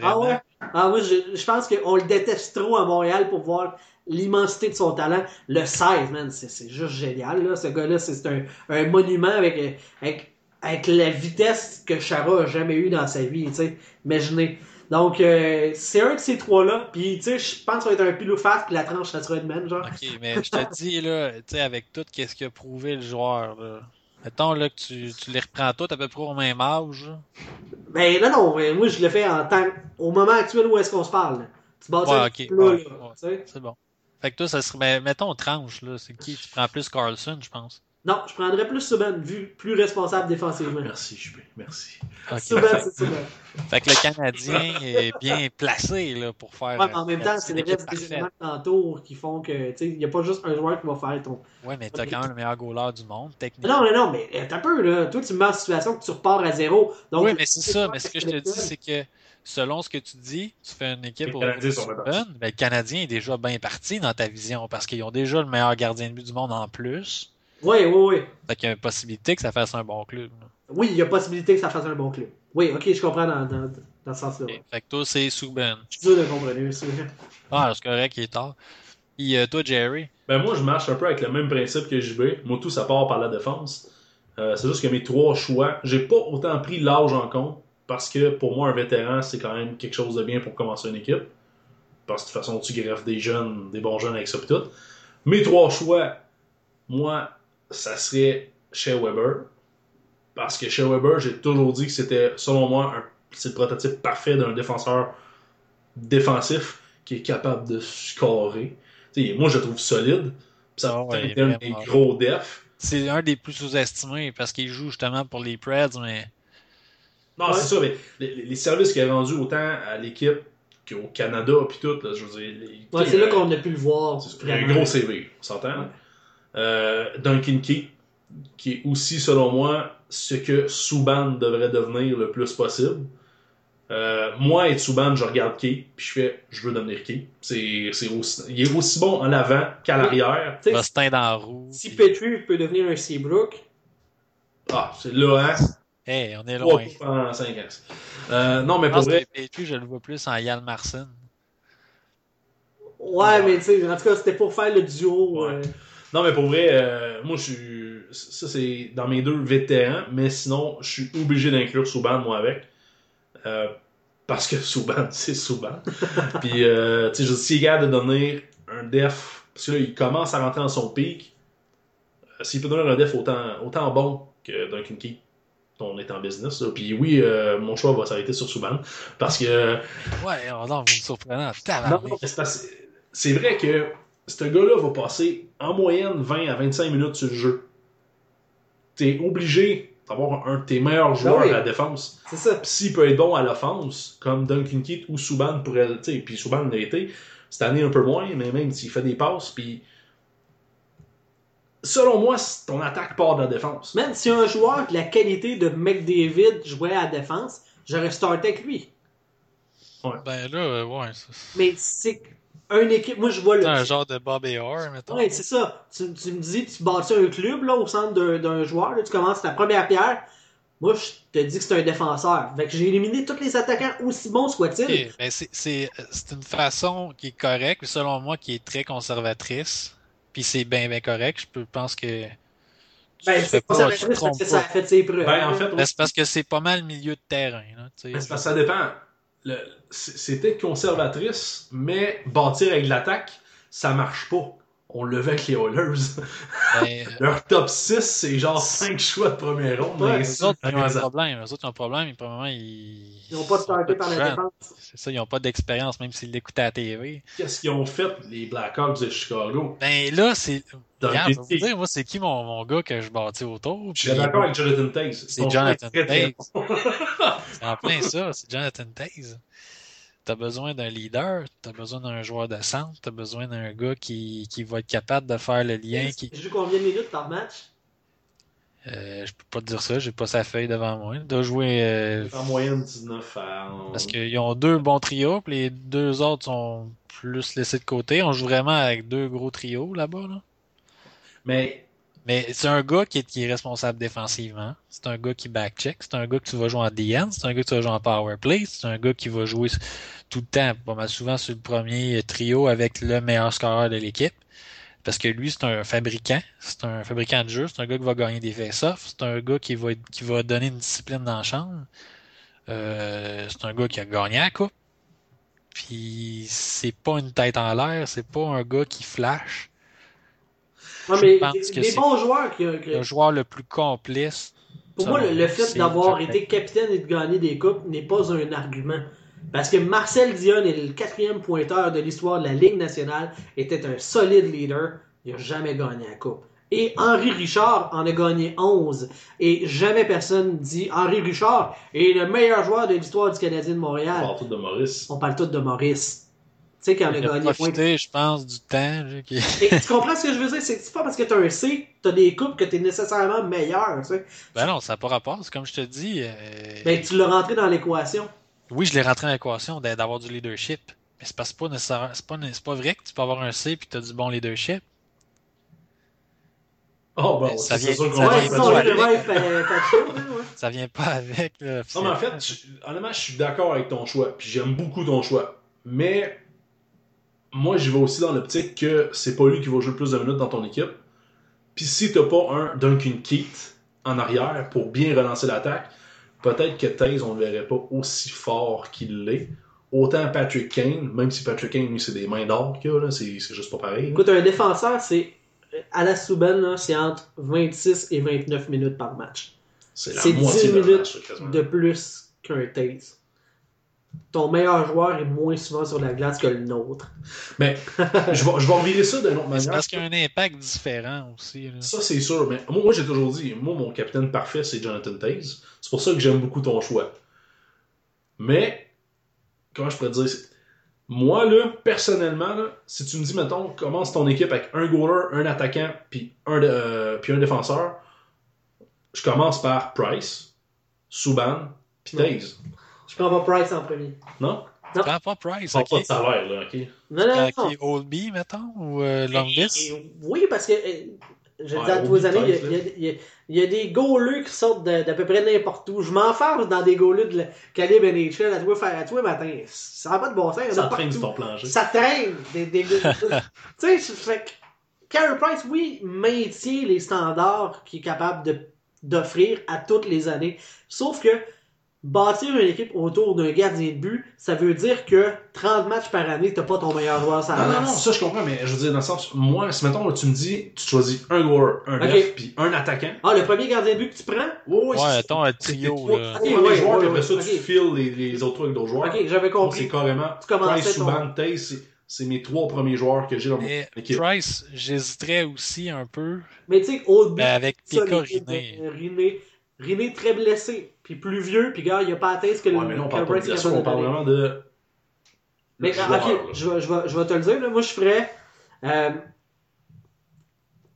Ah ouais? Ah moi, je, je pense qu'on le déteste trop à Montréal pour voir l'immensité de son talent. Le 16, man, c'est juste génial. Là. Ce gars-là, c'est un, un monument avec, avec, avec la vitesse que Chara a jamais eu dans sa vie. tu sais. Imaginez. Donc, euh, c'est un de ces trois-là. Puis, tu sais, je pense que ça va être un pilou face, puis la tranche, ça sera Edmund, genre. Ok, mais je te dis, là, tu sais, avec tout ce qu'a prouvé le joueur, là. Mettons, là, que tu, tu les reprends tous à peu près au même âge. là. Ben, non, non, mais moi, je le fais en temps, au moment actuel où est-ce qu'on se parle. là. Tu bats Ouais. C'est bon. Fait que toi, ça serait. Ben, mettons, tranche, là. C'est qui? Tu prends plus Carlson, je pense. Non, je prendrais plus Subban, vu plus responsable défensivement. Merci, JP, merci. Ok. Subban, c'est Subban. Fait que le Canadien est bien placé, là, pour faire. Ouais, mais en même temps, c'est les restes des éléments qui font que, tu sais, il n'y a pas juste un joueur qui va faire ton. Ouais, mais t'as quand même le meilleur goaler du monde, techniquement. Non, non, non, mais euh, t'as peu, là. Toi, tu me mets en situation que tu repars à zéro. Donc, oui, mais c'est ça. Mais ce que je te dis, c'est que selon ce que tu dis, tu fais une équipe au Open, partis. ben, le Canadien est déjà bien parti dans ta vision parce qu'ils ont déjà le meilleur gardien de but du monde en plus. Oui, oui, oui. Fait qu'il y a une possibilité que ça fasse un bon club. Oui, il y a possibilité que ça fasse un bon club. Oui, ok, je comprends dans, dans, dans ce sens-là. Ok. Fait que toi, c'est Souben. Je suis dur de comprendre, c'est. Ah, c'est correct, il est tard. Puis euh, toi, Jerry? Ben moi, je marche un peu avec le même principe que JB. Moi, tout ça part par la défense. Euh, c'est juste que mes trois choix, j'ai pas autant pris l'âge en compte parce que pour moi, un vétéran, c'est quand même quelque chose de bien pour commencer une équipe. Parce que de toute façon, tu greffes des jeunes, des bons jeunes avec ça pis tout. Mes trois choix, moi, ça serait chez Weber. Parce que chez Weber, j'ai toujours dit que c'était, selon moi, un- c'est le prototype parfait d'un défenseur défensif qui est capable de scorer. Moi, je le trouve solide. Ça Ah ouais, être est un gros defs. C'est un des plus sous-estimés parce qu'il joue justement pour les Preds, mais Non, Ouais. c'est ça, mais les, les services qu'il a rendus autant à l'équipe qu'au Canada, puis tout, là, je veux dire. les- Ouais, c'est là euh, qu'on a pu le voir. c'est un gros CV, on s'entend? Ouais. Euh, Duncan Key, qui est aussi, selon moi, ce que Subban devrait devenir le plus possible. Euh, moi et Subban, je regarde Key, puis je fais, je veux devenir Key. C'est, c'est aussi, il est aussi bon en avant qu'à l'arrière. Se teindre en roue. si puis- Petrie peut devenir un Seabrook, Ah, c'est là, hein? Hey, on est loin. coups en 5 ans. Euh, non, mais Je pour vrai, Petrie, je le vois plus en Yann Marcin. Ouais, mais tu sais, en tout cas, c'était pour faire le duo. Ouais. euh, Non, mais pour vrai, euh, moi, je suis. Ça, c'est dans mes deux vétérans, mais sinon, je suis obligé d'inclure Souban, moi, avec. Euh, parce que Souban, (laughs) c'est Souban. Puis, euh, tu sais, je dis, s'il est capable de donner un def, parce que là, il commence à rentrer dans son pic, s'il peut donner un def autant, autant bon que Duncan Key, on est en business. là. Puis oui, euh, mon choix va s'arrêter sur Souban, parce que Ouais, oh non, vous me surprenez. c'est vrai que ce gars-là va passer en moyenne 20 à 25 minutes sur le jeu. T'es obligé d'avoir un de tes meilleurs joueurs Ah oui. à la défense. C'est ça. Puis s'il peut être bon à l'offense, comme Duncan Keith ou Subban pourrait, puis Subban l'a été, cette année un peu moins, mais même s'il fait des passes, puis selon moi, ton attaque part de la défense. Même si un joueur de la qualité de McDavid jouait à la défense, j'aurais starté avec lui. Ben là, euh, ouais, Mais c'est une équipe. Moi, je vois le. c'est un genre de Bobby Orr, mettons. Ouais, c'est ça. Tu, tu me dis, tu bâtis un club là, au centre d'un- joueur, là, tu commences ta première pierre. Moi, je te dis que c'est un défenseur. Fait que j'ai éliminé tous les attaquants, aussi bons soient-ils. Ok, ben c'est- c'est c'est une façon qui est correcte, mais selon moi, qui est très conservatrice. Puis c'est bien, bien correct. Je peux- pense que. Ben, te c'est fais pas ça parce que ça a pas. fait ses preuves. Ben, en hein. fait, Ben, c'est parce que c'est pas mal le milieu de terrain. Là, c'est parce que ça dépend. C'est- C'était conservatrice, mais bâtir avec de l'attaque, ça marche pas. On le avec les Oilers. (laughs) Ben, (laughs) Leur top 6, c'est genre 5 choix de premier ronde. Ouais, Les autres, ils ont un problème. Les autres, ils ont un problème. Ils, probablement, ils... Ils n'ont pas par la défense. C'est ça, ils n'ont pas d'expérience, même s'ils l'écoutaient à la TV. Qu'est-ce qu'ils ont fait, les Blackhawks de Chicago? Ben là, c'est. Regarde, le je vais vous dire, moi, c'est qui mon, mon gars que je bâtis autour? Je suis d'accord avec Jonathan Taze. C'est Jonathan Taze. bon. (laughs) C'est en plein ça, c'est Jonathan Taze. T'as besoin d'un leader, t'as besoin d'un joueur de centre, t'as besoin d'un gars qui, qui va être capable de faire le lien. Qui... Je joue combien de minutes par match? Euh, je peux pas te dire ça, j'ai pas sa feuille devant moi. Il doit jouer euh, En moyenne, 19 à... parce qu'ils ont deux bons trios, puis les deux autres sont plus laissés de côté. On joue vraiment avec deux gros trios là-bas. Là. Mais Mais c'est un gars qui est, qui est responsable défensivement. C'est un gars qui backcheck. C'est un gars que tu vas jouer en DN. C'est un gars que tu vas jouer en power play. C'est un gars qui va jouer tout le temps, pas mal souvent sur le premier trio avec le meilleur scoreur de l'équipe. Parce que lui, c'est un fabricant. C'est un fabricant de jeu. C'est un gars qui va gagner des face-offs. C'est un gars qui va, qui va donner une discipline dans la chambre. Euh, c'est un gars qui a gagné la coupe. Puis c'est pas une tête en l'air. C'est pas un gars qui flash. Non, Je mais pense des, que des c'est- bons joueurs qui, qui- Le joueur le plus complice Pour moi, le, le fait d'avoir été capitaine et de gagner des coupes n'est pas un argument. Parce que Marcel Dion est le quatrième pointeur de l'histoire de la Ligue nationale, était un solide leader. Il n'a jamais gagné la coupe. Et Henri Richard en a gagné 11. Et jamais personne dit Henri Richard est le meilleur joueur de l'histoire du Canadien de on Montréal. parle tout de Maurice. On parle tout de Maurice. Tu sais qu'il en a Il a gagné point. je pense, du temps. (laughs) tu comprends ce que je veux dire? C'est pas parce que t'as un C, t'as des coupes que t'es nécessairement meilleur. Tu sais. Ben non, ça n'a pas rapport. C'est comme je te dis. euh, Ben, tu l'as rentré dans l'équation. Oui, je l'ai rentré dans l'équation d'a- d'avoir du leadership. Mais c'est pas, pas nécessaire. C'est pas, c'est pas vrai que tu peux avoir un C et tu as du bon leadership. Oh, bon, ça c'est vient- sûr ça Ouais, vient pas ça. le (laughs) avec. hein. Ça vient pas avec. Là, Non, mais en fait, je- honnêtement, je suis d'accord avec ton choix, puis j'aime beaucoup ton choix. Mais moi, j'y vais aussi dans l'optique que c'est pas lui qui va jouer le plus de minutes dans ton équipe. Puis si t'as pas un Duncan Keith en arrière pour bien relancer l'attaque, peut-être que Taze, on le verrait pas aussi fort qu'il l'est. Autant Patrick Kane, même si Patrick Kane, lui, c'est des mains d'or qu'il a, c'est juste pas pareil. là. Écoute, un défenseur, c'est. À la Souben, c'est entre 26 et 29 minutes par match. C'est la C'est moitié 10 de la minutes match, de plus qu'un Taze. Ton meilleur joueur est moins souvent sur la glace que le nôtre. Mais je vais, je vais revirer ça d'une autre manière. parce qu'il y a un impact différent aussi. là. Ça, c'est sûr. Mais moi, moi j'ai toujours dit, moi, mon capitaine parfait, c'est Jonathan Taze. C'est pour ça que j'aime beaucoup ton choix. Mais, comment je pourrais te dire Moi, là, personnellement, là, si tu me dis, mettons, commence ton équipe avec un goaler, un attaquant, puis un, euh, puis un défenseur, je commence par Price, Subban, puis. Taze. Je prends pas Price en premier. Non? Tu prends pas Price, Sans ok? pas de salaire, là, ok? Non, non, non. Ok, Oldby, mettons, ou euh, Longvis? Oui, parce que euh, je Ouais, dis à tous les années, il y a- y, y y des goalers qui sortent de- d'à peu près n'importe où. Je m'enferme dans des goalers de la- calibre NHL à tous les à tous les matins. Ça n'a pas de bon sens. Ça traîne sur ton plancher. Ça traîne des, (laughs) tu sais, ça fait que Carey Price, oui, maintient les standards qu'il est capable de- d'offrir à toutes les années. Sauf que bâtir une équipe autour d'un gardien de but, ça veut dire que 30 matchs par année, t'as pas ton meilleur joueur sur la Non, non, non, ça je comprends, mais je veux dire, dans le sens, moi, si mettons, là, tu me dis, tu choisis un joueur, un Ok. def, puis un attaquant. Ah, le premier gardien de but que tu prends? Oui, Ouais, attends, un trio, trois, là. trois Ok, premiers ouais, joueurs, ouais, puis après ouais, ça, tu files les, les autres trucs avec d'autres joueurs. Ok, j'avais Donc, c'est compris. carrément, Tu Price, ton- Subban, Taze, c'est- c'est mes trois premiers joueurs que j'ai dans mon équipe. Price, j'hésiterais aussi un peu Mais tu sais, Old ben, avec ça, Riné très blessé, puis plus vieux, puis gars, il a pas atteint ce que Ouais, mais là, on parle pas de Price est blessure, capable on parle vraiment de. Mais le joueur, ok, je vais, je, vais, je vais te le dire, là, moi je ferais euh,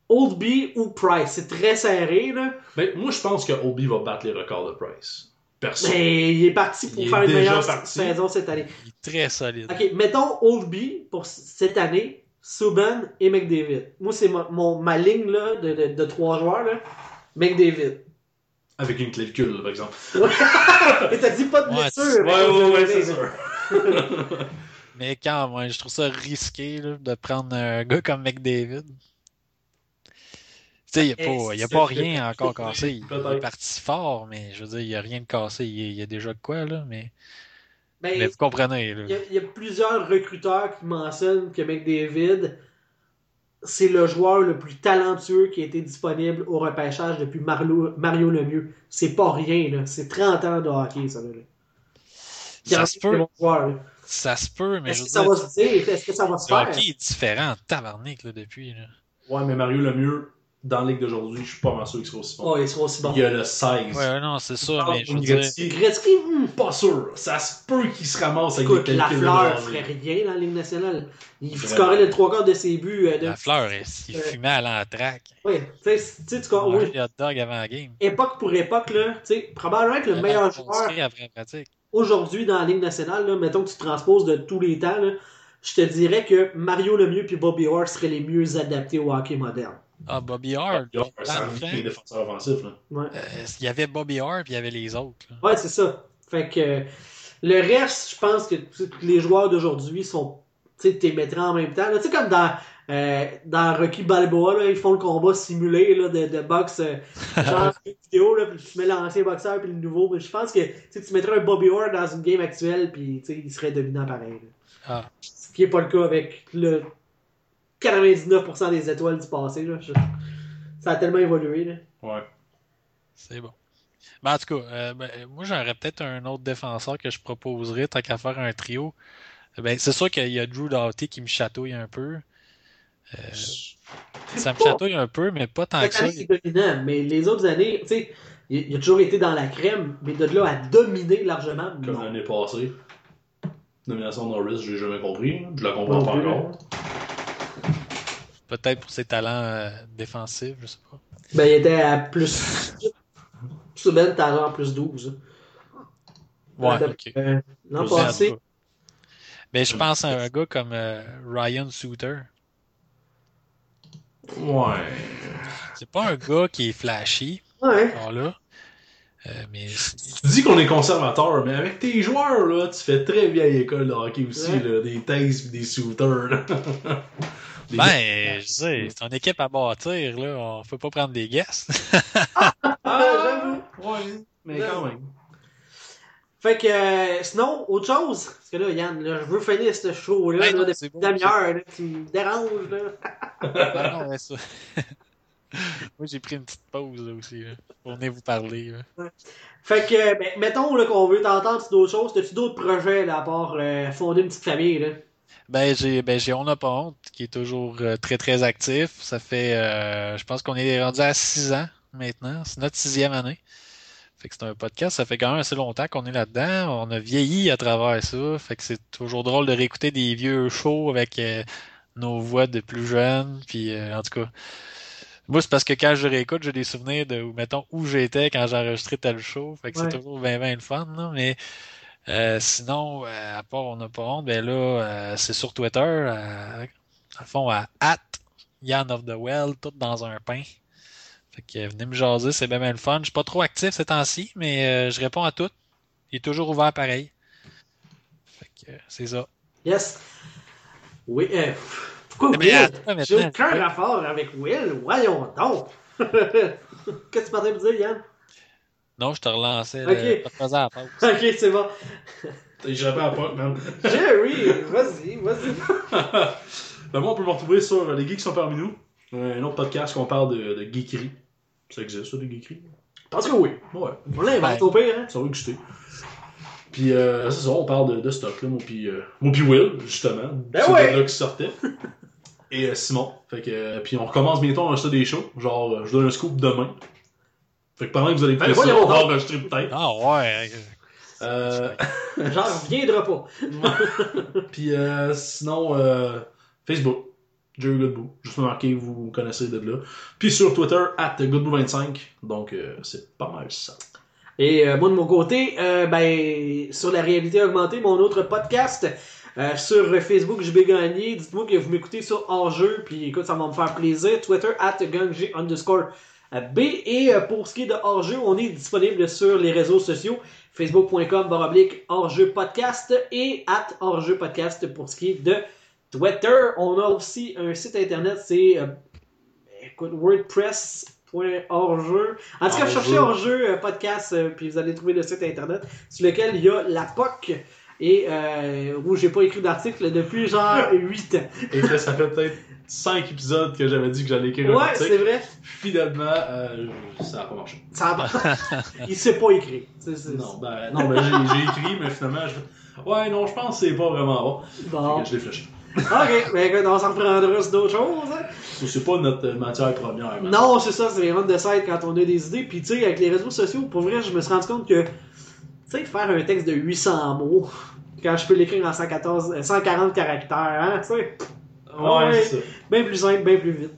Oldby ou Price. C'est très serré, là. Ben, moi, je pense que Obi va battre les records de Price. Perso. Mais il est parti pour Il faire une meilleure parti. saison cette année. Il est très solide. Ok, mettons Oldby pour c- cette année, Subban et McDavid. Moi, c'est ma, mon, ma ligne là, de, de, de trois joueurs. Là. McDavid. Avec une clavicule, par exemple. Et (laughs) t'as dit pas de Ouais, blessure. de ouais, McDavid. c'est sûr. (laughs) Mais quand même, je trouve ça risqué là, de prendre un gars comme McDavid. Tu sais, il n'y a, Eh, pas, il y a pas rien encore cassé. Il, est parti fort, mais je veux dire, il n'y a rien de cassé. Il, y a- déjà de quoi, là, mais, Ben, mais vous comprenez. Y, il y a plusieurs recruteurs qui mentionnent que McDavid, c'est le joueur le plus talentueux qui a été disponible au repêchage depuis Mario, Mario Lemieux. C'est pas rien, là. C'est 30 ans de hockey, ça. Là. Ça se peut, bon joueur, là. ça se peut, mais Est-ce que ça dire, va se dire? Est-ce que ça va se le faire? hockey est différent, tabarnak, là, depuis. Là. Ouais, mais Mario Lemieux, dans la ligue d'aujourd'hui, je suis pas mal sûr qu'il sera aussi bon. Oh, il sera aussi bon. Il y a le 16. Ouais, non, c'est ça, Ah, mais je veux dire, Gretzky, Gretzky, hmm, pas sûr. Ça se peut qu'il se ramasse avec écoute, des la fleur ferait rien dans la Ligue nationale. Il scorait les trois quarts de ses buts. euh, de... la fleur, il il Euh, fumait à l'entraque. Oui, tu sais, tu sais, tu Il oui, hot avant la game. époque pour époque, là, tu sais, probablement que le meilleur joueur aujourd'hui dans la Ligue nationale, là, mettons que tu transposes de tous les temps, là, je te dirais que Mario Lemieux puis Bobby Orr seraient les mieux adaptés au hockey moderne. Ah, Bobby Hart. Un des défenseurs offensifs. Là. Ouais, euh, il y avait Bobby Hart puis il y avait les autres. là. ouais c'est ça. Fait que le reste, je pense que les joueurs d'aujourd'hui sont. Tu sais, tu les mettrais en même temps. Tu sais, comme dans, euh, dans Rocky Balboa, là, ils font le combat simulé là, de, de boxe, euh, (laughs) genre vidéo, là, puis tu mets l'ancien boxeur puis le nouveau. Mais je pense que tu mettrais un Bobby Orr dans une game actuelle, puis tu sais, il serait dominant pareil. Ah, Ce qui n'est pas le cas avec le 99% des étoiles du passé. Là. Je- Ça a tellement évolué. Là. Ouais. c'est bon. Mais en tout cas, euh, ben, moi j'aurais peut-être un autre défenseur que je proposerais, tant qu'à faire un trio. Ben, c'est sûr qu'il y a Drew Doughty qui me chatouille un peu. Euh, ça me (laughs) chatouille un peu, mais pas tant Cette que ça. c'est dominant, mais les autres années, tu sais, il, il a toujours été dans la crème, mais de là à dominer largement, Comme l'année passée. Nomination Norris, je l'ai jamais compris. Je la comprends Non pas plus. encore. Peut-être pour ses talents euh, défensifs, je sais pas. Ben, il était à plus. Souben, t'as genre plus 12. Ouais, Euh, ok. euh, L'an Je sais, passé, Mais je pense à un gars comme euh, Ryan Suter. Ouais. C'est pas un gars qui est flashy, ouais. là. Euh, mais Tu dis qu'on est conservateur, mais avec tes joueurs, là, tu fais très vieille école de hockey aussi, Ouais. là, des Taze et des shooters. (laughs) ben, je sais, c'est une équipe à bâtir, là. On peut pas prendre des guests. (laughs) Ah, j'avoue. Ouais, mais quand même. Fait que, euh, sinon, autre chose? Parce que là, Yann, là, je veux finir ce show-là Ben là, depuis c'est une bon, demi-heure. là, Tu me déranges, là. Ah non, ouais, ça. (laughs) Moi, j'ai pris une petite pause, là, aussi, là, pour venir vous parler, là. Fait que, ben, mettons là, qu'on veut t'entendre sur d'autres choses. T'as-tu d'autres projets, là, à part euh, fonder une petite famille, là? Ben, j'ai, ben, j'ai On n'a pas honte, qui est toujours euh, très, très actif. Ça fait, euh, je pense qu'on est rendu à six ans, maintenant. C'est notre sixième année. Fait que c'est un podcast, ça fait quand même assez longtemps qu'on est là-dedans. On a vieilli à travers ça. Fait que c'est toujours drôle de réécouter des vieux shows avec euh, nos voix de plus jeunes. Puis, euh, en tout cas, moi, c'est parce que quand je réécoute, j'ai des souvenirs de, mettons, où j'étais quand j'ai enregistré tel show. Fait que Ouais. c'est toujours bien, bien le fun, là. Mais euh, sinon, euh, à part On n'a pas honte, ben là, euh, c'est sur Twitter, euh, à fond, à at Yann of the Well, tout dans un pain. Fait que venez me jaser, c'est bien, bien le fun. Je suis pas trop actif ces temps-ci, mais je réponds à tout. Il est toujours ouvert pareil. Fait que c'est ça. Yes. Oui, euh, pourquoi Mais Will? J'ai aucun rapport avec Will. Voyons donc. (laughs) Qu'est-ce que tu parlais de dire, Yann? Non, je te relançais. Ok. Le... Pas de faisant à la pause. (laughs) Ok, c'est bon. Je réponds à pas, man. (laughs) Jerry, vas-y, vas-y. (laughs) ben moi, on peut me retrouver sur Les Geeks sont parmi nous. Un autre podcast qu'on parle de, de geekerie. Ça existe, ça, des geekeries? Parce que oui. Ouais. On l'invente Ouais. au pire, hein. Ça va exister. Puis, euh, c'est ça, on parle de, de stock, là. Moi, puis, euh, moi, puis Will, justement. Ben c'est ouais. là qui sortait. Et euh, Simon. Fait que, euh, puis, on recommence bientôt à enregistrer des shows. Genre, euh, je donne un scoop demain. Fait que pendant que vous allez Ben, écouter ça, on va enregistrer peut-être. Ah ouais. Euh, Genre, viendra pas. (laughs) puis, euh, sinon, euh, Facebook. Jerry Goodboo. Juste marquer, vous connaissez de là. Puis sur Twitter, at Goodboo25. Donc, euh, c'est pas mal ça. Et euh, moi, de mon côté, euh, ben, sur la réalité augmentée, mon autre podcast, euh, sur Facebook, je vais gagner. Dites-moi que vous m'écoutez sur Hors-jeu, puis écoute, ça va me faire plaisir. Twitter, at gangg underscore B. Et euh, pour ce qui est de Hors-jeu, on est disponible sur les réseaux sociaux. Facebook.com, baroblique, Hors-jeu podcast et at Hors-jeu podcast pour ce qui est de Twitter. On a aussi un site internet, c'est euh, écoute, WordPress.org. En tout cas, cherchez hors-jeu euh, podcast, puis vous allez trouver le site internet sur lequel il y a la POC et euh, où j'ai pas écrit d'article depuis genre 8 ans. Et que ça fait peut-être 5 épisodes que j'avais dit que j'allais écrire un Ouais, article. c'est vrai. Finalement, euh, ça a pas marché. Ça va. (laughs) il sait pas c'est- Non, ben, non, ben, j'ai, j'ai écrit, mais finalement, je ouais, non, je pense que c'est pas vraiment bon. Bon. Je l'ai fléché. Ok, ben écoute, on s'en reprendra sur d'autres choses. hein. C'est pas notre euh, matière première. man. Non, c'est ça, c'est vraiment de side quand on a des idées. Puis tu sais, avec les réseaux sociaux, pour vrai, je me suis rendu compte que, tu sais, faire un texte de 800 mots, quand je peux l'écrire en 114, euh, 140 caractères, hein, tu sais, Ouais, Ouais. c'est ça. bien plus simple, bien plus vite.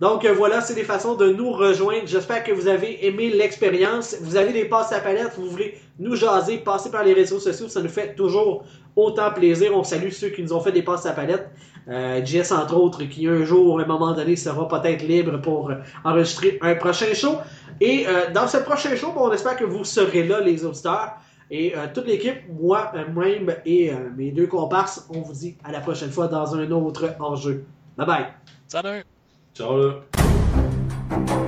Donc euh, voilà, c'est des façons de nous rejoindre. J'espère que vous avez aimé l'expérience. Vous avez des passes à palette, vous voulez nous jaser, passer par les réseaux sociaux, ça nous fait toujours autant plaisir. On salue ceux qui nous ont fait des passes à palette. Euh, JS entre autres, qui un jour, à un moment donné, sera peut-être libre pour euh, enregistrer un prochain show. Et euh, dans ce prochain show, bon, on espère que vous serez là, les auditeurs. Et euh, toute l'équipe, moi, euh, même et euh, mes deux comparses, on vous dit à la prochaine fois dans un autre enjeu. Bye bye. Salut! Ciao, là.